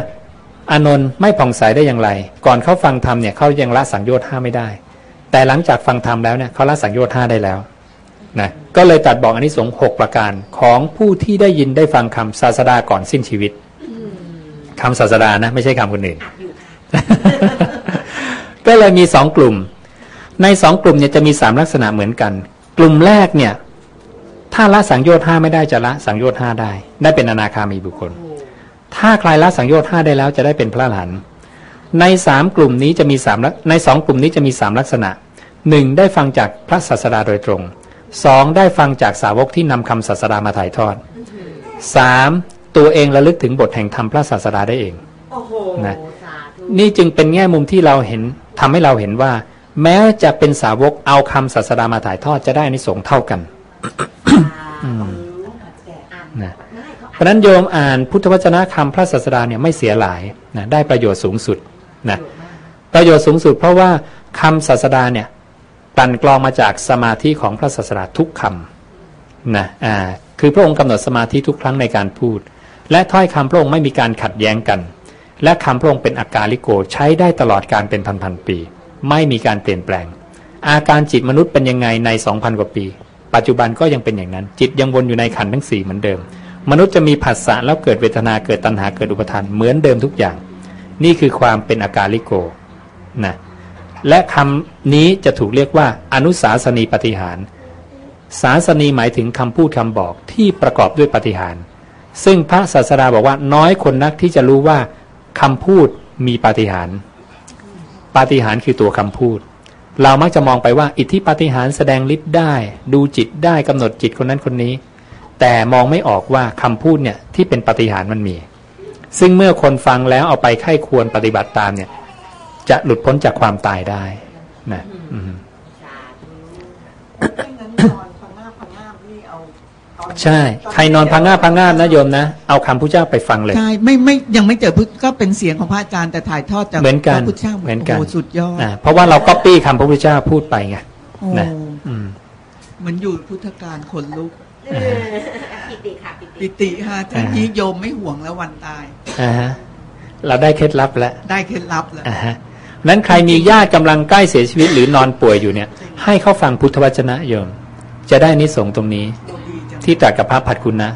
อานนท์ไม่ผ่องใสได้อย่างไร ก่อนเขาฟังธรรมเนี่ยเขายังละสังโยชน์ห้าไม่ได้ แต่หลังจากฟังธรรมแล้วเนี่ยเขาละสังโยชน์ห้าได้แล้วนะก็เลยตัดบอกอนนิสงส์หกประการของผู้ที่ได้ยินได้ฟังคำศาสดาก่อนสิ้นชีวิตคำศาสดานะ ไม่ใช่คำคนอื่นก็เลยมีสองกลุ่ม ในสองกลุ่มเนี่ยจะมีสามลักษณะเหมือนกัน กลุ่มแรกเนี่ย ถ้าละสังโยชน์ห้าไม่ได้จะละสังโยชน์ห้าได้ ได้เป็นอนาคามีบุคคล ถ้าใครละสังโยชน์ห้าได้แล้วจะได้เป็นพระอรหันต์ในสามกลุ่มนี้จะมีสามลักในสองกลุ่มนี้จะมีสามลักษณะหนึ่งได้ฟังจากพระศาสดาโดยตรงสองได้ฟังจากสาวกที่นำคำศาสดามาถ่ายทอดสามตัวเองระลึกถึงบทแห่งธรรมพระศาสดาได้เองโอ้โหนะนี่จึงเป็นแง่มุมที่เราเห็นทำให้เราเห็นว่า แม้จะเป็นสาวกเอาคำศาสดามาถ่ายทอดจะได้อานิสงส์เท่ากันอืมนะเพราะฉะนั้นโยมอ่านพุทธวจนะคำพระศาสดาเนี่ยไม่เสียหลายนะได้ประโยชน์สูงสุดนะประโยชน์สูงสุดเพราะว่าคำศาสดาเนี่ยกลั่นกรองมาจากสมาธิของพระศาสดาทุกคำนะอ่าคือพระองค์กำหนดสมาธิทุกครั้งในการพูด และถ้อยคำพระองค์ไม่มีการขัดแย้งกัน และคำพระองค์เป็นอาการลิโกใช้ได้ตลอดการเป็นพันๆปี ไม่มีการเปลี่ยนแปลง อาการจิตมนุษย์เป็นยังไงใน 2,000 กว่าปี ปัจจุบันก็ยังเป็นอย่างนั้น จิตยังวนอยู่ในขันทั้งสี่เหมือนเดิม มนุษย์จะมีผัสสะแล้วเกิดเวทนาเกิดตัณหาเกิดอุปทานเหมือนเดิมทุกอย่าง นี่คือความเป็นอาการลิโกนะและคำนี้จะถูกเรียกว่า อนุสาสนีปฏิหารสาสนีหมายถึงคำพูดคำบอกที่ประกอบด้วยปฏิหาร ซึ่งพระศาสดาบอกว่าน้อยคนนักที่จะรู้ว่าคำพูดมีปฏิหาร ปาฏิหารย์คือตัวคำพูด เรามักจะมองไปว่า อิทธิปาฏิหารย์แสดงฤทธิ์ได้ ดูจิตได้กำหนดจิตคนนั้นคนนี้ แต่มองไม่ออกว่าคำพูดเนี่ยที่เป็นปาฏิหารย์มันมี ซึ่งเมื่อคนฟังแล้วเอาไปไข้ควรปฏิบัติตามเนี่ย จะหลุดพ้นจากความตายได้นะอืม ใช่ ใครนอนพังงาบพังงาบนะโยมนะ เอาคำพุทธเจ้าไปฟังเลย ใช่ไม่ไม่ยังไม่เจอพุทธก็เป็นเสียงของพระอาจารย์แต่ถ่ายทอดจากเหมือนกันพระพุทธเจ้าเหมือนกันโอ้โหสุดยอดอ่าเพราะว่าเราก็ปี้คำพระพุทธเจ้าพูดไปไงโอ้นะอืม เหมือนอยู่พุทธการขนลุก เออปิติค่ะปิติ ปิติฮะท่านนี้โยมไม่ห่วงแล้ววันตาย อ่าฮะเราได้เคล็ดลับแล้วได้เคล็ดลับแล้ว อ่าฮะนั้นใครมีญาติกำลังใกล้เสียชีวิตหรือนอนป่วยอยู่เนี่ย ให้เขาฟังพุทธวจนะโยม จะได้นิสงส์ตรงนี้ ที่ตรัสกับพระผัดคุณนะ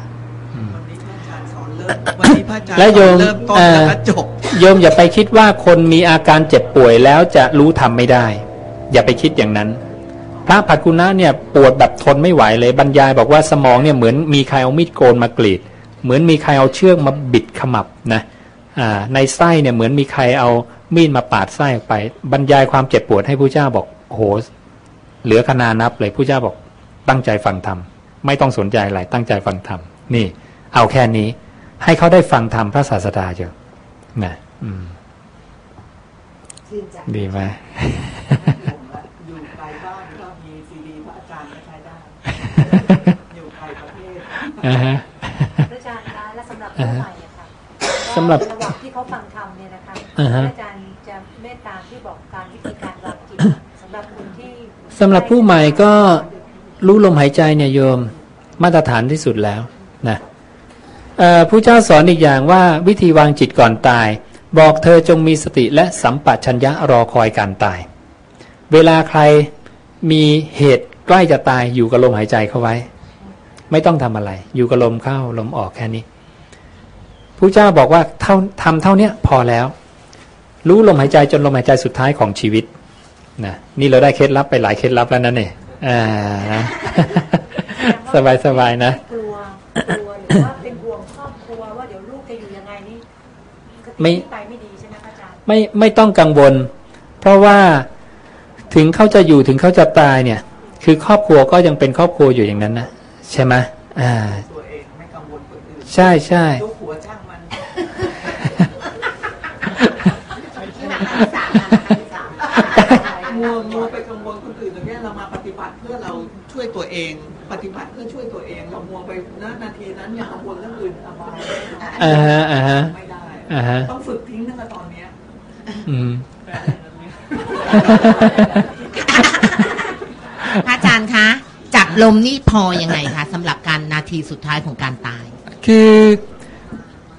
วันนี้พระอาจารย์และโยมเริ่มต้นเอ่อแล้วก็จบโยมอย่าไปคิดว่าคนมีอาการเจ็บป่วยแล้วจะรู้ทำไม่ได้ อย่าไปคิดอย่างนั้น พระผัดกุณะเนี่ยปวดแบบทนไม่ไหวเลยบรรยายบอกว่าสมองเนี่ยเหมือนมีใครเอามีดโกนมากรีด เหมือนมีใครเอาเชือกมาบิดขมับนะอ่าในไส้เนี่ยเหมือนมีใครเอามีดมาปาดไส้ออกไป บรรยายความเจ็บปวดให้ผู้เจ้าบอกโอ้โหเหลือขนานับเลยผู้เจ้าบอกตั้งใจฟังธรรม ไม่ต้องสนใจอะไรตั้งใจฟังธรรมนี่ เอาแค่นี้ ให้เขาได้ฟังธรรมพระศาสดาเถอะนะอืมชื่นใจดีไหมอยู่ไกลบ้านก็มีซีดีพระอาจารย์ก็ใช้ได้อยู่ไกลประเทศอ่าฮะพระอาจารย์คะและสำหรับอ่าผู้ฮะใหม่อะค่ะสำหรับก็ระหว่างที่เขาฟังธรรมเนี่ยนะคะอ่าฮะพระอาจารย์จะเมตตาที่บอกการวิธีการวางจิตสำหรับคนที่สำหรับผู้ใหม่ก็ รู้ลมหายใจเนี่ยโยมมาตรฐานที่สุดแล้วนะผู้เจ้าสอนอีกอย่างว่าวิธีวางจิตก่อนตาย บอกเธอจงมีสติและสัมปชัญญะรอคอยการตาย เวลาใครมีเหตุใกล้จะตายอยู่กับลมหายใจเข้าไว้ ไม่ต้องทำอะไร อยู่กับลมเข้าลมออกแค่นี้ผู้เจ้าบอกว่าเท่าทำเท่านี้พอแล้ว รู้ลมหายใจจนลมหายใจสุดท้ายของชีวิตนะนี่เราได้เคล็ดลับไปหลายเคล็ดลับแล้วนั่นเอง อ่านะสบายสบายๆนะกลัวกลัวหรือว่าเป็นห่วงครอบครัวว่าเดี๋ยวลูกจะอยู่ยังไงนี่ก็ไม่ที่ไปไม่ดีใช่ไหมพระอาจารย์ไม่ไม่ต้องกังวล เพราะว่าถึงเขาจะอยู่ถึงเขาจะตายเนี่ย คือครอบครัวก็ยังเป็นครอบครัวอยู่อย่างนั้นนะใช่ไหมอ่าตัวเองไม่กังวลคนอื่นใช่ใช่ลูกหัวจ้างมัน มัวมัวไปกังวลคนอื่นตรงนี้ยเรามาปฏิบัติเพื่อเราช่วย ตัวเอง ปฏิบัติเพื่อช่วยตัวเองเรามัวไปนะนาทีนั้นอย่ากังวลเรื่องอื่นอบายอ่าฮะอ่าฮะไม่ได้อ่าฮะต้องฝึกทิ้งตั้งแต่ตอนเนี้ยอืมพระอาจารย์คะจับลมนี่พอยังไงคะสำหรับการนาทีสุดท้ายของการตาย คือ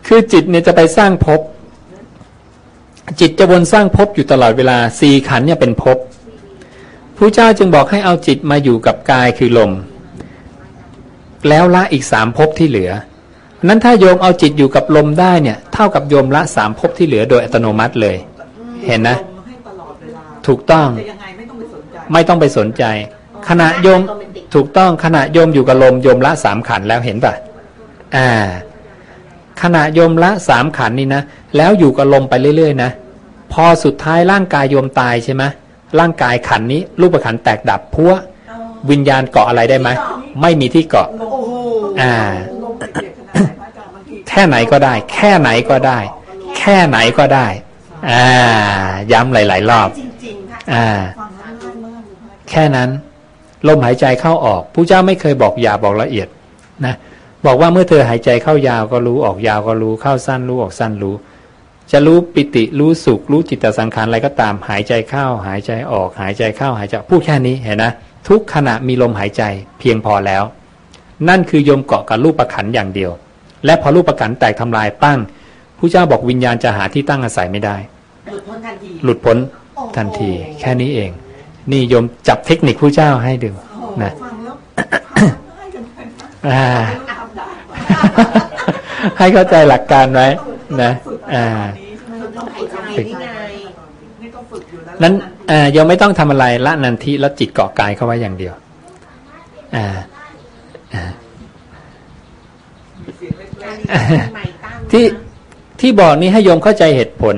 คือจิตเนี่ยจะไปสร้างภพจิตจะวนสร้างภพอยู่ตลอดเวลาสี่ขันธ์เนี่ยเป็นภพ ผู้เจ้าจึงบอกให้เอาจิตมาอยู่กับกายคือลม แล้วละอีกสามภพที่เหลือนั้นถ้าโยมเอาจิตอยู่กับลมได้เนี่ย เท่ากับโยมละสามภพที่เหลือโดยอัตโนมัติเลย เห็นนะ ถูกต้องไม่ต้องไปสนใจ ขณะโยมถูกต้องขณะโยมอยู่กับลมโยมละสามขันแล้วเห็นปะอ่า ขณะโยมละสามขันนี่นะแล้วอยู่กับลมไปเรื่อยๆนะพอสุดท้ายร่างกายโยมตายใช่ไหม ร่างกายขันธ์นี้ รูปขันธ์แตกดับพัววิญญาณเกาะอะไรได้ไหมไม่มีที่เกาะอ่า แค่ไหนก็ได้ แค่ไหนก็ได้ แค่ไหนก็ได้ อ่า ย้ำหลาย ๆ รอบ อ่า แค่นั้น ลมหายใจเข้าออกผู้เจ้าไม่เคยบอกยาบอกละเอียด นะบอกว่าเมื่อเธอหายใจเข้ายาวก็รู้ออกยาวก็รู้เข้าสั้นรู้ออกสั้นรู้ จะรู้ปิติรู้สุข รู้จิตตสังขารอะไรก็ตาม หายใจเข้า หายใจออก หายใจเข้า หายใจพูดแค่นี้เห็นนะทุกขณะมีลมหายใจเพียงพอแล้ว นั่นคือโยมเกาะกับรูปประขันอย่างเดียว และพอรูปประขันแตกทำลายปั้งผู้เจ้าบอกวิญญาณจะหาที่ตั้งอาศัยไม่ได้ หลุดพ้นทันทีหลุดพ้นทันที แค่นี้เอง นี่โยมจับเทคนิคผู้เจ้าให้ดูนะอ่าให้เข้าใจหลักการไว้ นะอ่าลมหายใจนี่ไงนั้นอ่าโยมไม่ต้องทำอะไรละนันทิแล้วจิตเกาะกายเข้าไว้อย่างเดียวอ่าอ่าที่ที่บอกนี้ให้โยมเข้าใจเหตุผล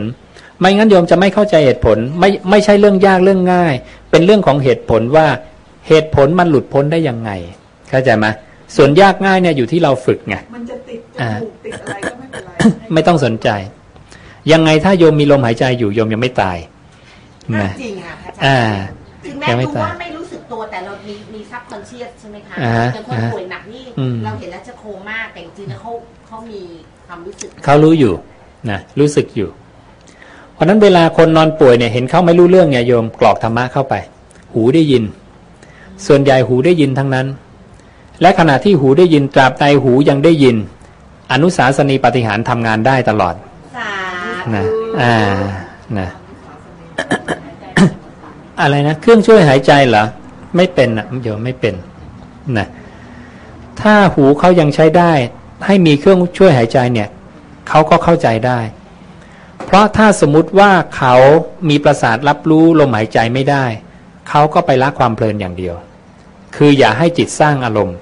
ไม่งั้นโยมจะไม่เข้าใจเหตุผล ไม่ไม่ใช่เรื่องยากเรื่องง่าย เป็นเรื่องของเหตุผลว่าเหตุผลมันหลุดพ้นได้ยังไง เข้าใจไหม ส่วนยากง่ายเนี่ยอยู่ที่เราฝึกไงมันจะติดจอ่ามูกติดอะไรก็ไม่เป็นไรไม่ต้องสนใจ ยังไงถ้าโยมมีลมหายใจอยู่โยมยังไม่ตายนะจริงค่ะพระอาจารย์อ่าถึงแม้ยังไม่รู้ตายว่าไม่รู้สึกตัวแต่เรามีมี subconscious ใช่ไหมคะอ่าอย่างคนอ่าป่วยหนักนี่อืมเราเห็นแล้วจะโคม่าแต่จริงๆแล้วเขาเขามีความรู้สึกเขารู้อยู่นะรู้สึกอยู่ เพราะฉะนั้นเวลาคนนอนป่วยเนี่ยเห็นเขาไม่รู้เรื่องเนี่ยโยมกรอกธรรมะเข้าไป หูได้ยิน ส่วนใหญ่หูได้ยินทั้งนั้น และขณะที่หูได้ยินตราบใดหูยังได้ยิน อนุสาสนีปฏิหารทำงานได้ตลอดสานะอ่านะอะไรนะ เครื่องช่วยหายใจเหรอ ไม่เป็นนะโยมไม่เป็นนะถ้าหูเขายังใช้ได้ ให้มีเครื่องช่วยหายใจเนี่ยเขาก็เข้าใจได้ เพราะถ้าสมมุติว่าเขามีประสาทรับรู้ลมหายใจไม่ได้ เขาก็ไปละความเพลินอย่างเดียว คืออย่าให้จิตสร้างอารมณ์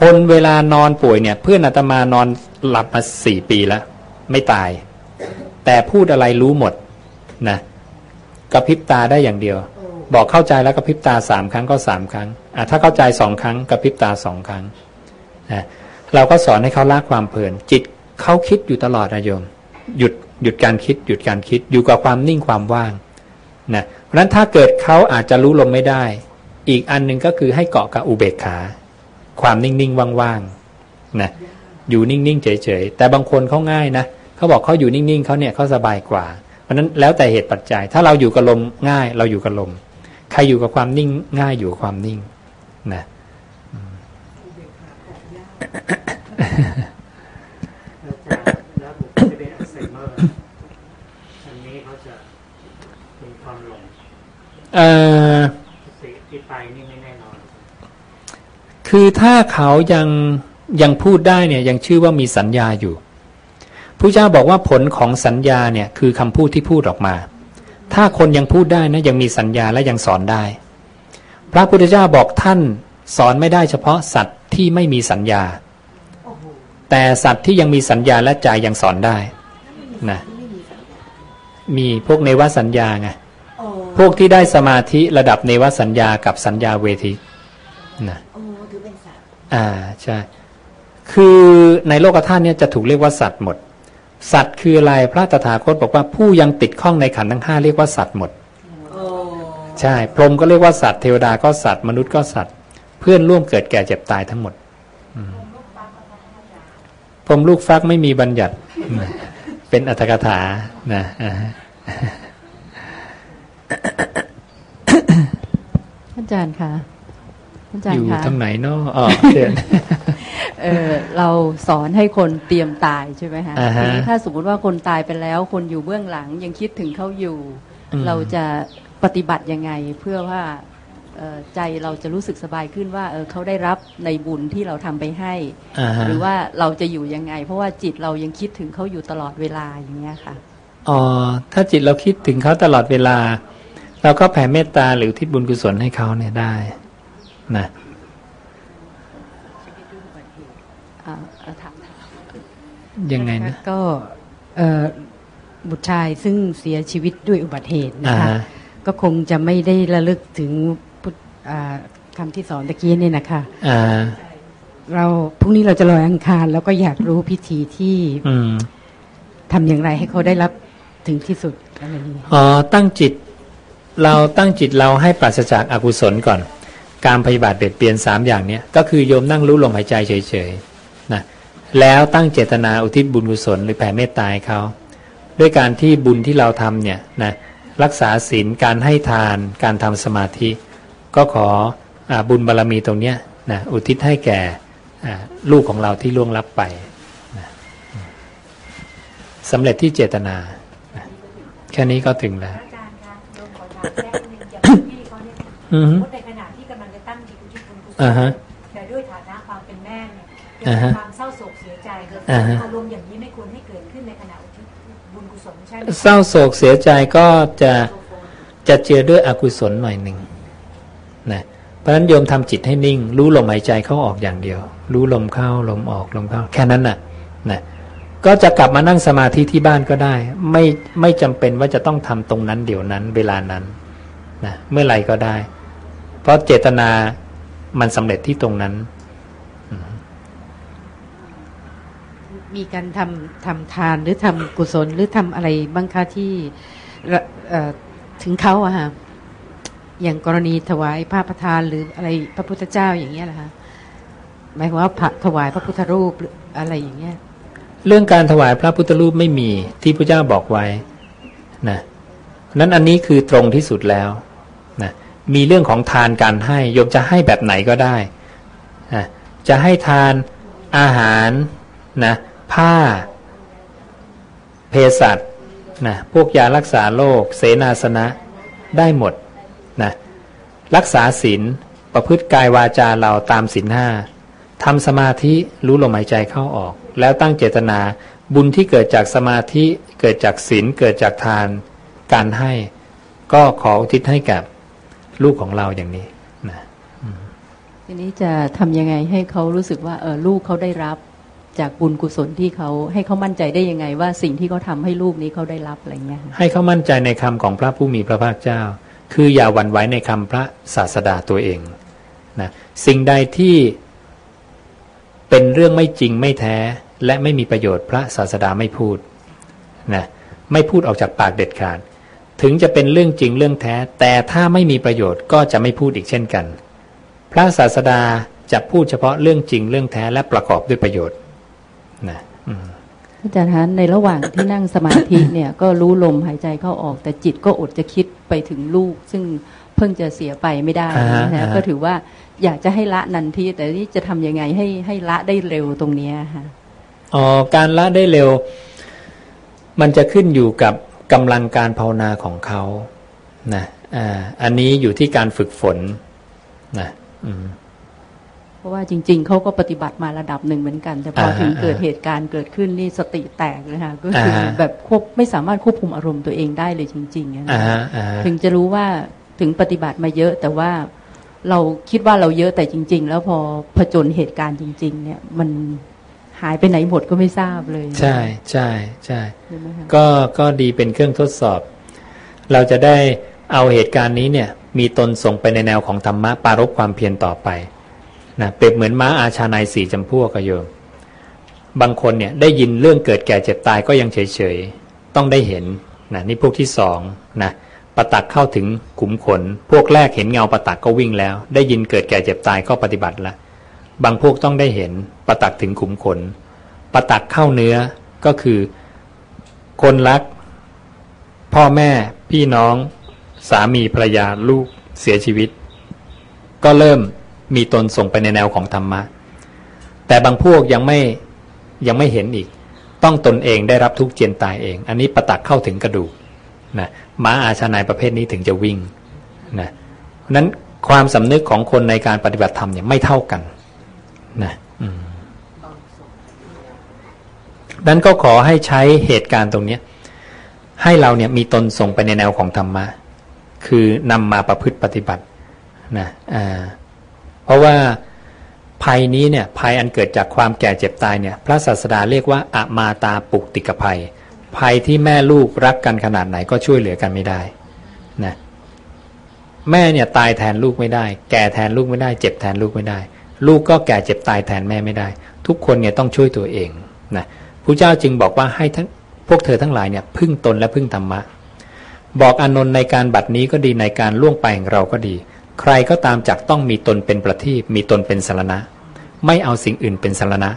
คนเวลานอนป่วยเนี่ย เพื่อนอาตมานอนหลับมาสี่ปีแล้ว ไม่ตาย แต่พูดอะไรรู้หมดนะกระพริบตาได้อย่างเดียว บอกเข้าใจแล้วกระพริบตาสามครั้งก็สามครั้งอะถ้าเข้าใจสองครั้งกระพริบตาสองครั้งนะเราก็สอนให้เขาละความเพลิน จิตเขาคิดอยู่ตลอดนะโยม หยุดหยุดการคิด หยุดการคิดอยู่กับความนิ่งความว่างนะเพราะฉะนั้นถ้าเกิดเขาอาจจะรู้ลมไม่ได้ อีกอันหนึ่งก็คือให้เกาะกับอุเบกขา ความนิ่งๆว่างๆนะอยู่นิ่งๆเฉยๆแต่บางคนเขาง่ายนะเขาบอกเขาอยู่นิ่งๆเขาเนี่ยเขาสบายกว่า เพราะนั้นแล้วแต่เหตุปัจจัย ถ้าเราอยู่กับลมง่าย เราอยู่กับลม ใครอยู่กับความนิ่งง่ายอยู่กับความนิ่งนะแล้วบุคคลที่เป็นอัลไซเมอร์อันนี้เขาจะมี ความหลงเอ่อสติที่ไปนี่ไม่แน่นอนคือถ้าเขายังยังพูดได้เนี่ยยังชื่อว่ามีสัญญาอยู่ผู้เจ้าบอกว่าผลของสัญญาเนี่ยคือคำพูดที่พูดออกมา ถ้าคนยังพูดได้นะยังมีสัญญาและยังสอนได้ พระพุทธเจ้าบอกท่านสอนไม่ได้เฉพาะสัตว์ที่ไม่มีสัญญา แต่สัตว์ที่ยังมีสัญญาและใจยังสอนได้นะมีพวกเนวสัญญาไงพวกที่ได้สมาธิระดับเนวสัญญากับสัญญาเวทีนะ อ่าใช่ คือในโลกธาตุเนี่ยจะถูกเรียกว่าสัตว์หมด สัตว์คืออะไรพระตถาคตบอกว่าผู้ยังติดข้องในขันธ์ทั้งห้าเรียกว่าสัตว์หมดใช่ พรหมก็เรียกว่าสัตว์เทวดาก็สัตว์มนุษย์ก็สัตว์ เพื่อนร่วมเกิดแก่เจ็บตายทั้งหมดพรหมลูกฟักไม่มีบัญญัติ เป็นอัตถกถานะอ่าท่านอาจารย์คะท่าน อาจารอย์ยู่คะทางไหนเนาะอ๋อเชิญเออเราสอนให้คนเตรียมตายใช่ไหมฮะอ่าฮะทีนี้ถ้าสมมติว่าคนตายไปแล้ว คนอยู่เบื้องหลังยังคิดถึงเขาอยู่อืมเราจะปฏิบัติยังไงเพื่อว่าเอ่อใจเราจะรู้สึกสบายขึ้นว่าเออเขาได้รับในบุญที่เราทำไปให้อ่าฮะหรือว่าเราจะอยู่ยังไง เพราะว่าจิตเรายังคิดถึงเขาอยู่ตลอดเวลาอย่างเงี้ยค่ะอ๋อถ้าจิตเราคิดถึงเขาตลอดเวลา เราก็แผ่เมตตาหรือทิศบุญกุศลให้เขาเนี่ยได้ นะอ่าเอาถามยังไงนะก็เอ่อบุตรชายซึ่งเสียชีวิตด้วยอุบัติเหตุนะคะอ่าฮะก็คงจะไม่ได้ระลึกถึงพุทธอ่าคำที่สอนตะกี้เนี่ยนะคะอ่าเราพรุ่งนี้เราจะลอยอังคาร แล้วก็อยากรู้พิธีที่อืมทำอย่างไรให้เขาได้รับถึงที่สุดอะไรอย่างนี้อ๋อตั้งจิต เราตั้งจิตเราให้ปราศจากอากุศลก่อน การปฏิบัติเบียดเบียนสามอย่างเนี้ยก็คือโยมนั่งรู้ลมหายใจเฉยๆนะแล้วตั้งเจตนาอุทิศบุญกุศลหรือแผ่เมตตาให้เขา ด้วยการที่บุญที่เราทำเนี่ยนะรักษาศีลการให้ทานการทำสมาธิ ก็ขออาบุญบารรมีตรงเนี้ยนะอุทิศให้แก่อ่าลูกของเราที่ล่วงลับไปนะสำเร็จที่เจตนานะแค่นี้ก็ถึงแล้วอาจารย์คะโยมขอถามแทรกนิดนึงอย่างพี่เขาเนี่ย อุทิศบุญกุศลอ่าฮะแต่ด้วยฐานะความเป็นแม่เนี่ยเกิอ่าดฮะความเศร้าโศกเสียใจเกิดอ่าฮะอารมณ์อย่างนี้ไม่ควรให้เกิดขึ้นในขณะอุทิศบุญกุศลใช่ไหมเศร้าโศกเสียใจก็จะจะเจือด้วยอกุศลหน่อยหนึ่งนะเพราะฉะนั้นโยมทำจิตให้นิ่ง รู้ลมหายใจเข้าออกอย่างเดียว รู้ลมเข้าลมออกลมเข้า แค่นั้นน่ะนะก็จะกลับมานั่งสมาธิที่บ้านก็ได้ ไม่ไม่จำเป็นว่าจะต้องทำตรงนั้นเดี๋ยวนั้นเวลานั้นนะเมื่อไหร่ก็ได้ เพราะเจตนา มันสำเร็จที่ตรงนั้น มีการทำทำทานหรือทำกุศลหรือทำอะไรบ้างคะที่ระเอ่อถึงเขาอะฮะอย่างกรณีถวายผ้าประทานหรืออะไรพระพุทธเจ้าอย่างเงี้ยนะคะหมายความว่าพระถวายพระพุทธรูปหรืออะไรอย่างเงี้ย เรื่องการถวายพระพุทธรูปไม่มีที่พระเจ้าบอกไว้นะนั้นอันนี้คือตรงที่สุดแล้วนะ มีเรื่องของทานการให้โยมจะให้แบบไหนก็ได้นะจะให้ทานอาหารนะผ้าเภสัชนะพวกยารักษาโรคเสนาสนะได้หมดนะรักษาศีลประพฤติกายวาจาเราตามศีลห้าทำสมาธิรู้ลมหายใจเข้าออก แล้วตั้งเจตนาบุญที่เกิดจากสมาธิเกิดจากศีลเกิดจากทาน การให้ ก็ขออุทิศให้กับ ลูกของเราอย่างนี้นะทีนี้จะทำยังไงให้เขารู้สึกว่าเออลูกเขาได้รับจากบุญกุศลที่เขาให้เขามั่นใจได้ยังไง ว่าสิ่งที่เขาทาให้ลูกนี้เขาได้รับอะไรเงี้ยให้เขามั่นใจในคำของพระผู้มีพระภาคเจ้า คืออย่าหวั่นไหวในคำพระศาสดาตัวเองนะสิ่งใดที่เป็นเรื่องไม่จริงไม่แท้ และไม่มีประโยชน์พระศาสดาไม่พูดนะไม่พูดออกจากปากเด็ดขาด ถึงจะเป็นเรื่องจริงเรื่องแท้ แต่ถ้าไม่มีประโยชน์ก็จะไม่พูดอีกเช่นกัน พระศาสดาจะพูดเฉพาะเรื่องจริงเรื่องแท้และประกอบด้วยประโยชน์นะอาจารย์ฮะในระหว่างที่นั่งสมาธิเนี่ยก็รู้ลมหายใจเข้าออกแต่จิตก็อดจะคิดไปถึงลูก ซึ่งเพิ่งจะเสียไปไม่ได้นะก็ถือว่าอยากจะให้ละนันทีแต่นี่จะทำยังไงให้ให้ละได้เร็วตรงนี้ค่ะอ๋อการละได้เร็ว มันจะขึ้นอยู่กับ กำลังการภาวนาของเขานะอ่าอันนี้อยู่ที่การฝึกฝนนะอืมเพราะว่าจริง ๆเขาก็ปฏิบัติมาระดับหนึ่งเหมือนกัน แต่พอถึงเกิดเหตุการณ์เกิดขึ้นนี่สติแตกเลยค่ะก็คือแบบควบไม่สามารถควบคุมอารมณ์ตัวเองได้เลยจริงๆนะถึงจะรู้ว่าถึงปฏิบัติมาเยอะแต่ว่าเราคิดว่าเราเยอะแต่จริง ๆ แล้วพอผจญเหตุการณ์จริง ๆ เนี่ยมัน หายไปไหนหมดก็ไม่ทราบเลย ใช่ใช่ใช่ก็ก็ดีเป็นเครื่องทดสอบ เราจะได้เอาเหตุการณ์นี้เนี่ย มีตนส่งไปในแนวของธรรมะปารบความเพียรต่อไปนะเปรียบเหมือนม้าอาชาในสี่จำพวกกโยมบางคนเนี่ยได้ยินเรื่องเกิดแก่เจ็บตายก็ยังเฉยๆ ต้องได้เห็นนะนี่พวกที่สองนะปตักเข้าถึงขุมขน พวกแรกเห็นเงาปตักก็วิ่งแล้ว ได้ยินเกิดแก่เจ็บตายก็ปฏิบัติละ บางพวกต้องได้เห็นประตักถึงขุมขนประตักเข้าเนื้อก็คือ คนรัก พ่อแม่พี่น้อง สามีภรรยาลูกเสียชีวิต ก็เริ่มมีตนส่งไปในแนวของธรรมะ แต่บางพวกยังไม่ยังไม่เห็นอีก ต้องตนเองได้รับทุกเจียนตายเอง อันนี้ประตักเข้าถึงกระดูกนะม้าอาชานายประเภทนี้ถึงจะวิ่งนะนั้นความสำนึกของคนในการปฏิบัติธรรมเนี่ยไม่เท่ากัน นะนั้นก็ขอให้ใช้เหตุการณ์ตรงนี้ให้เราเนี่ยมีตนส่งไปในแนวของธรรมะ คือนำมาประพฤติปฏิบัตินะอ่าเพราะว่าภัยนี้เนี่ยภัยอันเกิดจากความแก่เจ็บตายเนี่ย พระศาสดาเรียกว่าอามาตาปุกติกภัย ภัยที่แม่ลูกรักกันขนาดไหนก็ช่วยเหลือกันไม่ได้นะแม่เนี่ยตายแทนลูกไม่ได้ แก่แทนลูกไม่ได้ เจ็บแทนลูกไม่ได้ ลูกก็แก่เจ็บตายแทนแม่ไม่ได้ ทุกคนเนี่ยต้องช่วยตัวเองนะพระเจ้าจึงบอกว่าให้ทั้งพวกเธอทั้งหลายเนี่ยพึ่งตนและพึ่งธรรมะ บอกอนนท์ในการบัดนี้ก็ดีในการล่วงไปของเราก็ดี ใครก็ตามจักต้องมีตนเป็นประทีปมีตนเป็นสารณะ ไม่เอาสิ่งอื่นเป็นสารณะ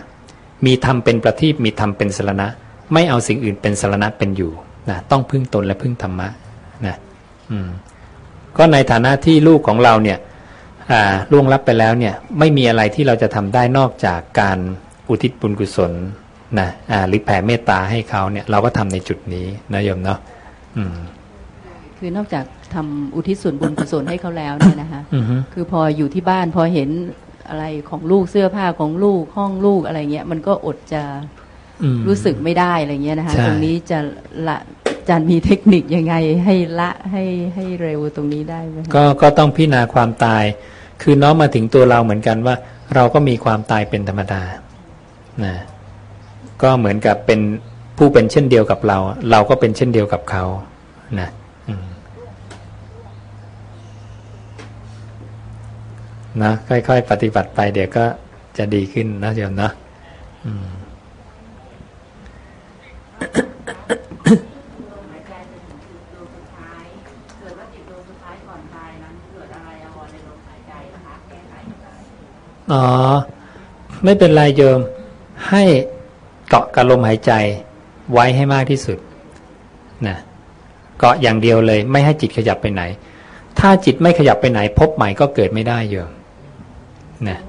มีธรรมเป็นประทีปมีธรรมเป็นสารณะ ไม่เอาสิ่งอื่นเป็นสารณะเป็นอยู่นะต้องพึ่งตนและพึ่งธรรมะนะอืมก็ในฐานะที่ลูกของเราเนี่ย ล่วงลับไปแล้วเนี่ยไม่มีอะไรที่เราจะทำได้นอกจากการอุทิศบุญกุศลนะหรือแผ่เมตตาให้เขาเนี่ยเราก็ทำในจุดนี้นะโยมเนาะอืมคือนอกจากทำอุทิศส่วนบุญกุศลให้เขาแล้วเนี่ยนะคะคือพออยู่ที่บ้านพอเห็นอะไรของลูกเสื้อผ้าของลูกห้องลูกอะไรเงี้ยมันก็อดจะรู้สึกไม่ได้อะไรเงี้ยนะคะตรงนี้จะละจารมีเทคนิคยังไงให้ละให้ให้เร็วตรงนี้ได้ไหมก็ก็ต้องพิจารณาความตาย คือน้องมาถึงตัวเราเหมือนกันว่า เราก็มีความตายเป็นธรรมดานะก็เหมือนกับเป็นผู้เป็นเช่นเดียวกับเรา เราก็เป็นเช่นเดียวกับเขานะนะค่อยๆ ปฏิบัติไปเดี๋ยวก็จะดีขึ้นนะโยมนะอ๋ อ ไม่เป็นไรโยม ให้เกาะกับลมหายใจไว้ให้มากที่สุดนะเกาะอย่างเดียวเลย ไม่ให้จิตขยับไปไหน ถ้าจิตไม่ขยับไปไหน พบใหม่ก็เกิดไม่ได้โยมนะ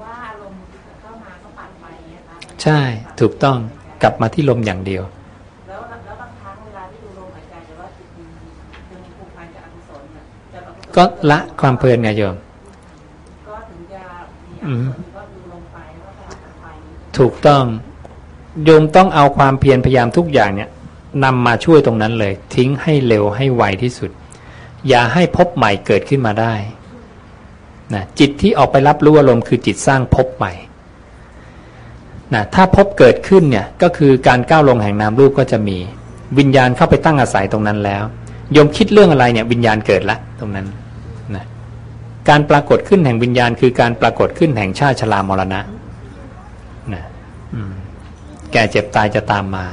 ใช่ถูกต้องกลับมาที่ลมอย่างเดียวก็ละความเพลินไงโยมถู ถูกต้องโยมต้องเอาความเพียรพยายามทุกอย่างเนี่ยนำมาช่วยตรงนั้นเลย ทิ้งให้เร็วให้ไวที่สุด อย่าให้พบใหม่เกิดขึ้นมาได้นะจิตที่ออกไปรับรู้อารมณ์คือจิตสร้างพบใหม่นะถ้าพบเกิดขึ้นเนี่ยก็คือการก้าวลงแห่งนามรูปก็จะมี วิญญาณเข้าไปตั้งอาศัยตรงนั้นแล้วโยมคิดเรื่องอะไรเนี่ยวิญญาณเกิดละตรงนั้นนะการปรากฏขึ้นแห่งวิญญาณ คือการปรากฏขึ้นแห่งชาติชรามรณะ แก่เจ็บตายจะตามมา